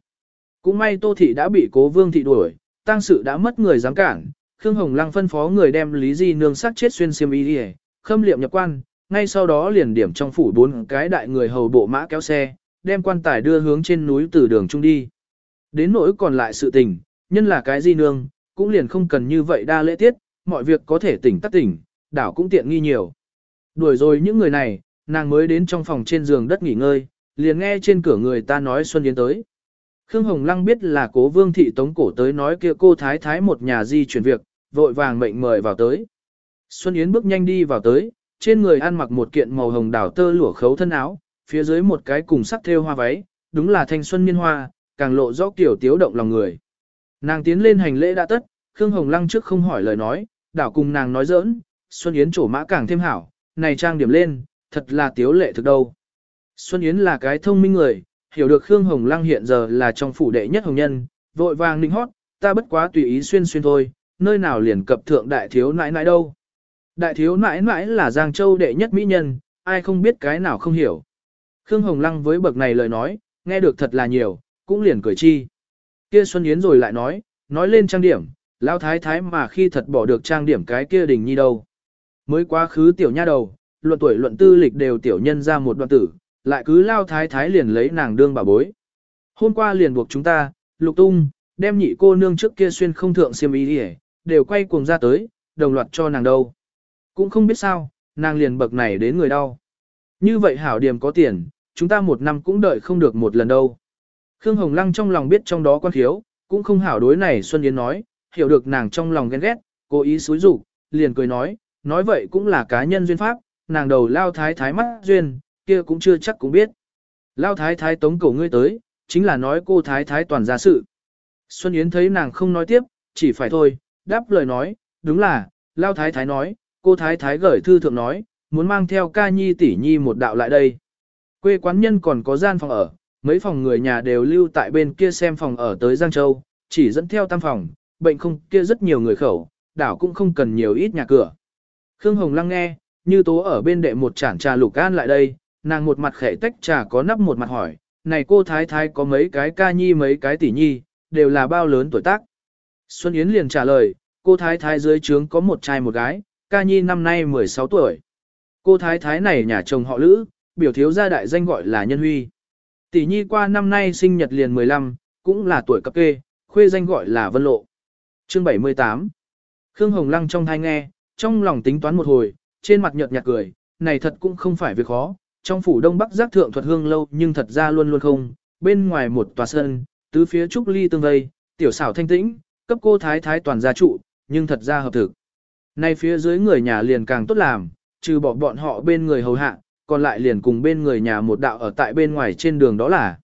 Cũng may Tô Thị đã bị cố vương thị đuổi, tăng sự đã mất người dám cản, Khương Hồng Lăng phân phó người đem lý di nương sát chết xuyên xiêm y đi khâm liệm nhập quan, ngay sau đó liền điểm trong phủ bốn cái đại người hầu bộ mã kéo xe, đem quan tài đưa hướng trên núi từ đường trung đi. Đến nỗi còn lại sự tình, nhân là cái Di nương, cũng liền không cần như vậy đa lễ tiết, mọi việc có thể tỉnh tắt tỉnh, đảo cũng tiện nghi nhiều. Đuổi rồi những người này, nàng mới đến trong phòng trên giường đất nghỉ ngơi, liền nghe trên cửa người ta nói Xuân Yến tới. Khương Hồng Lăng biết là cố vương thị tống cổ tới nói kia cô thái thái một nhà di chuyển việc, vội vàng mệnh mời vào tới. Xuân Yến bước nhanh đi vào tới, trên người ăn mặc một kiện màu hồng đảo tơ lụa khấu thân áo, phía dưới một cái cùng sắc thêu hoa váy, đúng là thanh xuân niên hoa, càng lộ rõ kiểu tiếu động lòng người. Nàng tiến lên hành lễ đã tất, Khương Hồng Lăng trước không hỏi lời nói, đảo cùng nàng nói giỡn, Xuân Yến trổ mã càng thêm hảo, này trang điểm lên, thật là tiếu lệ thực đâu. Xuân Yến là cái thông minh người, hiểu được Khương Hồng Lăng hiện giờ là trong phủ đệ nhất hồng nhân, vội vàng ninh hót, ta bất quá tùy ý xuyên xuyên thôi, nơi nào liền cập thượng đại thiếu nãi nãi đâu. Đại thiếu nãi nãi là Giang Châu đệ nhất mỹ nhân, ai không biết cái nào không hiểu. Khương Hồng Lăng với bậc này lời nói, nghe được thật là nhiều, cũng liền cười chi. Kia Xuân Yến rồi lại nói, nói lên trang điểm, lão thái thái mà khi thật bỏ được trang điểm cái kia đình nhi đâu. Mới quá khứ tiểu nha đầu, luận tuổi luận tư lịch đều tiểu nhân ra một đoạn tử, lại cứ lao thái thái liền lấy nàng đương bà bối. Hôm qua liền buộc chúng ta, lục tung, đem nhị cô nương trước kia xuyên không thượng xiêm ý đi đều quay cuồng ra tới, đồng loạt cho nàng đâu. Cũng không biết sao, nàng liền bậc này đến người đau. Như vậy hảo điểm có tiền, chúng ta một năm cũng đợi không được một lần đâu. Khương Hồng Lăng trong lòng biết trong đó quan thiếu cũng không hảo đối này Xuân Yến nói, hiểu được nàng trong lòng ghen ghét, cố ý xúi rủ, liền cười nói, nói vậy cũng là cá nhân duyên pháp, nàng đầu lao thái thái mắt duyên, kia cũng chưa chắc cũng biết. Lao thái thái tống cổ ngươi tới, chính là nói cô thái thái toàn ra sự. Xuân Yến thấy nàng không nói tiếp, chỉ phải thôi, đáp lời nói, đúng là, Lao thái thái nói, cô thái thái gửi thư thượng nói, muốn mang theo ca nhi tỷ nhi một đạo lại đây. Quê quán nhân còn có gian phòng ở, mấy phòng người nhà đều lưu tại bên kia xem phòng ở tới Giang Châu, chỉ dẫn theo tam phòng, bệnh không kia rất nhiều người khẩu, đảo cũng không cần nhiều ít nhà cửa. Khương Hồng Lăng nghe, như tố ở bên đệ một chản trà lục an lại đây, nàng một mặt khẽ tách trà có nắp một mặt hỏi, này cô thái thái có mấy cái ca nhi mấy cái tỷ nhi, đều là bao lớn tuổi tác. Xuân Yến liền trả lời, cô thái thái dưới trướng có một trai một gái, ca nhi năm nay 16 tuổi. Cô thái thái này nhà chồng họ Lữ, biểu thiếu gia đại danh gọi là Nhân Huy. Tỷ nhi qua năm nay sinh nhật liền 15, cũng là tuổi cấp kê, khuê danh gọi là Vân Lộ. Chương 78 Khương Hồng Lăng trong thai nghe, trong lòng tính toán một hồi, trên mặt nhợt nhạt cười, này thật cũng không phải việc khó, trong phủ đông bắc giác thượng thuật hương lâu nhưng thật ra luôn luôn không, bên ngoài một tòa sân, tứ phía trúc ly tương vây, tiểu xảo thanh tĩnh, cấp cô thái thái toàn gia trụ, nhưng thật ra hợp thực. Nay phía dưới người nhà liền càng tốt làm, trừ bỏ bọn họ bên người hầu hạ, còn lại liền cùng bên người nhà một đạo ở tại bên ngoài trên đường đó là.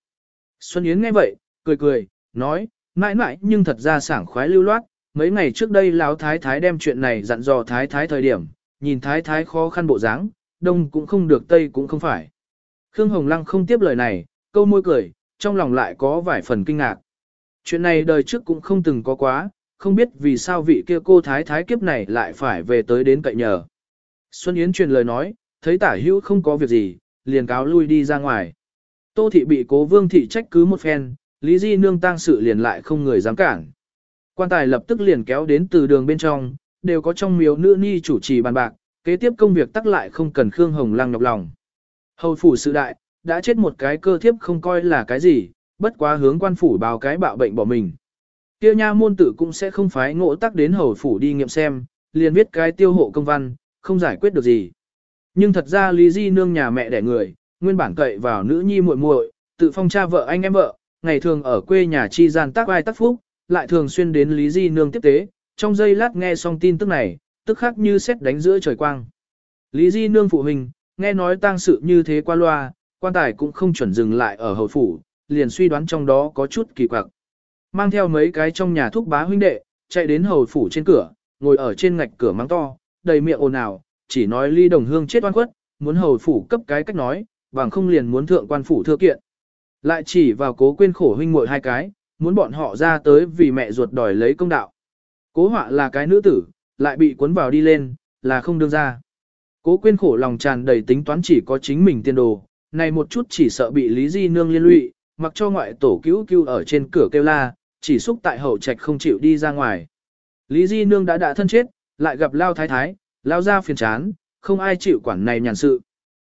Xuân Yến nghe vậy, cười cười, nói, mãi mãi nhưng thật ra sảng khoái lưu loát, mấy ngày trước đây lão thái thái đem chuyện này dặn dò thái thái thời điểm, nhìn thái thái khó khăn bộ dáng, đông cũng không được tây cũng không phải. Khương Hồng Lăng không tiếp lời này, câu môi cười, trong lòng lại có vài phần kinh ngạc. Chuyện này đời trước cũng không từng có quá, không biết vì sao vị kia cô thái thái kiếp này lại phải về tới đến cậy nhờ. Xuân Yến truyền lời nói, thấy tả hữu không có việc gì, liền cáo lui đi ra ngoài. Tô thị bị cố vương thị trách cứ một phen, Lý Di nương tang sự liền lại không người dám cản. Quan tài lập tức liền kéo đến từ đường bên trong, đều có trong miếu nữ ni chủ trì bàn bạc, kế tiếp công việc tắc lại không cần Khương Hồng Lăng nhọc lòng. Hầu phủ sự đại, đã chết một cái cơ thiếp không coi là cái gì, bất quá hướng quan phủ báo cái bạo bệnh bỏ mình. Tiêu nha môn tử cũng sẽ không phái ngộ tắc đến hầu phủ đi nghiệm xem, liền viết cái tiêu hộ công văn, không giải quyết được gì. Nhưng thật ra Lý Di nương nhà mẹ đẻ người, nguyên bản cậy vào nữ nhi muội muội, tự phong cha vợ anh em vợ, ngày thường ở quê nhà chi gian tác ai tác phúc, lại thường xuyên đến Lý Di nương tiếp tế, trong giây lát nghe xong tin tức này, tức khắc như xét đánh giữa trời quang. Lý Di nương phụ huynh, nghe nói tang sự như thế qua loa, quan tài cũng không chuẩn dừng lại ở hầu phủ, liền suy đoán trong đó có chút kỳ quặc. Mang theo mấy cái trong nhà thúc bá huynh đệ, chạy đến hầu phủ trên cửa, ngồi ở trên ngạch cửa mắng to, đầy miệng ồn ào, chỉ nói ly đồng hương chết oan khuất, muốn hầu phủ cấp cái cách nói, bằng không liền muốn thượng quan phủ thưa kiện. Lại chỉ vào cố quên khổ huynh muội hai cái, muốn bọn họ ra tới vì mẹ ruột đòi lấy công đạo. Cố họa là cái nữ tử, lại bị cuốn vào đi lên, là không đương ra. Cố quyên khổ lòng tràn đầy tính toán chỉ có chính mình tiên đồ, này một chút chỉ sợ bị Lý Di Nương liên lụy, mặc cho ngoại tổ cứu cứu ở trên cửa kêu la, chỉ xúc tại hậu trạch không chịu đi ra ngoài. Lý Di Nương đã đã thân chết, lại gặp Lao Thái Thái, Lao ra phiền chán, không ai chịu quản này nhàn sự.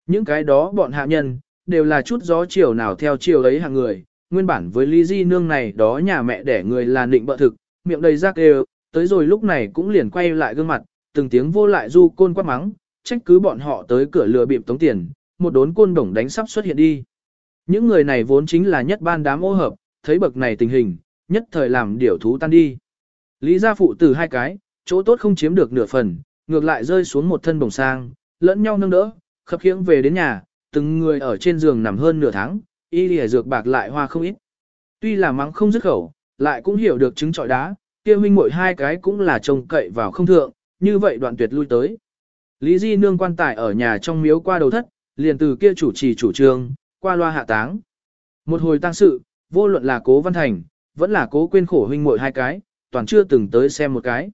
Những cái đó bọn hạ nhân, đều là chút gió chiều nào theo chiều ấy hàng người, nguyên bản với Lý Di Nương này đó nhà mẹ đẻ người là nịnh bợ thực, miệng đầy rác đều, tới rồi lúc này cũng liền quay lại gương mặt, từng tiếng vô lại du côn quát mắng, trách cứ bọn họ tới cửa lừa bịp tống tiền, một đốn côn đồng đánh sắp xuất hiện đi. Những người này vốn chính là nhất ban đám ô hợp, thấy bậc này tình hình, nhất thời làm điều thú tan đi. Lý gia phụ tử hai cái, chỗ tốt không chiếm được nửa phần, ngược lại rơi xuống một thân bồng sang, lẫn nhau nâng đỡ, khập khiễng về đến nhà, từng người ở trên giường nằm hơn nửa tháng, y lìa dược bạc lại hoa không ít. Tuy là mắng không dứt khẩu, lại cũng hiểu được chứng trọi đá, kia huynh muội hai cái cũng là trông cậy vào không thượng, như vậy đoạn tuyệt lui tới. Lý Di nương quan tài ở nhà trong miếu qua đầu thất, liền từ kia chủ trì chủ trương, qua loa hạ táng. Một hồi tăng sự, vô luận là cố văn thành, vẫn là cố quên khổ huynh muội hai cái, toàn chưa từng tới xem một cái.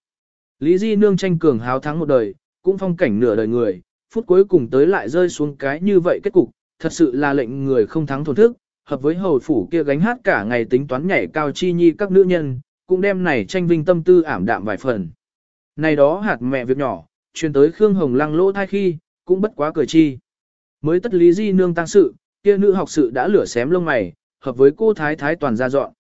Lý Di Nương tranh cường háo thắng một đời, cũng phong cảnh nửa đời người, phút cuối cùng tới lại rơi xuống cái như vậy kết cục, thật sự là lệnh người không thắng thổn thức, hợp với hầu phủ kia gánh hát cả ngày tính toán nhảy cao chi nhi các nữ nhân, cũng đem này tranh vinh tâm tư ảm đạm vài phần. Này đó hạt mẹ việc nhỏ, truyền tới Khương Hồng lăng lỗ thai khi, cũng bất quá cười chi. Mới tất lý di nương tăng sự, kia nữ học sự đã lửa xém lông mày, hợp với cô thái thái toàn ra dọn.